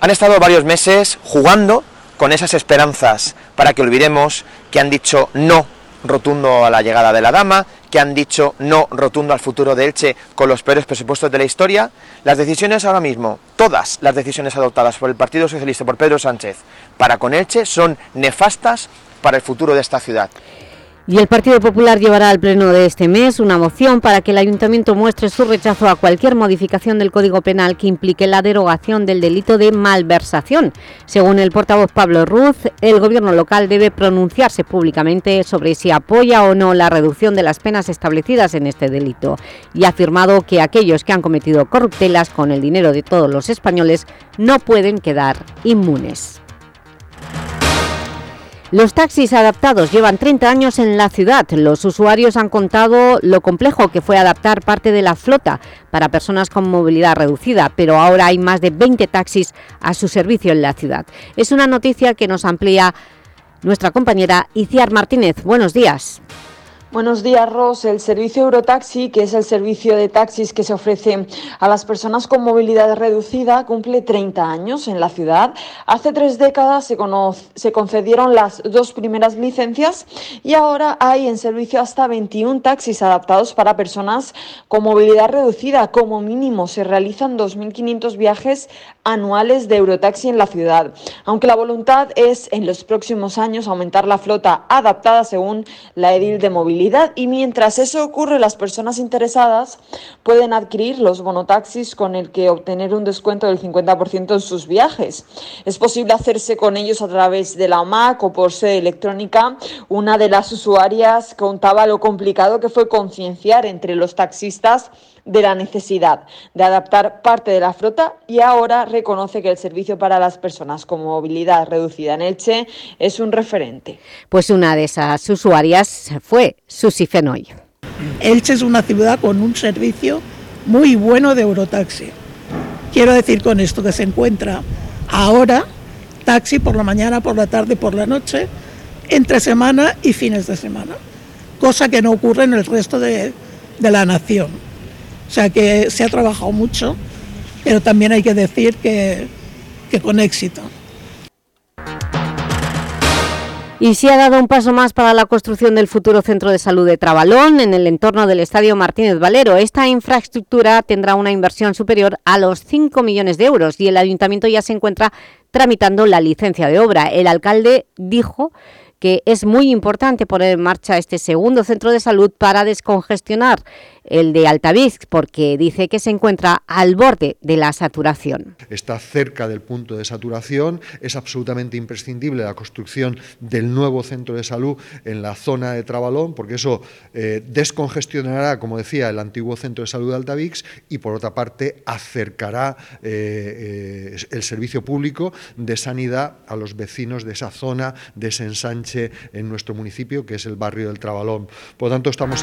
Han estado varios meses jugando con esas esperanzas para que olvidemos que han dicho no rotundo a la llegada de la dama, que han dicho no rotundo al futuro de Elche con los peores presupuestos de la historia. Las decisiones ahora mismo, todas las decisiones adoptadas por el Partido Socialista, por Pedro Sánchez, para con Elche, son nefastas para el futuro de esta ciudad.
Y el Partido Popular llevará al pleno de este mes una moción para que el Ayuntamiento muestre su rechazo a cualquier modificación del Código Penal que implique la derogación del delito de malversación. Según el portavoz Pablo Ruz, el Gobierno local debe pronunciarse públicamente sobre si apoya o no la reducción de las penas establecidas en este delito y ha afirmado que aquellos que han cometido corruptelas con el dinero de todos los españoles no pueden quedar inmunes. Los taxis adaptados llevan 30 años en la ciudad. Los usuarios han contado lo complejo que fue adaptar parte de la flota para personas con movilidad reducida, pero ahora hay más de 20 taxis a su servicio en la ciudad. Es una noticia que nos amplía nuestra compañera Iciar Martínez. Buenos días.
Buenos días, Ros. El servicio Eurotaxi, que es el servicio de taxis que se ofrece a las personas con movilidad reducida, cumple 30 años en la ciudad. Hace tres décadas se, se concedieron las dos primeras licencias y ahora hay en servicio hasta 21 taxis adaptados para personas con movilidad reducida. Como mínimo se realizan 2.500 viajes anuales de Eurotaxi en la ciudad. Aunque la voluntad es en los próximos años aumentar la flota adaptada según la edil de movilidad y mientras eso ocurre, las personas interesadas pueden adquirir los bonotaxis con el que obtener un descuento del 50% en sus viajes. Es posible hacerse con ellos a través de la OMAC o por sede electrónica. Una de las usuarias contaba lo complicado que fue concienciar entre los taxistas de la necesidad de adaptar parte de la flota y ahora reconoce que el servicio para las personas con movilidad reducida en Elche es un referente.
Pues una de esas usuarias fue Susi Fenoy.
Elche es una ciudad con un servicio muy bueno de Eurotaxi. Quiero decir con esto que se encuentra ahora taxi por la mañana, por la tarde, por la noche, entre semana y fines de semana, cosa que no ocurre en el resto de, de la nación. O sea que se ha trabajado mucho, pero también hay que decir que, con éxito.
Y se ha dado un paso más para la construcción del futuro Centro de Salud de Trabalón en el entorno del Estadio Martínez Valero. Esta infraestructura tendrá una inversión superior a los 5 millones de euros y el Ayuntamiento ya se encuentra tramitando la licencia de obra. El alcalde dijo que es muy importante poner en marcha este segundo centro de salud para descongestionar el de Altavix, porque dice que se encuentra al borde de la saturación.
Está cerca del punto de saturación, es absolutamente imprescindible la construcción del nuevo centro de salud en la zona de Trabalón, porque eso eh, descongestionará, como decía, el antiguo centro de salud de Altavix y, por otra parte, acercará eh, eh, el servicio público de sanidad a los vecinos de esa zona, de ese ensanche en nuestro municipio, que es el barrio del Trabalón. Por lo tanto, estamos...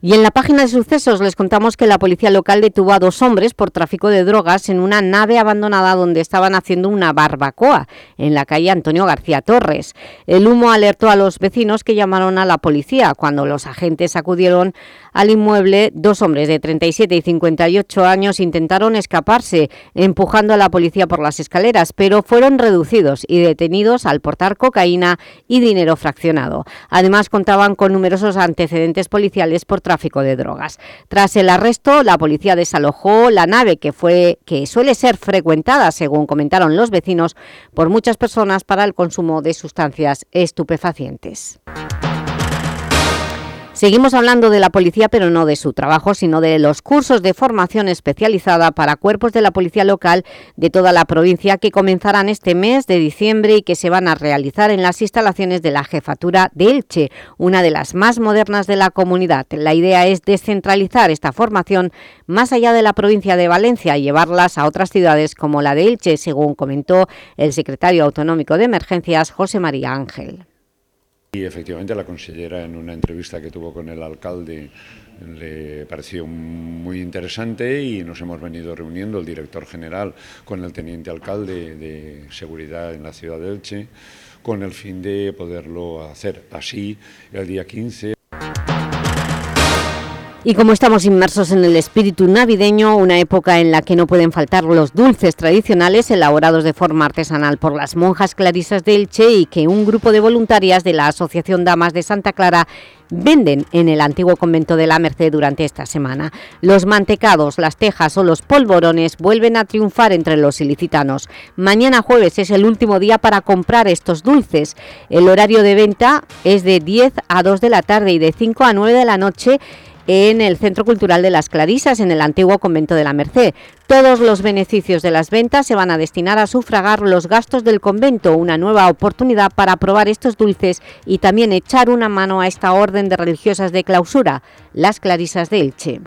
Y en la página de sucesos les contamos que la policía local detuvo a dos hombres por tráfico de drogas en una nave abandonada donde estaban haciendo una barbacoa en la calle Antonio García Torres. El humo alertó a los vecinos que llamaron a la policía. Cuando los agentes acudieron al inmueble, dos hombres de 37 y 58 años intentaron escaparse, empujando a la policía por las escaleras, pero fueron reducidos y detenidos al portar cocaína y dinero fraccionado. Además, contaban con numerosos antecedentes policiales por tráfico de drogas. Tras el arresto, la policía desalojó la nave que, fue, que suele ser frecuentada, según comentaron los vecinos, por muchas personas para el consumo de sustancias estupefacientes. Seguimos hablando de la policía, pero no de su trabajo, sino de los cursos de formación especializada para cuerpos de la policía local de toda la provincia que comenzarán este mes de diciembre y que se van a realizar en las instalaciones de la Jefatura de Elche, una de las más modernas de la comunidad. La idea es descentralizar esta formación más allá de la provincia de Valencia y llevarlas a otras ciudades como la de Elche, según comentó el secretario autonómico de Emergencias, José María Ángel.
Y efectivamente la consellera en una entrevista que tuvo con el alcalde le pareció muy interesante y nos hemos venido reuniendo el director general con el teniente alcalde de seguridad en la ciudad de Elche con el fin de poderlo hacer así el día 15.
Y como estamos inmersos en el espíritu navideño, una época en la que no pueden faltar los dulces tradicionales elaborados de forma artesanal por las monjas clarisas de Elche y que un grupo de voluntarias de la Asociación Damas de Santa Clara venden en el antiguo convento de la Merced durante esta semana. Los mantecados, las tejas o los polvorones vuelven a triunfar entre los ilicitanos. Mañana jueves es el último día para comprar estos dulces. El horario de venta es de 10 a 2 de la tarde y de 5 a 9 de la noche en el Centro Cultural de las Clarisas, en el antiguo convento de la Merced. Todos los beneficios de las ventas se van a destinar a sufragar los gastos del convento, una nueva oportunidad para probar estos dulces y también echar una mano a esta orden de religiosas de clausura, las Clarisas de Elche.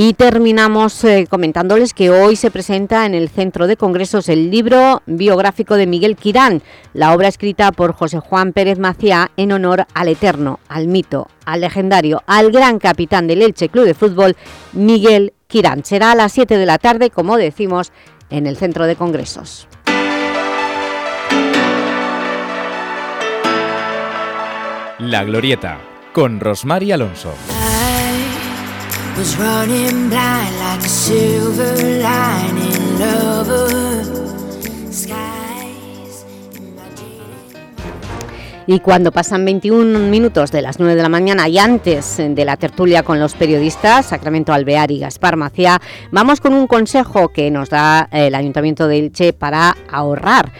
Y terminamos eh, comentándoles que hoy se presenta en el Centro de Congresos el libro biográfico de Miguel Quirán, la obra escrita por José Juan Pérez Maciá en honor al eterno, al mito, al legendario, al gran capitán del Elche Club de Fútbol, Miguel Quirán. Será a las 7 de la tarde, como decimos, en el Centro de Congresos.
La Glorieta, con Rosmar Alonso.
Y cuando pasan 21 minutos de las 9 de la mañana y antes de la tertulia con los periodistas, Sacramento Alvear y Gaspar Macía, vamos con un consejo que nos da el Ayuntamiento de Elche para ahorrar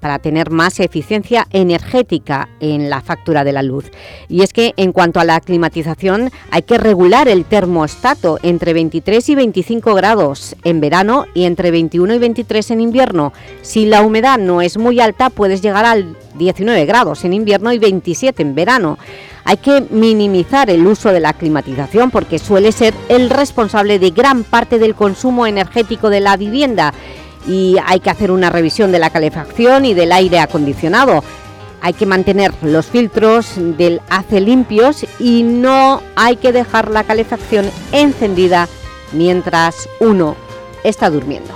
para tener más eficiencia energética en la factura de la luz. Y es que en cuanto a la climatización hay que regular el termostato entre 23 y 25 grados en verano y entre 21 y 23 en invierno. Si la humedad no es muy alta puedes llegar al 19 grados en invierno y 27 en verano. Hay que minimizar el uso de la climatización porque suele ser el responsable de gran parte del consumo energético de la vivienda y hay que hacer una revisión de la calefacción y del aire acondicionado. Hay que mantener los filtros del ACE limpios y no hay que dejar la calefacción encendida mientras uno está durmiendo.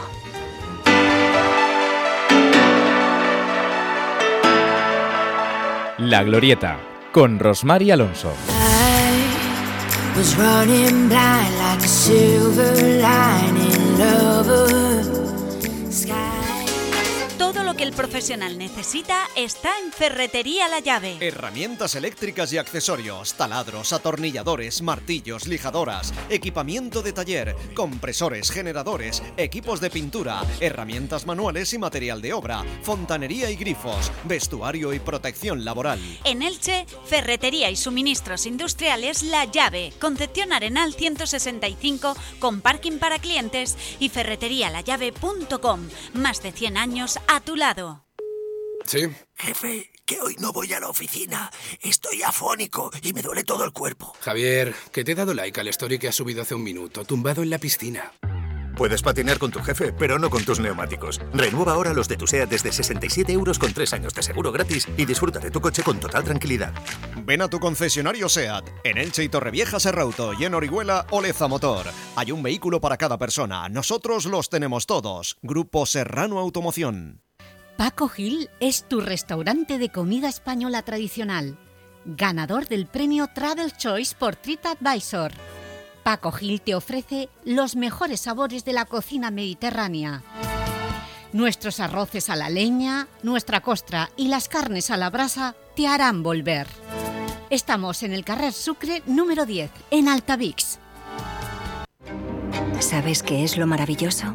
La Glorieta, con Rosmar y Alonso.
Que el profesional necesita está en Ferretería La Llave.
Herramientas eléctricas y accesorios, taladros, atornilladores, martillos, lijadoras, equipamiento de taller, compresores, generadores, equipos de pintura, herramientas manuales y material de obra, fontanería y grifos, vestuario y protección laboral.
En Elche, Ferretería y suministros industriales La Llave, Concepción Arenal 165 con parking para clientes y ferreterialallave.com. Más de 100 años a tu lado.
Sí.
Jefe, que hoy no voy a la oficina. Estoy afónico y me duele todo el cuerpo.
Javier, que te he dado like al story que has subido hace un minuto, tumbado en la piscina.
Puedes patinar con tu jefe, pero no con tus neumáticos. Renueva ahora los de tu SEAT desde 67 euros con 3 años de seguro gratis y disfruta de tu coche con total tranquilidad.
Ven a tu concesionario SEAT, en Elche y Torrevieja Serrauto y en Orihuela Oleza Motor. Hay un vehículo para cada persona. Nosotros los tenemos todos. Grupo Serrano Automoción.
Paco Gil es tu restaurante de comida española tradicional, ganador del premio Travel Choice por TripAdvisor. Paco Gil te ofrece los mejores sabores de la cocina mediterránea. Nuestros arroces a la leña, nuestra costra y las carnes a la brasa te harán volver. Estamos en el Carrer Sucre número 10, en Altavix.
¿Sabes qué es lo maravilloso?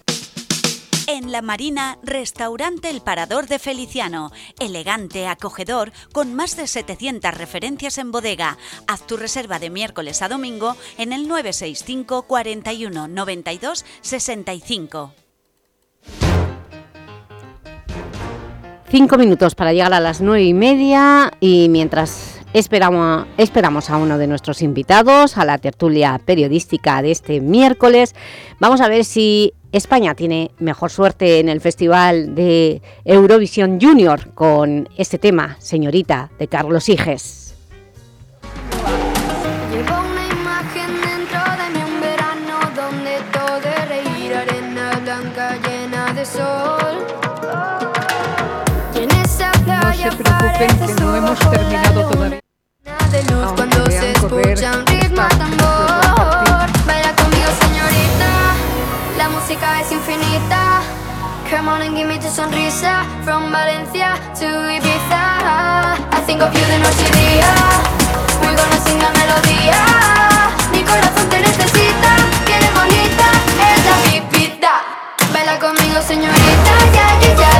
En La Marina, restaurante El Parador de Feliciano. Elegante, acogedor, con más de 700 referencias en bodega. Haz tu reserva de miércoles a domingo en el 965 41 92 65.
Cinco minutos para llegar a las nueve y media y mientras esperamos, a uno de nuestros invitados a la tertulia periodística de este miércoles, vamos a ver si España tiene mejor suerte en el Festival de Eurovisión Junior con este tema, Señorita, de Carlos Higes.
Preocupen que no hemos terminado todavía.
Cuando se escucha un ritmo tambor. Baila conmigo, señorita. La música es infinita. Come on and give me tu sonrisa. From Valencia to Ibiza. I think of you de noche y día. We're gonna sing la melodía. Mi corazón te necesita. Quiere bonita. Es la pipita. Baila conmigo, señorita. Ya, ya, ya,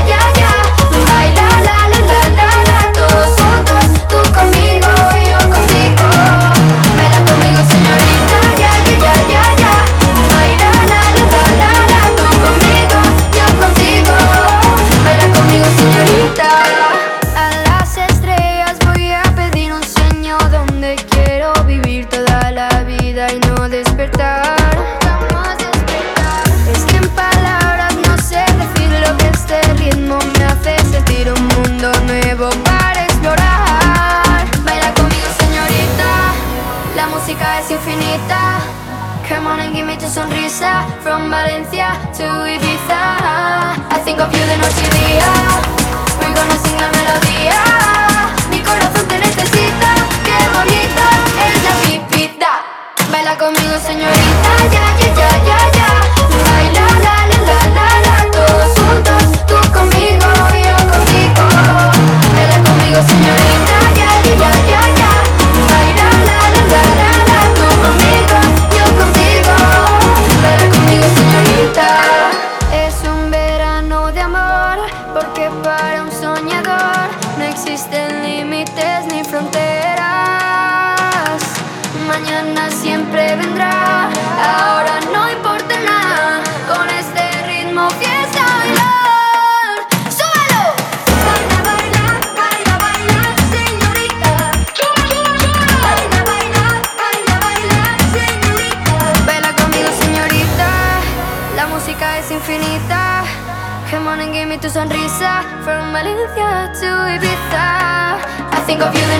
From Valencia to Ibiza. I think of you de noche y día We're gonna la melodía. Mi corazón te necesita Qué bonita es la pipita. Baila conmigo señorita Ya, ya, ya, ya, ya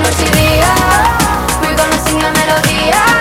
noche y día la melodía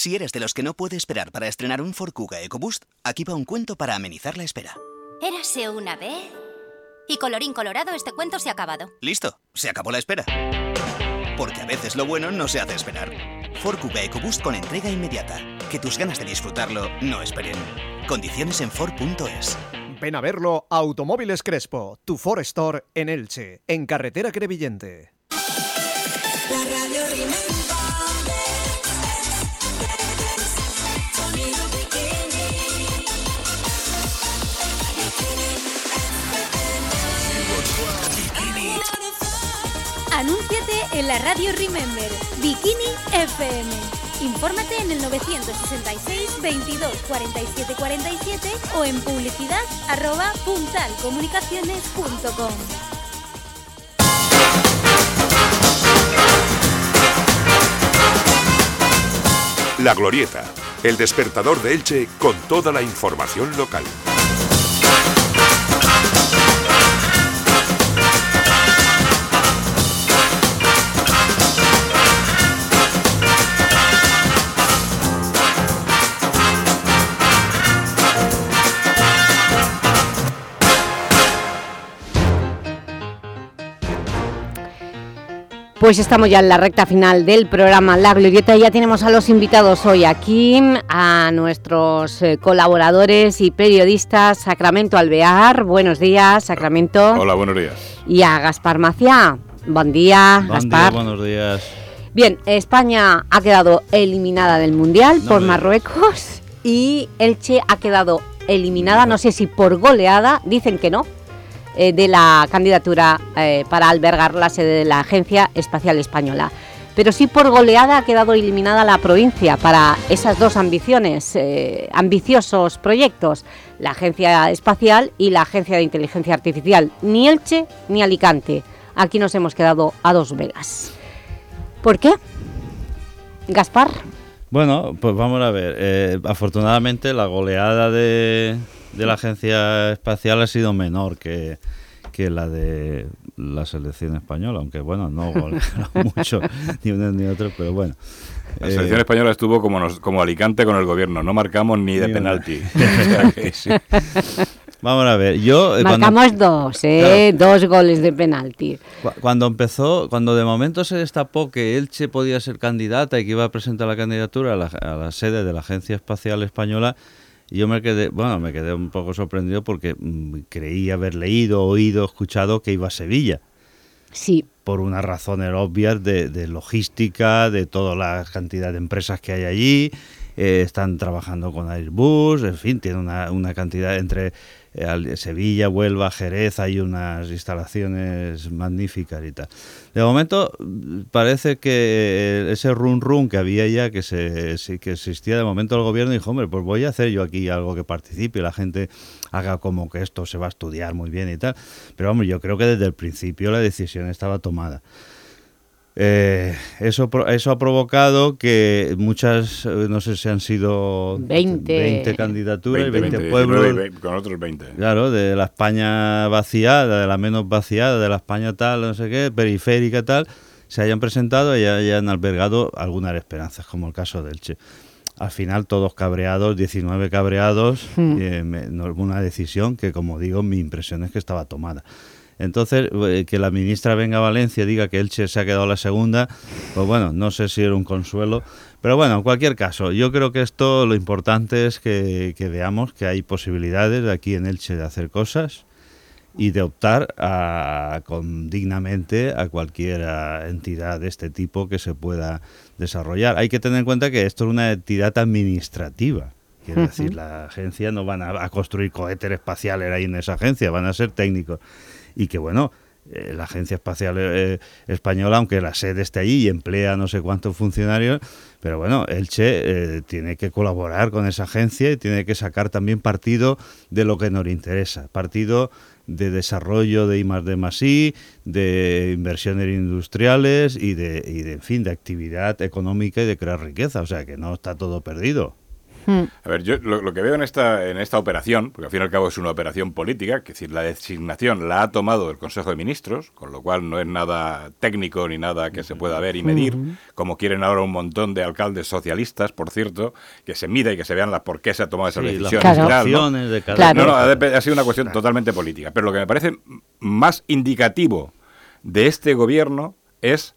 Si eres de los que no puede esperar para estrenar un Ford Kuga EcoBoost, aquí va un cuento para amenizar la espera.
Érase una vez. Y colorín colorado, este cuento se ha acabado.
Listo, se acabó la espera. Porque a veces lo bueno no se hace esperar. Ford Kuga EcoBoost con entrega inmediata. Que tus ganas de disfrutarlo no esperen. Condiciones en Ford.es.
Ven a verlo a Automóviles Crespo, tu Ford Store en Elche, en carretera Crevillente.
La radio
Anúnciate en la radio Remember, Bikini FM. Infórmate en el 966 22 47 47 o en publicidad.
La Glorieta, el despertador de Elche con toda la información local.
Pues estamos ya en la recta final del programa La Glorieta y ya tenemos a los invitados hoy aquí, a nuestros eh, colaboradores y periodistas, Sacramento Alvear, buenos días, Sacramento.
Hola, buenos días.
Y a Gaspar Maciá, buen día,
Buen
Gaspar.
día, buenos días.
Bien, España ha quedado eliminada del Mundial
No
por
me-
Marruecos y Elche ha quedado eliminada, no sé si por goleada, dicen que no, eh, de la candidatura eh, para albergar la sede de la Agencia Espacial Española. pero sí por goleada ha quedado eliminada la provincia para esas dos ambiciones, eh, ambiciosos proyectos, la Agencia Espacial y la Agencia de Inteligencia Artificial. Ni Elche ni Alicante. Aquí nos hemos quedado a dos velas. ¿Por qué? Gaspar.
Bueno, pues vamos a ver. Afortunadamente la goleada de, de la Agencia Espacial ha sido menor que, que la de la selección española, aunque bueno, no [laughs] mucho ni uno ni otro, pero bueno.
La selección eh, española estuvo como, como Alicante con el gobierno, no marcamos ni de penalti. [laughs] [laughs]
Vamos a ver, yo...
Eh, marcamos dos, ¿eh? Dos goles de penalti.
Cuando empezó, cuando de momento se destapó que Elche podía ser candidata y que iba a presentar la candidatura a la, a la sede de la Agencia Espacial Española, yo me quedé, bueno, me quedé un poco sorprendido porque mm, creí haber leído, oído, escuchado que iba a Sevilla.
Sí.
Por unas razones obvias de, logística, de toda la cantidad de empresas que hay allí. Eh, están trabajando con Airbus, en fin, tiene una, una cantidad entre eh, Sevilla, Huelva, Jerez, hay unas instalaciones magníficas y tal. De momento parece que ese run run que había ya, que, se, que existía de momento el gobierno, dijo, hombre, pues voy a hacer yo aquí algo que participe la gente haga como que esto se va a estudiar muy bien y tal. Pero hombre, yo creo que desde el principio la decisión estaba tomada. Eh, eso, eso ha provocado que muchas, eh, no sé si han sido
20,
candidaturas 20, 20, pueblos.
con otros 20.
Claro, de la España vaciada, de la menos vaciada, de la España tal, no sé qué, periférica tal, se hayan presentado y hayan albergado algunas esperanzas, como el caso del Che. Al final todos cabreados, 19 cabreados, hmm. eh, una decisión que como digo mi impresión es que estaba tomada. Entonces, eh, que la ministra venga a Valencia y diga que Elche se ha quedado la segunda, pues bueno, no sé si era un consuelo. Pero bueno, en cualquier caso, yo creo que esto lo importante es que, veamos que hay posibilidades aquí en Elche de hacer cosas y de optar con, dignamente a cualquier entidad de este tipo que se pueda desarrollar. Hay que tener en cuenta que esto es una entidad administrativa. Quiero decir, la agencia no van a, a construir cohetes espaciales ahí en esa agencia, van a ser técnicos y que bueno, eh, la Agencia Espacial eh, Española, aunque la sede esté allí y emplea no sé cuántos funcionarios, pero bueno, Elche eh, tiene que colaborar con esa agencia y tiene que sacar también partido de lo que nos interesa, partido de desarrollo de I más I, de inversiones industriales y de, y de, en fin, de actividad económica y de crear riqueza, o sea que no está todo perdido.
Hmm. A ver, yo lo, que veo en esta, en esta operación, porque al fin y al cabo es una operación política, que decir, la designación la ha tomado el Consejo de Ministros, con lo cual no es nada técnico ni nada que se pueda ver y medir, como quieren ahora un montón de alcaldes socialistas, por cierto, que se mida y que se vean las por qué se ha tomado esa decisión.
¿no? De cada
no, no, ha, sido una cuestión totalmente política. Pero lo que me parece más indicativo de este gobierno es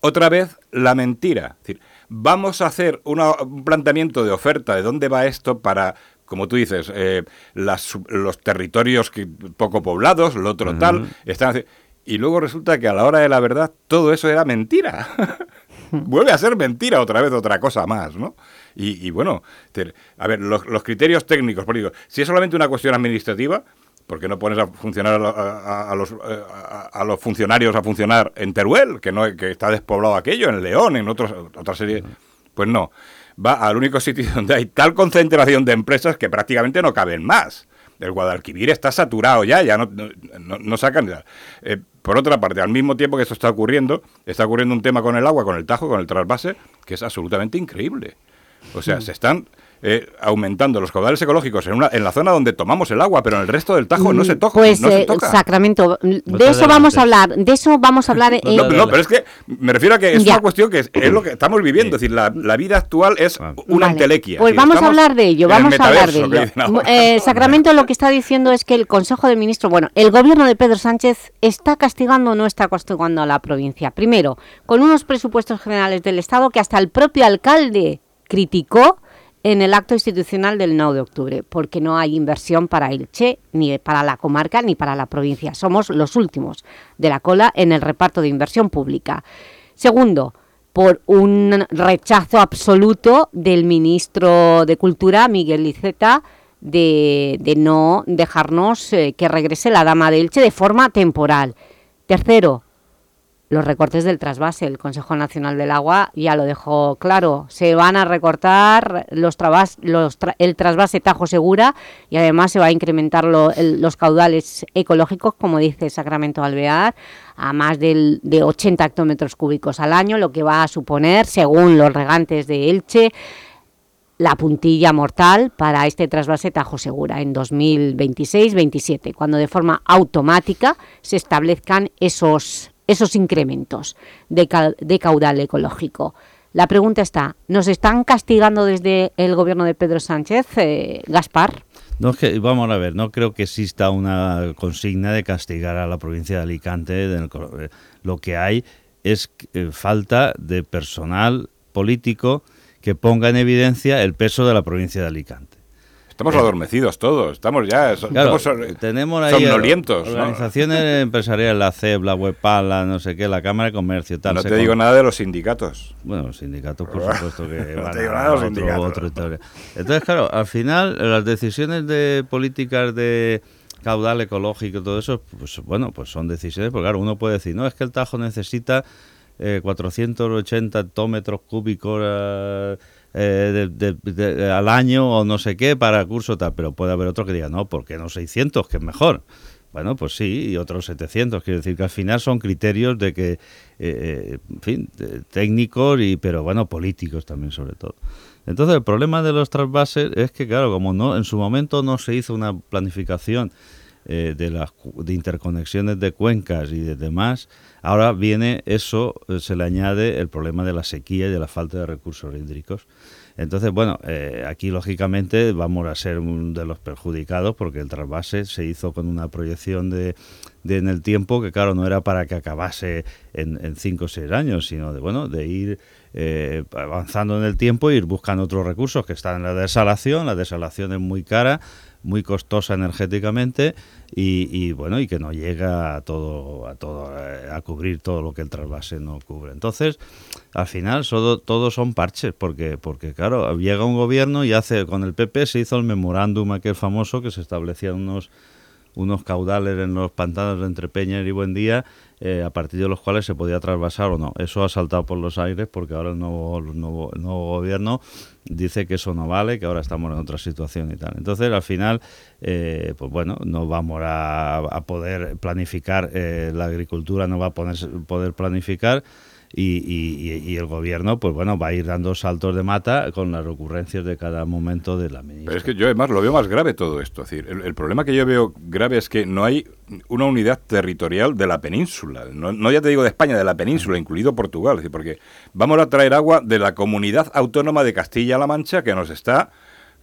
otra vez la mentira. Es decir, vamos a hacer un planteamiento de oferta de dónde va esto para como tú dices, eh, los territorios poco poblados, lo otro tal, están y luego resulta que a la hora de la verdad todo eso era mentira. [laughs] Vuelve a ser mentira otra vez, otra cosa más, ¿no? Y, bueno, a ver, los, criterios técnicos, por digo, si es solamente una cuestión administrativa, ¿Por qué no pones a funcionar a, los, a, los, funcionarios a funcionar en Teruel, que, no, que está despoblado aquello, en León, en otros, otra serie? Pues no. Va al único sitio [laughs] donde hay tal concentración de empresas que prácticamente no caben más. El Guadalquivir está saturado ya, ya no, no, sacan. Eh, por otra parte, al mismo tiempo que esto está ocurriendo, está ocurriendo un tema con el agua, con el Tajo, con el trasvase, que es absolutamente increíble. O sea, mm. se están eh, aumentando los caudales ecológicos en, una, en la zona donde tomamos el agua, pero en el resto del Tajo no se, toca,
pues,
no se
eh. Sacramento, de eso vamos a hablar, de eso vamos a hablar.
No, no, pero es que me refiero a que es una cuestión que es, lo que estamos viviendo, es decir, la, vida actual es una entelequia.
Pues vamos a hablar de ello, vamos a hablar de ello. Eh, Sacramento lo que está diciendo es que el Consejo de Ministros, bueno, el gobierno de Pedro Sánchez está castigando o no está castigando a la provincia. Primero, con unos presupuestos generales del Estado que hasta el propio alcalde criticó en el acto institucional del 9 de octubre, porque no hay inversión para el Che, ni para la comarca, ni para la provincia. Somos los últimos de la cola en el reparto de inversión pública. Segundo, por un rechazo absoluto del ministro de Cultura, Miguel Liceta, de, no dejarnos eh, que regrese la Dama de Elche de forma temporal. Tercero, los recortes del trasvase. El Consejo Nacional del Agua ya lo dejó claro. Se van a recortar los, los el trasvase Tajo Segura y además se va a incrementar los caudales ecológicos, como dice Sacramento Alvear, a más de 80 hectómetros cúbicos al año, lo que va a suponer, según los regantes de Elche, la puntilla mortal para este trasvase Tajo Segura en 2026-27, cuando de forma automática se establezcan esos esos incrementos de, caudal ecológico. La pregunta está, ¿nos están castigando desde el gobierno de Pedro Sánchez, eh, Gaspar?
No, vamos a ver, no creo que exista una consigna de castigar a la provincia de Alicante. Eh, lo que hay es eh, falta de personal político que ponga en evidencia el peso de la provincia de Alicante.
Estamos adormecidos todos, estamos ya
tenemos ahí somnolientos. Organizaciones [laughs] empresariales, la CEP, la WEPAL, la no sé qué, la Cámara de Comercio, tal.
No te digo nada de los sindicatos.
Bueno, los sindicatos, por [laughs] supuesto que no te digo nada de los sindicatos. historia. Entonces, claro, al final, las decisiones de políticas de caudal ecológico y todo eso, pues bueno, pues son decisiones, porque claro, uno puede decir, no, es que el Tajo necesita eh, 480 hectómetros cúbicos... Eh, eh, de, al año o no sé qué para curso tal, pero puede haber otro que diga, no, ¿por qué no 600? Que es mejor. Bueno, pues sí, y otros 700. Quiero decir que al final son criterios de que, eh, eh, en fin, técnicos, y pero bueno, políticos también sobre todo. Entonces el problema de los trasvases es que, claro, como no en su momento no se hizo una planificación de las de interconexiones de cuencas y de demás, ahora viene eso, se le añade el problema de la sequía y de la falta de recursos hídricos. Entonces, bueno, eh, aquí lógicamente vamos a ser uno de los perjudicados porque el trasvase se hizo con una proyección de, en el tiempo que, claro, no era para que acabase en, cinco o seis años, sino de, bueno, de ir eh, avanzando en el tiempo e ir buscando otros recursos que están en la desalación. La desalación es muy cara, muy costosa energéticamente y, bueno y que no llega a todo a todo eh, a cubrir todo lo que el trasvase no cubre. Entonces al final todos son parches porque porque claro llega un gobierno y hace con el PP se hizo el memorándum aquel famoso que se establecían unos unos caudales en los pantanos entre Peña y Buendía eh, a partir de los cuales se podía trasvasar o no. Eso ha saltado por los aires porque ahora el nuevo, nuevo, gobierno dice que eso no vale, que ahora estamos en otra situación y tal. Entonces, al final, eh, pues bueno, no vamos a, poder planificar, eh, la agricultura no va a poder, poder planificar y, el gobierno, pues bueno, va a ir dando saltos de mata con las ocurrencias de cada momento de la ministra.
Pero es que yo además lo veo más grave todo esto. Es decir, el, problema que yo veo grave es que no hay una unidad territorial de la península. No, ya te digo de España, de la península, incluido Portugal. Porque vamos a traer agua de la comunidad autónoma de Castilla-La Mancha que nos está,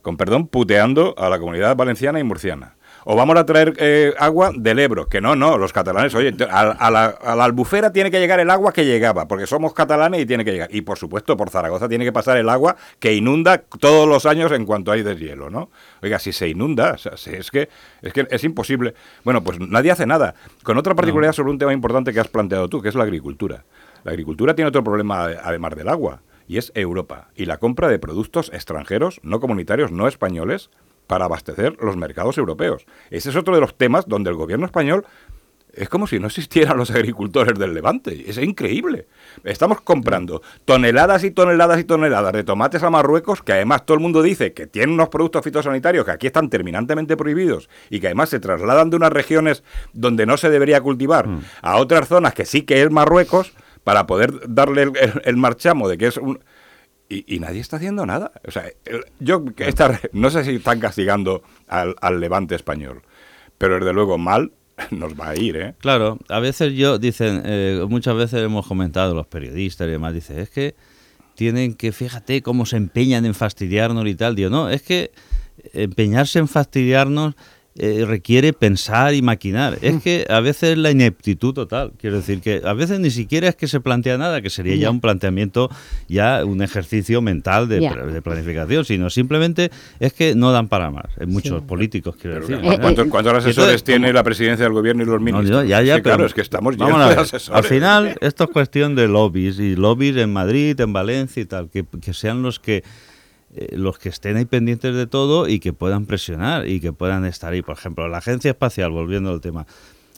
con perdón, puteando a la comunidad valenciana y murciana o vamos a traer eh, agua del Ebro, que no, no, los catalanes, oye, a, la, albufera tiene que llegar el agua que llegaba, porque somos catalanes y tiene que llegar. Y por supuesto, por Zaragoza tiene que pasar el agua que inunda todos los años en cuanto hay deshielo, ¿no? Oiga, si se inunda, es, que, es que es imposible. Bueno, pues nadie hace nada. Con otra particularidad sobre un tema importante que has planteado tú, que es la agricultura. La agricultura tiene otro problema además del agua, y es Europa, y la compra de productos extranjeros, no comunitarios, no españoles, para abastecer los mercados europeos. Ese es otro de los temas donde el gobierno español es como si no existieran los agricultores del Levante. Es increíble. Estamos comprando toneladas y toneladas y toneladas de tomates a Marruecos, que además todo el mundo dice que tienen unos productos fitosanitarios que aquí están terminantemente prohibidos y que además se trasladan de unas regiones donde no se debería cultivar mm. a otras zonas que sí que es Marruecos para poder darle el marchamo de que es un y, nadie está haciendo nada. O sea, yo no sé si están castigando al, levante español, pero desde luego mal [laughs] nos va a ir, ¿eh?
Claro, a veces yo, dicen, eh, muchas veces hemos comentado los periodistas y demás, dicen, es que tienen que, fíjate cómo se empeñan en fastidiarnos y tal. Digo, no, es que empeñarse en fastidiarnos eh, requiere pensar y maquinar. Es mm. que a veces la ineptitud total. Quiero decir que a veces ni siquiera es que se plantea nada, que sería ya un planteamiento, ya un ejercicio mental de, planificación, sino simplemente es que no dan para más. Hay muchos políticos, quiero decir.
¿Cuántos, asesores tiene la presidencia del gobierno y los ministros?
ya, ya,
claro, es que estamos llenos de asesores.
Al final, esto es cuestión de lobbies, y lobbies en Madrid, en Valencia y tal, que, que sean los que eh, los que estén ahí pendientes de todo y que puedan presionar y que puedan estar ahí. Por ejemplo, la Agencia Espacial, volviendo al tema,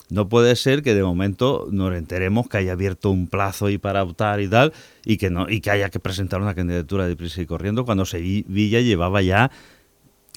no puede ser que de momento nos enteremos que haya abierto un plazo y para optar y tal, y que no y que haya que presentar una candidatura de prisa y corriendo cuando Sevilla llevaba ya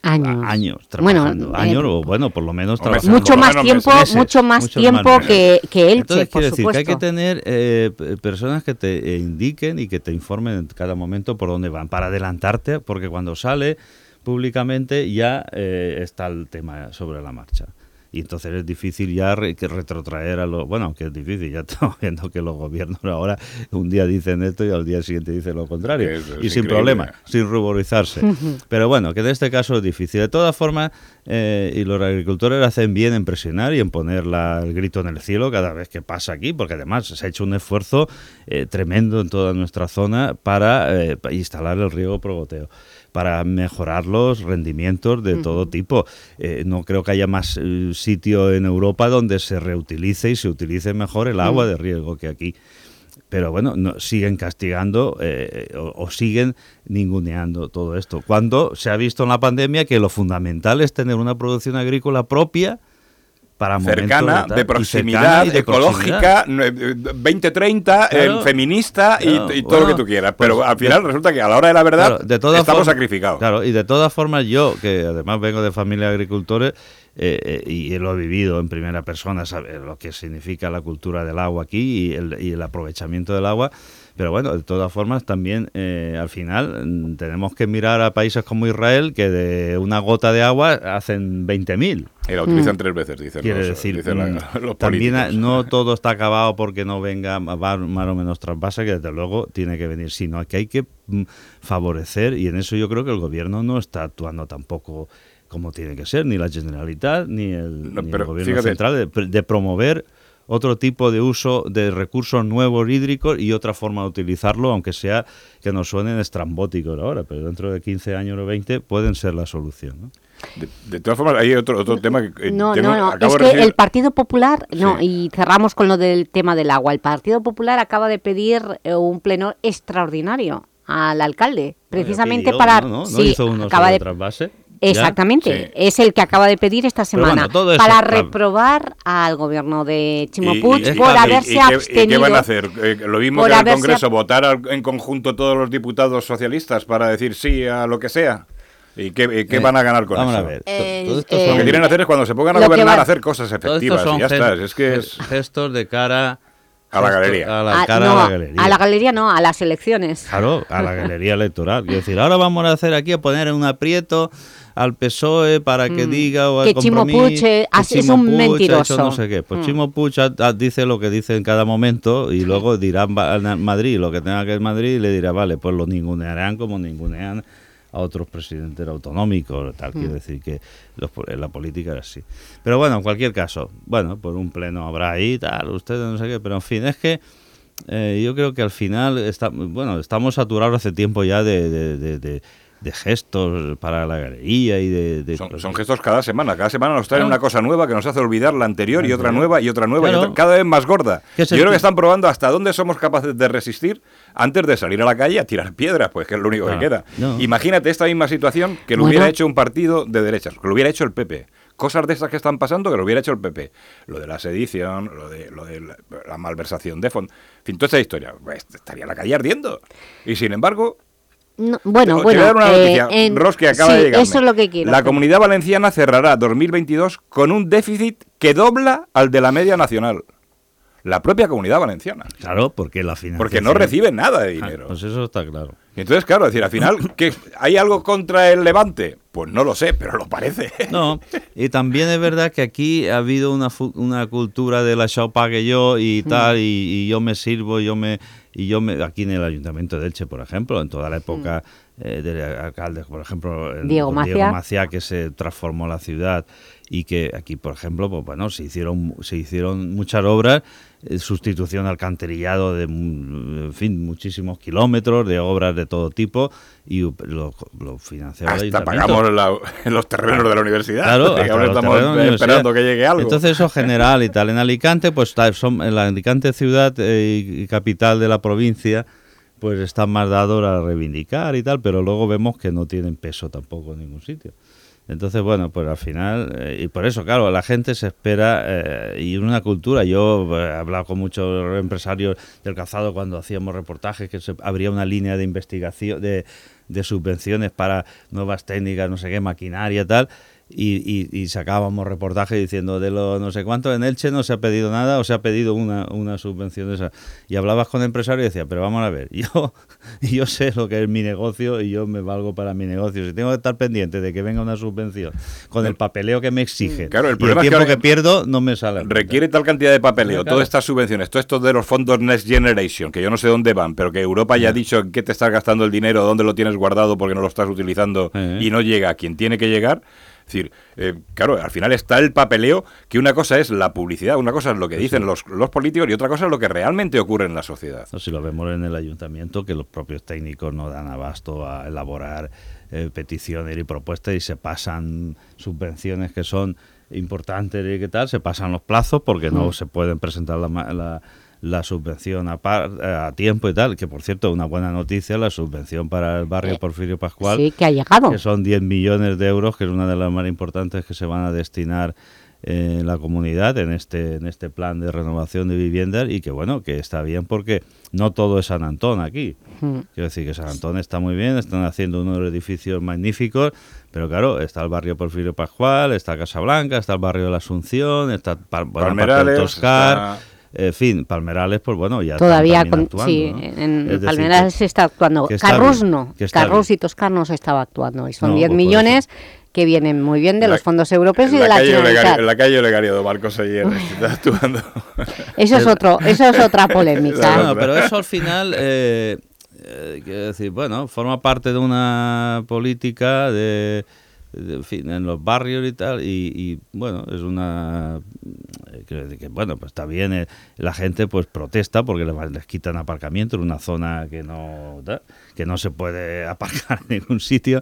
años,
años trabajando,
Bueno,
años
eh,
o bueno, por lo menos trabajando.
Mucho más tiempo,
Meses,
mucho más tiempo
meses.
que, que Elche,
Entonces,
por
decir que hay que tener eh, personas que te eh, indiquen y que te informen en cada momento por dónde van, para adelantarte, porque cuando sale públicamente ya eh, está el tema sobre la marcha. Y entonces es difícil ya re- que retrotraer a los... Bueno, aunque es difícil, ya [laughs] estamos viendo que los gobiernos ahora un día dicen esto y al día siguiente dicen lo contrario.
Es
y sin
increíble.
problema, sin ruborizarse. [laughs] Pero bueno, que en este caso es difícil. De todas formas, eh, y los agricultores hacen bien en presionar y en poner la- el grito en el cielo cada vez que pasa aquí, porque además se ha hecho un esfuerzo eh, tremendo en toda nuestra zona para eh, instalar el riego por goteo para mejorar los rendimientos de todo tipo. Eh, no creo que haya más eh, sitio en Europa donde se reutilice y se utilice mejor el agua de riego que aquí. Pero bueno, no, siguen castigando eh, o, o siguen ninguneando todo esto. Cuando se ha visto en la pandemia que lo fundamental es tener una producción agrícola propia para
cercana, de
y
proximidad,
cercana y de
ecológica, eh, 2030,
Claro.
eh, feminista y-
Claro,
y, todo
bueno,
lo que tú quieras. Pero
pues,
al final resulta que a la hora de la verdad
Claro, de todas
estamos sacrificados.
Claro, y de todas formas yo, que además vengo de familia de agricultores eh, eh, y lo he vivido en primera persona, saber lo que significa la cultura del agua aquí y el, y el aprovechamiento del agua. Pero bueno, de todas formas también eh, al final mm, tenemos que mirar a países como Israel que de una gota de agua hacen 20.000.
Y la utilizan tres veces, dicen
Quiere
los-
decir,
dicen la-
mm, [laughs]
los
también
políticos.
no todo está acabado porque no venga más o menos trasvase, que desde luego tiene que venir, sino que hay que mm, favorecer y en eso yo creo que el gobierno no está actuando tampoco como tiene que ser, ni la Generalitat ni el, ni el
pero
gobierno
fíjate-
central, de, de promover otro tipo de uso de recursos nuevos hídricos y otra forma de utilizarlo, aunque sea que nos suenen estrambóticos ahora, pero dentro de 15 años o 20 pueden ser la solución. ¿no?
De, de todas formas, hay otro, otro tema que... eh,
No,
tengo-
no, no. Es que
recibir-
el Partido Popular, no, y cerramos con lo del tema del agua. El Partido Popular acaba de pedir eh, un pleno extraordinario al alcalde, precisamente
pidió,
para.
¿no? ¿No? ¿No
sí,
hizo uno
acaba
sobre
de
trasvase?
Exactamente,
Sí.
es el que acaba de pedir esta semana
bueno, todo eso
para reprobar al gobierno de Chimo Puig por
y-
haberse
y
abstenido.
¿Y qué van a hacer? Eh, lo mismo que en el Congreso, votar al- en conjunto todos los diputados socialistas para decir sí a lo que sea. ¿Y qué, y qué
Eh,
van a ganar con
vamos
eso?
a ver,
Eh,
todo esto
eh,
Lo que que hacer es cuando se pongan a gobernar
va-
hacer cosas
Todo esto
efectivas.
son
y ya está. Es que es
ge- gestos de cara
a la galería.
A la
Ah,
cara
no,
a la galería.
a la galería no, a las elecciones.
Claro, a la galería electoral. Quiero decir, ahora vamos a hacer aquí a poner en un aprieto al PSOE para que
Mm.
diga o al
Que Chimo así es un mentiroso.
no sé qué. Pues
Mm.
Chimo ha- dice lo que dice en cada momento y luego dirá en Madrid lo que tenga que en Madrid y le dirá, vale, pues lo ningunearán como ningunean a otros presidentes autonómicos, tal. Quiero
Mm.
decir que los la política es así. Pero bueno, en cualquier caso, bueno, por un pleno habrá ahí, tal, ustedes no sé qué, pero en fin, es que eh, yo creo que al final, está, bueno, estamos saturados hace tiempo ya de, de- de- de- de gestos para la galería y de... de-
Son, son gestos cada semana. Cada semana nos traen
Claro.
una cosa nueva que nos hace olvidar la anterior y otra nueva y otra nueva y
Claro.
otra- cada vez más gorda.
¿Qué
Yo creo que están probando hasta dónde somos capaces de resistir antes de salir a la calle a tirar piedras, pues que es lo único
Claro.
que queda.
No.
Imagínate esta misma situación que lo
Bueno.
hubiera hecho un partido de derechas, que lo hubiera hecho el PP. Cosas de estas que están pasando que lo hubiera hecho el PP. Lo de la sedición, lo de, lo de la, la malversación de fondo. En fin, toda esta historia. Pues, estaría la calle ardiendo. Y sin embargo,
No, bueno,
te
bueno.
voy a dar una
eh,
noticia,
en-
Ros, que acaba
sí,
de llegarme.
eso es lo que quiero.
La Comunidad Valenciana cerrará 2022 con un déficit que dobla al de la media nacional. La propia Comunidad Valenciana.
Claro, porque la financiación...
Porque no recibe nada de
Ah,
dinero.
Pues eso está claro.
Y entonces, claro, es decir, al final, [coughs] ¿qué, ¿hay algo contra el Levante? Pues no lo sé, pero lo parece.
No, y también es verdad que aquí ha habido una, una cultura de la yo pague yo y tal, y, y yo me sirvo, yo me y yo me aquí en el Ayuntamiento de Elche, por ejemplo, en toda la época eh, del alcalde, por ejemplo, en-
Diego
con
Maciá.
Maciá, que se transformó la ciudad y que aquí, por ejemplo, pues bueno, se hicieron se hicieron muchas obras, eh, sustitución al alcantarillado de, mm, en fin, muchísimos kilómetros de obras de todo tipo y lo, lo financiaba el
Hasta pagamos la- [laughs] los terrenos de la universidad.
Claro,
que
hasta
ahora
los
estamos
terrenos de la
esperando
universidad.
que llegue algo.
Entonces eso general y tal. En Alicante, pues está- son, en la Alicante ciudad eh, y capital de la provincia, pues están más dados a reivindicar y tal, pero luego vemos que no tienen peso tampoco en ningún sitio. Entonces, bueno, pues al final, eh, y por eso, claro, la gente se espera, eh, y una cultura, yo eh, he hablado con muchos empresarios del calzado cuando hacíamos reportajes, que se, habría una línea de investigación, de, de subvenciones para nuevas técnicas, no sé qué, maquinaria, tal, y, y, sacábamos reportajes diciendo de lo no sé cuánto en Elche no se ha pedido nada o se ha pedido una, una subvención de esa. Y hablabas con empresarios y decía, pero vamos a ver, [laughs] yo, yo sé lo que es mi negocio y yo me valgo para mi negocio. Si tengo que estar pendiente de que venga una subvención con el papeleo que me exige
claro, el,
y el tiempo que, pierdo, no me sale.
Requiere tal cantidad de papeleo, todas estas subvenciones, todo esto de los fondos Next Generation, que yo no sé dónde van, pero que Europa ya ha dicho en qué te estás gastando el dinero, dónde lo tienes guardado porque no lo estás utilizando y no llega a quien tiene que llegar es decir, eh, claro, al final está el papeleo, que una cosa es la publicidad, una cosa es lo que dicen los, los, políticos y otra cosa es lo que realmente ocurre en la sociedad.
si lo vemos en el ayuntamiento, que los propios técnicos no dan abasto a elaborar eh, peticiones y propuestas y se pasan subvenciones que son importantes y qué tal, se pasan los plazos porque no mm. se pueden presentar la, la la subvención a, a, tiempo y tal, que por cierto, una buena noticia, la subvención para el barrio Porfirio Pascual,
sí, que ha llegado.
Que son 10 millones de euros, que es una de las más importantes que se van a destinar en la comunidad en este en este plan de renovación de viviendas y que bueno que está bien porque no todo es San Antón aquí quiero decir que San Antón está muy bien están haciendo unos edificios magníficos pero claro está el barrio Porfirio Pascual está Casablanca está el barrio de la Asunción está
Palmerales,
Toscar en fin, Palmerales, pues bueno, ya
Todavía con, sí, en Palmerales se está actuando. Carrus no, Carrus y Toscar se estaba actuando. Y son 10 pues millones que vienen muy bien de los fondos europeos y de la
Generalitat. En la calle Olegario de Marcos ayer [laughs] está actuando.
Eso es, otro, eso es otra polémica. [laughs]
pero eso al final... Eh, eh, quiero decir, bueno, forma parte de una política de en fin, en los barrios y tal, y, bueno, es una... Eh, que, bueno, pues está bien, eh, la gente pues protesta porque les, quitan aparcamiento en una zona que no, que no se puede [laughs] aparcar en ningún sitio.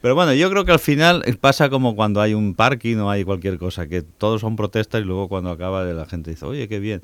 Pero bueno, yo creo que al final pasa como cuando hay un parking o hay cualquier cosa, que todos son protestas y luego cuando acaba la gente dice, oye, qué bien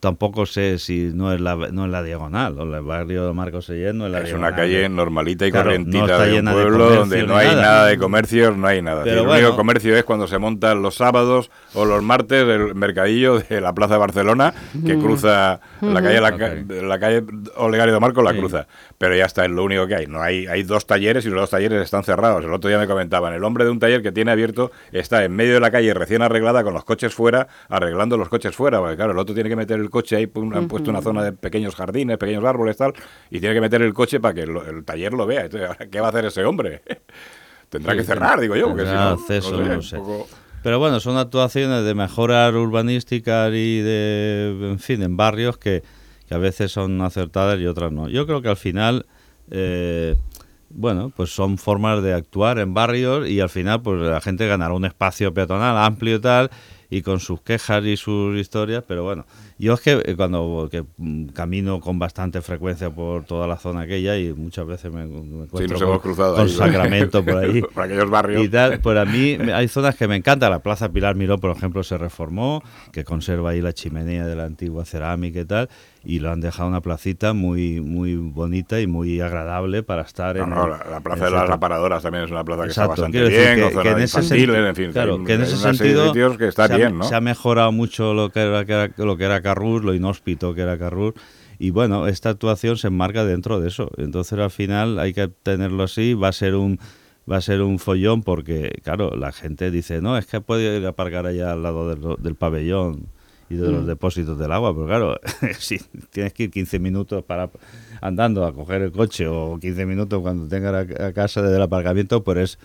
tampoco sé si no es la, no es la diagonal, o el barrio de Marcos Sellén no es la
es
diagonal.
Es una calle normalita y corrientita de un pueblo donde no hay nada. de comercio, no hay nada. el único comercio es cuando se montan los sábados o los martes el mercadillo de la Plaza de Barcelona, que cruza la calle la, calle Olegario de Marcos, la cruza. Pero ya está, es lo único que hay. No hay, hay dos talleres y los dos talleres están cerrados. El otro día me comentaban, el hombre de un taller que tiene abierto está en medio de la calle recién arreglada con los coches fuera, arreglando los coches fuera, porque claro, el otro tiene que meter el coche ahí, han puesto una zona de pequeños jardines, pequeños árboles, tal, y tiene que meter el coche para que el, taller lo vea. Entonces, ¿qué va a hacer ese hombre? [laughs] Tendrá que cerrar, digo yo, porque si no, no sé.
Pero bueno, son actuaciones de mejora urbanística y de, en fin, en barrios que, que a veces son acertadas y otras no. Yo creo que al final, eh, bueno, pues son formas de actuar en barrios y al final pues la gente ganará un espacio peatonal amplio y tal y con sus quejas y sus historias, pero bueno, yo es que eh, cuando que mm, camino con bastante frecuencia por toda la zona aquella y muchas veces me, encuentro con, Sacramento por ahí. [laughs]
Por aquellos barrios.
Y tal, pues a mí hay zonas que me encantan, la Plaza Pilar Miró, por ejemplo, se reformó, que conserva ahí la chimenea de la antigua cerámica y tal, y lo han dejado una placita muy muy bonita y muy agradable para estar en
la, plaza de las reparadoras también es una plaza que está bastante bien, que, en ese en fin,
claro, que en ese sentido que está se, bien, ¿no? se ha mejorado mucho lo que era, que era lo que era Carrus, lo inhóspito que era Carrus y bueno, esta actuación se enmarca dentro de eso. Entonces al final hay que tenerlo así, va a ser un va a ser un follón porque claro, la gente dice, "No, es que puede ir a aparcar allá al lado del, del pabellón." Y de los mm. depósitos del agua, pero claro, [laughs] si tienes que ir 15 minutos para andando a coger el coche o 15 minutos cuando tengas a, casa desde el aparcamiento, pues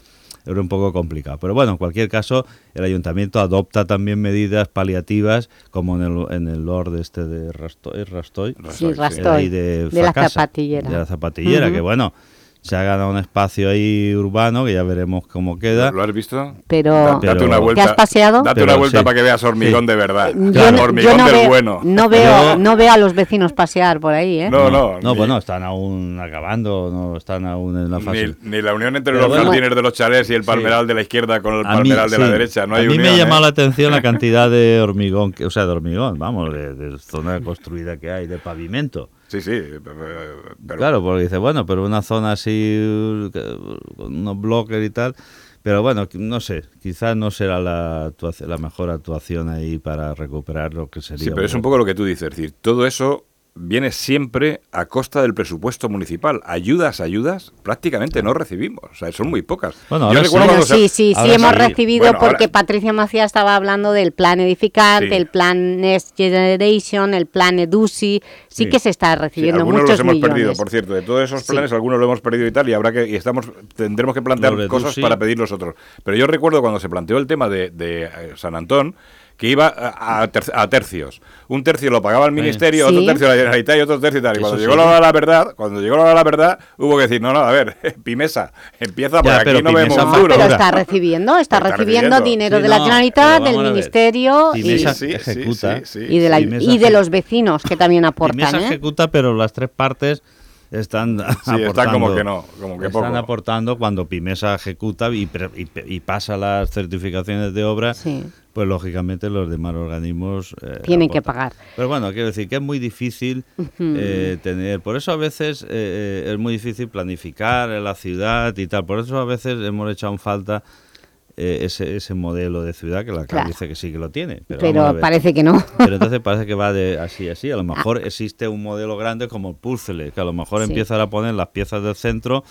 es, un poco complicado. Pero bueno, en cualquier caso, el ayuntamiento adopta también medidas paliativas, como en el, en el Lord este de Rastoy, Rastoy,
sí, Rastoy de, la zapatillera.
De la zapatillera, que bueno se ha ganado un espacio ahí urbano que ya veremos cómo queda.
¿Lo has visto?
Pero,
date una vuelta,
¿te has paseado?
Date una vuelta para que veas hormigón de verdad.
Yo
hormigón
no
del
veo,
bueno.
No veo, no veo a los vecinos pasear por ahí, ¿eh?
No, no.
No, bueno, están aún acabando, no están aún en la fase.
Ni, la unión entre los jardines de los chalés y el palmeral de la izquierda con el palmeral de la derecha. No hay
a mí me ha
¿eh?
llamado la atención la [laughs] cantidad de hormigón, o sea, de hormigón, vamos, de, de zona construida que hay, de pavimento.
Sí, sí.
Claro, porque dice, bueno, pero una zona así, con unos bloques y tal, Pero bueno, no sé, quizás no será la, la mejor actuación ahí para recuperar lo que sería.
Sí, pero es un poco lo que tú dices, es decir, todo eso viene siempre a costa del presupuesto municipal. Ayudas, ayudas, prácticamente no recibimos, o sea, son muy pocas.
Bueno,
Yo
Bueno, sí, sí, sí hemos
sí.
recibido
Bueno, ahora-
porque Patricia Macías estaba hablando del plan edificante,
Sí.
el plan Next Generation, el plan EDUSI, sí,
Sí.
que se está
Sí,
recibiendo
algunos
muchos
los hemos
millones.
perdido, por cierto. De todos esos
Sí.
planes, algunos lo hemos perdido y tal, y habrá que y estamos tendremos que plantear cosas para pedir los otros. Pero yo recuerdo cuando se planteó el tema de, de, eh, San Antón que iba a, ter- a tercios. Un tercio lo pagaba el ministerio,
Sí.
otro tercio la Generalitat y otro tercio y tal. Y
Eso
cuando
sí.
llegó la hora de la verdad, cuando llegó la hora de la verdad, hubo que decir, no, no, a ver, [laughs] Pimesa, empieza porque
Ya, pero
aquí no vemos duro.
Pero está recibiendo, está,
Está
recibiendo
recibiendo.
dinero
Sí,
de la
no,
Generalitat, del. Ministerio y,
Pimesa
Sí, sí,
ejecuta.
sí, sí,
y de la-
Pimesa
y de los vecinos que también aportan.
Pimesa
¿eh?
ejecuta, pero las tres partes están [laughs] aportando.
está como que no, como que
están
poco.
aportando cuando Pimesa ejecuta y, pre- y pe- y pasa las certificaciones de obra,
Sí.
pues lógicamente los demás organismos eh,
Tienen que pagar.
Pero bueno, quiero decir que es muy difícil eh, tener, por eso a veces eh, eh, es muy difícil planificar en la ciudad y tal, por eso a veces hemos echado en falta eh, ese, ese modelo de ciudad que la
Claro.
dice que sí que lo tiene. Pero,
parece que no. [laughs]
Pero entonces parece que va de así, así. A lo mejor existe un modelo grande como el puzzle, que a lo mejor
Sí.
empiezan a poner las piezas del centro,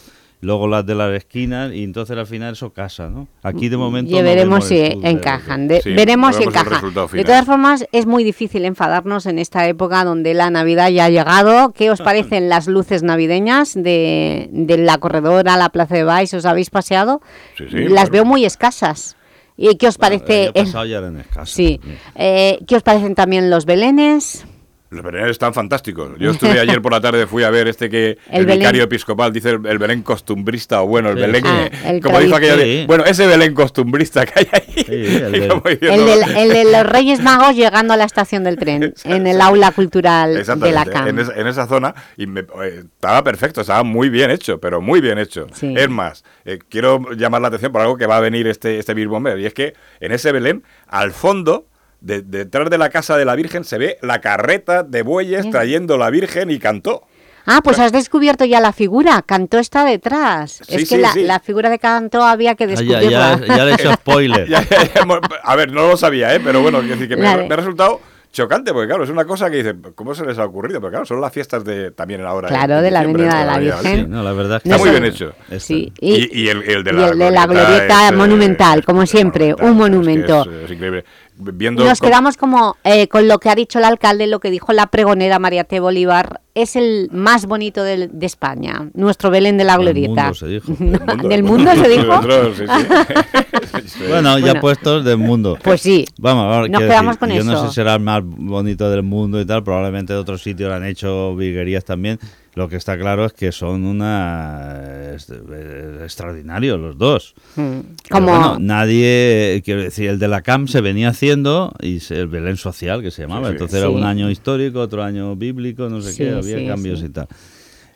luego las de las esquinas, y entonces al final eso casa, ¿no? Aquí de momento.
Ya
no
veremos si encajan. De-
Sí,
veremos si encajan. De todas formas, es muy difícil enfadarnos en esta época donde la Navidad ya ha llegado. ¿Qué os [laughs] parecen las luces navideñas de, de la corredora a la Plaza de Baix? ¿Os habéis paseado?
Sí, sí,
las
claro.
veo muy escasas. ¿Y qué os
Bueno, el
parece?
año
el-
pasado ya eran escasas.
Sí. Eh, ¿Qué os parecen también los belenes?
Los belenes están fantásticos. Yo estuve [laughs] ayer por la tarde, fui a ver este que
El
vicario episcopal dice el, el Belén costumbrista, o bueno, el
Sí,
Belén,
sí.
Ah, el
como dijo aquella
Sí.
bueno, ese Belén costumbrista que hay ahí.
Sí, el [laughs] de-
El de, el de los Reyes Magos llegando a la estación del tren, [laughs] en el aula cultural de la CAM.
en, esa, en esa zona y me- eh, estaba perfecto, estaba muy bien hecho, pero muy bien hecho.
Sí.
Es más, eh, quiero llamar la atención por algo que va a venir este, este Bill Bomber, y es que en ese Belén, al fondo, de- detrás de la casa de la Virgen, se ve la carreta de bueyes trayendo la Virgen y cantó.
Ah, pues has descubierto ya la figura. Cantó está detrás.
Sí,
es que
sí,
la,
sí.
la figura de Cantó había que
Ah, ya,
descubrirla.
ya, ya le he hecho [laughs] spoiler.
Ya, ya, ya, hemos- a ver, no lo sabía, ¿eh? pero bueno, quiero decir que me, ha-
de-
me ha resultado chocante, porque claro, es una cosa que dice, ¿cómo se les ha ocurrido? Pero claro, son las fiestas de también ahora. en
Claro, de la Avenida de la Virgen.
Sí, no, la verdad es que
No
Está muy bien hecho.
Sí, y,
Y, y el, el de
y
la,
el de la glorieta
es, eh,
monumental, como
es
siempre, un
monumental, es que
monumento.
Es, es increíble. Viendo
nos quedamos como eh, con lo que ha dicho el alcalde, lo que dijo la pregonera María T. Bolívar. Es el más bonito del- de, España, nuestro Belén de la
Del
Glorieta.
mundo se dijo. [laughs]
No, ¿Del mundo se dijo?
Sí, [laughs] sí. Sí.
Bueno, ya
Bueno.
puestos del mundo.
Pues sí.
Vamos, ahora
Nos
quiero
quedamos con
yo no
eso.
sé si será el más bonito del mundo y tal, probablemente de otros sitios han hecho virguerías también. Lo que está claro es que son una es- es- extraordinarios los dos.
Mm,
Pero
Como,
bueno, nadie, quiero decir, el de la CAM se venía haciendo y se- el Belén social que se llamaba,
Sí, sí.
entonces era un año histórico, otro año bíblico, no sé
Sí,
qué, había
sí,
cambios
sí.
y tal.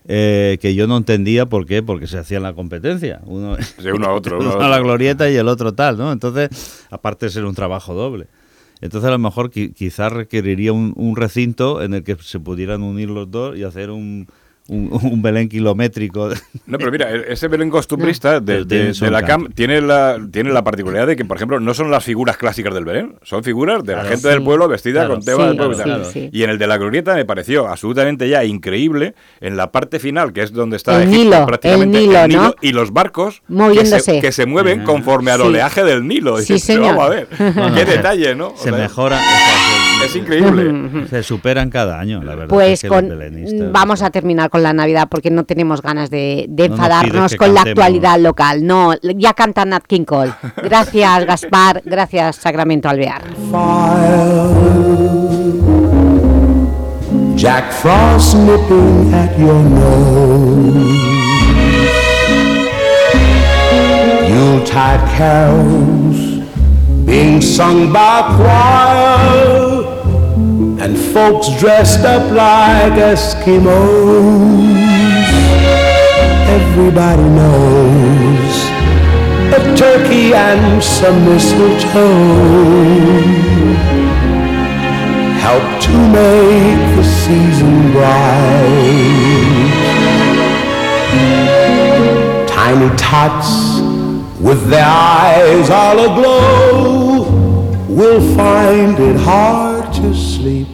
Eh, que yo no entendía por qué, porque se hacían la competencia. Uno,
Sí, uno a otro, [laughs] uno a
uno
otro.
a la glorieta y el otro tal, ¿no? Entonces, aparte de ser un trabajo doble. Entonces, a lo mejor qui- quizás requeriría un, un recinto en el que se pudieran unir los dos y hacer un, un, un Belén kilométrico.
No, pero mira, e- ese Belén costumbrista de, la. CAM tiene la, tiene la particularidad de que, por ejemplo, no son las figuras clásicas del Belén, son figuras de la
Claro.
gente
Sí.
del pueblo vestida
Claro.
con tema
Sí,
del pueblo y
claro,
sí.
Y en el de la glorieta me pareció absolutamente ya increíble en la parte final, que es donde está
El
Egipto,
Nilo,
prácticamente
el Nilo, ¿no?
y los barcos que
Moviéndose.
se, que se mueven
Ah.
conforme al
Sí.
oleaje del Nilo.
Sí,
Dices,
señor.
Vamos a ver,
Bueno, [laughs]
qué
se-
detalle, ¿no? O
Se
sea,
mejora. o sea,
Es increíble.
Se superan cada año, la verdad.
Pues
es que
con, vamos a terminar con la Navidad porque no tenemos ganas de, de
No nos
enfadarnos con la actualidad local. No, ya canta Nat King Cole. Gracias Gaspar, gracias Sacramento Alvear.
Jack Frost nipping at your nose. Yuletide carols being sung by choir, and folks dressed up like Eskimos. Everybody knows a turkey and some mistletoe help to make the season bright. Tiny tots with their eyes all aglow will find it hard to sleep.